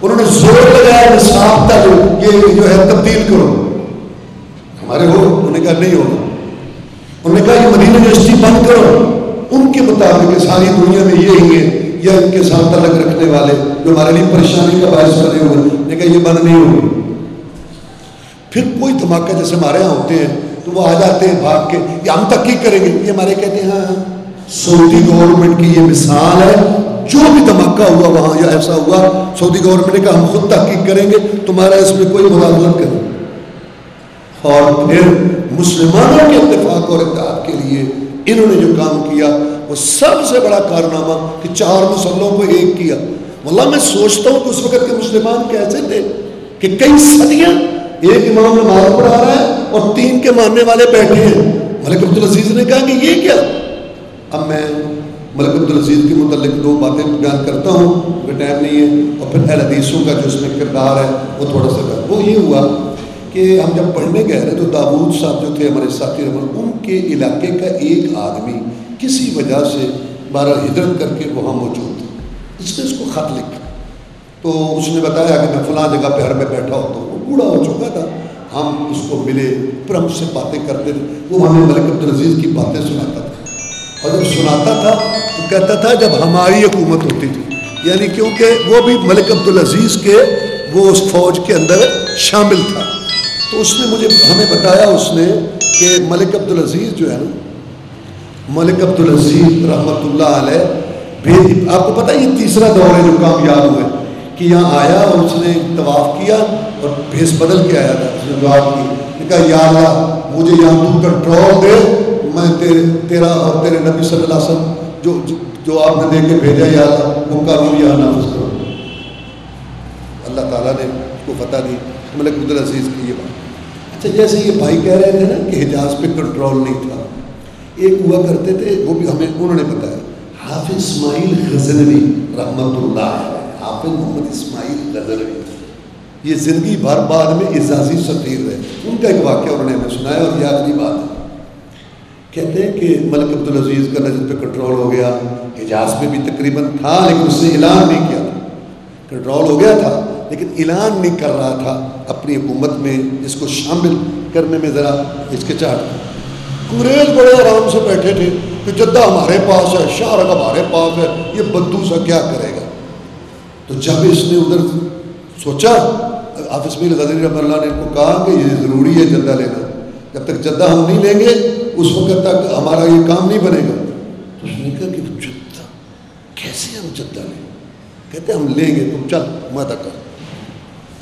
انہوں نے زور لگایا نصاب تھا جو یہ جو ہے تبدیل کرو۔ ہمارے ہو انہوں نے کہا نہیں ہوگا انہوں نے کہا یہ مدینہ یونیورسٹی بند کرو، ان کے مطابق ساری دنیا میں یہی ہے، یا ان کے ساتھ الگ رکھنے والے جو ہمارے لیے پریشانی کا باعث بنے ہوئے لیکن یہ بند نہیں ہوگی پھر کوئی دھماکہ جیسے ہمارے یہاں ہوتے ہیں، تو وہ آ جاتے ہیں بھاگ کے، یہ ہم تحقیق کریں گے۔ یہ ہمارے کہتے ہیں ہاں, ہاں۔ سعودی گورنمنٹ کی یہ مثال ہے۔ جو بھی دھماکہ ہوا وہاں یا ایسا ہوا، سعودی گورنمنٹ نے کہا ہم خود تحقیق کریں گے، تمہارا اس میں کوئی مداخلت کریں۔ اور پھر مسلمانوں کے اتفاق اور اتحاد کے لیے انہوں نے جو کام کیا، وہ سب سے بڑا کارنامہ کہ چار مسلوں کو ایک کیا۔ واللہ میں سوچتا ہوں کہ اس وقت کے مسلمان کیسے تھے کہ کئی صدیاں ایک امام نماز پڑھا رہا ہے اور تین کے ماننے والے بیٹھے ہیں۔ ملک عبدالعزیز نے کہا کہ یہ کیا؟ اب میں ملک عبدالعزیز کے متعلق دو باتیں بیان کرتا ہوں کہ ٹائم نہیں ہے، اور پھر اہل حدیثوں کا جو اس میں کردار ہے، وہ تھوڑا سا وہ یہ ہوا کہ ہم جب پڑھنے گئے تھے تو داود صاحب جو تھے ہمارے ساتھی رمن ان کے علاقے کا ایک آدمی کسی وجہ سے بارہ ہجرت کر کے وہاں موجود تھا اس نے اس کو خط لکھا۔ تو اس نے بتایا کہ میں فلاں جگہ پہ ہر میں بیٹھا ہوتا ہوں۔ وہ بوڑھا ہو چکا تھا۔ ہم اس کو ملے پھر ہم سے باتیں کرتے تھے۔ وہ ہمیں ملک عبدالعزیز کی باتیں سناتا تھا۔ اور جب سناتا تھا تو کہتا تھا جب ہماری حکومت ہوتی تھی۔ یعنی کیونکہ وہ بھی ملک عبدالعزیز کے وہ اس فوج کے اندر شامل تھا۔ تو اس نے مجھے ہمیں بتایا اس نے کہ ملک عبدالعزیز جو ہے نا ملک عبدالعزیز رحمۃ اللہ علیہ بھی آپ کو پتہ یہ تیسرا دور ہے جو کامیاب ہوئے کہ یہاں آیا اور اس نے طواف کیا اور بھیس بدل کے آیا تھا اس نے دعا کی۔ نے کہا یا اللہ مجھے یہاں تو کنٹرول دے میں تیرے تیرا اور تیرے نبی صلی اللہ علیہ وسلم جو جو, آپ نے دے کے بھیجا یا اللہ وہ قانون یہاں نافذ کرو۔ اللہ تعالیٰ نے اس کو فتح دی۔ ملک عبدالعزیز کی یہ بات۔ اچھا جیسے یہ بھائی کہہ رہے تھے نا کہ حجاز پہ کنٹرول نہیں تھا، ایک ہوا کرتے تھے، وہ بھی ہمیں، انہوں نے بتایا۔ حافظ اسماعیل غزنوی رحمت اللہ حافظ محمد اسماعیل غزنوی۔ یہ زندگی بھر بعد میں اعزازی سفیر رہے۔ ان کا ایک واقعہ انہوں نے ہمیں سنایا اور یہ آخری بات ہے۔ کہتے ہیں کہ ملک عبدالعزیز کا نجد پہ کنٹرول ہو گیا۔ حجاز میں بھی تقریباً تھا، لیکن اس نے اعلان نہیں کیا تھا۔ کنٹرول ہو گیا تھا، لیکن اعلان نہیں کر رہا تھا۔ اپنی حکومت میں اس کو شامل کرنے میں ذرا ہچکچاہٹ انگریز بڑے آرام سے بیٹھے تھے کہ جدہ ہمارے پاس ہے شارق ہمارے پاس ہے، یہ بدو سا کیا کرے گا؟ تو جب اس نے ادھر سوچا حافظ میل غزری رحمۃ اللہ نے ان کو کہا کہ یہ ضروری ہے جدہ لینا۔ جب تک جدہ ہم نہیں لیں گے، اس وقت تک ہمارا یہ کام نہیں بنے گا۔ تو اس نے کہا کہ جدہ، کیسے ہم جدہ لیں؟ کہتے ہم لیں گے، تم چل مدہ کر۔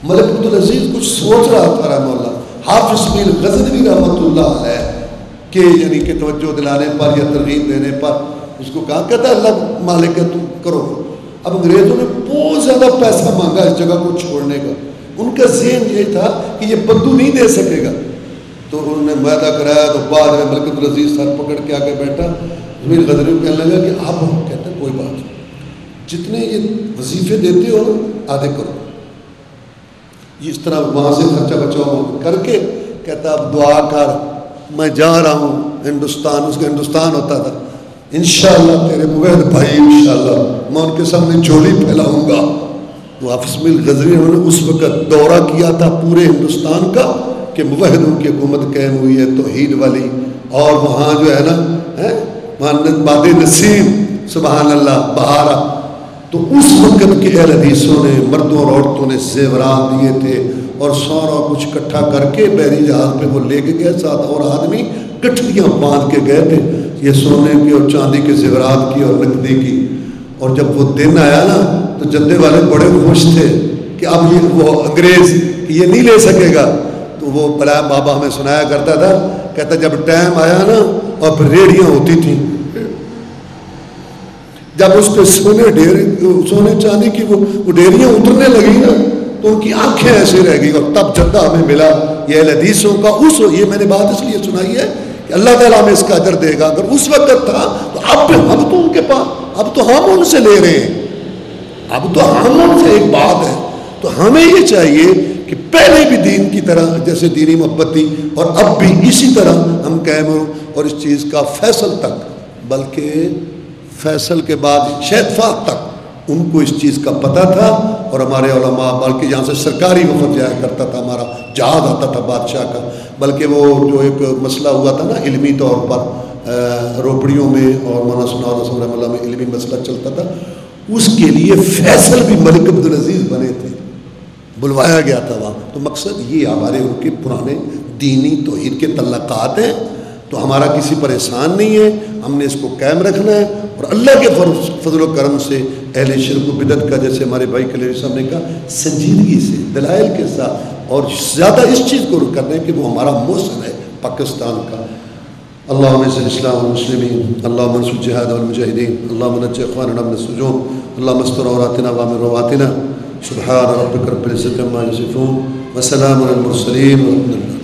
ملک عبدالعزیز کچھ سوچ رہا تھا رحمہ اللہ۔ حافظ میل غزنوی رحمۃ اللہ علیہ کہ یعنی کہ توجہ دلانے پر یا ترغیب دینے پر اس کو کہا، کہتا ہے، اللہ مالک ہے، تم کرو۔ اب انگریزوں نے بہت زیادہ پیسہ مانگا اس جگہ کو چھوڑنے کا۔ ان کا ذہن یہ تھا کہ یہ بدو نہیں دے سکے گا۔ تو انہوں نے معاہدہ کرایا، تو بعد میں ملک عبدالعزیز سر پکڑ کے آ کے بیٹھا۔ امیر غدری کہنے لگا کہ آپ کہتے ہیں، کوئی بات نہیں۔ جتنے یہ وظیفے دیتے ہو آدھے کرو۔ اس طرح وہاں سے خرچہ بچاؤ کر کے کہتا اب دعا کر۔ میں جا رہا ہوں، ہندوستان، اس کا ہندوستان ہوتا تھا۔ انشاءاللہ تیرے موید بھائی، انشاءاللہ۔ میں ان کے سامنے جھولی پھیلاؤں گا۔ تو حافظ مل غزری انہوں نے اس وقت دورہ کیا تھا پورے ہندوستان کا کہ موحدوں کی حکومت قائم ہوئی ہے، توحید والی۔ اور وہاں جو ہے نا وہاں باد نسیم سبحان اللہ بہارا تو اس وقت کے اہل حدیثوں نے مردوں اور عورتوں نے زیورات دیے تھے اور سورا کچھ اکٹھا کر کے بحری جہاز پہ وہ لے کے گئے، ساتھ اور آدمی کٹھلیاں باندھ کے گئے تھے، یہ سونے کی اور چاندی کے زیورات کی اور نقدی کی۔ اور جب وہ دن آیا نا، تو جدے والے بڑے خوش تھے کہ اب یہ وہ انگریز یہ نہیں لے سکے گا۔ تو وہ بلا بابا ہمیں سنایا کرتا تھا، کہتا جب ٹائم آیا نا اور پھر ریڑیاں ہوتی تھیں۔ جب اس پہ سونے ڈیر سونے چاندی کی وہ ڈیریاں اترنے لگی نا، تو ان کی آنکھیں ایسے رہ گئی اور تب جدہ ہمیں ملا۔ یہ حدیثوں کا اس یہ میں نے بات اس لیے سنائی ہے کہ اللہ تعالیٰ ہمیں اس کا اجر دے گا۔ اگر اس وقت تھا، تو اب اب تو ان کے پاس اب تو ہم ان سے لے رہے ہیں۔ اب تو ہم ان سے ایک بات ہے۔ تو ہمیں یہ چاہیے کہ پہلے بھی دین کی طرح، جیسے دینی محبت تھی اور اب بھی اسی طرح ہم قائم ہوں اور اس چیز کا فیصل تک۔ بلکہ فیصل کے بعد شیطفات تک ان کو اس چیز کا پتہ تھا اور ہمارے علماء بلکہ یہاں سے سرکاری وفد جایا کرتا تھا، ہمارا جہاز آتا تھا بادشاہ کا، بلکہ وہ جو ایک مسئلہ ہوا تھا نا علمی طور پر روپڑیوں میں اور مولانا سنا رسم اللہ میں علمی مسئلہ چلتا تھا۔ اس کے لیے فیصل بھی ملک عبدالعزیز بنے تھے۔ بلوایا گیا تھا وہاں۔ تو مقصد یہ ہمارے ان کے پرانے دینی توحید کے تعلقات ہیں۔ تو ہمارا کسی پر احسان نہیں ہے، ہم نے اس کو قائم رکھنا ہے اور اللہ کے فضل و کرم سے اہل شرک و بدت کا، جیسے ہمارے بھائی کلیری صاحب نے کہا، سنجیدگی سے، دلائل کے ساتھ اور زیادہ اس چیز کو کرنا ہے کہ وہ ہمارا محسن ہے پاکستان کا۔ اللہ عز الاسلام والمسلمین اللہ منصور جہاد والمجاہدین اللہ منج اخواننا من السجون اللہ مستر عوراتنا وامن رواتنا سبحان ربک رب العزت عما یصفون، وسلام علی المرسلین والحمد لله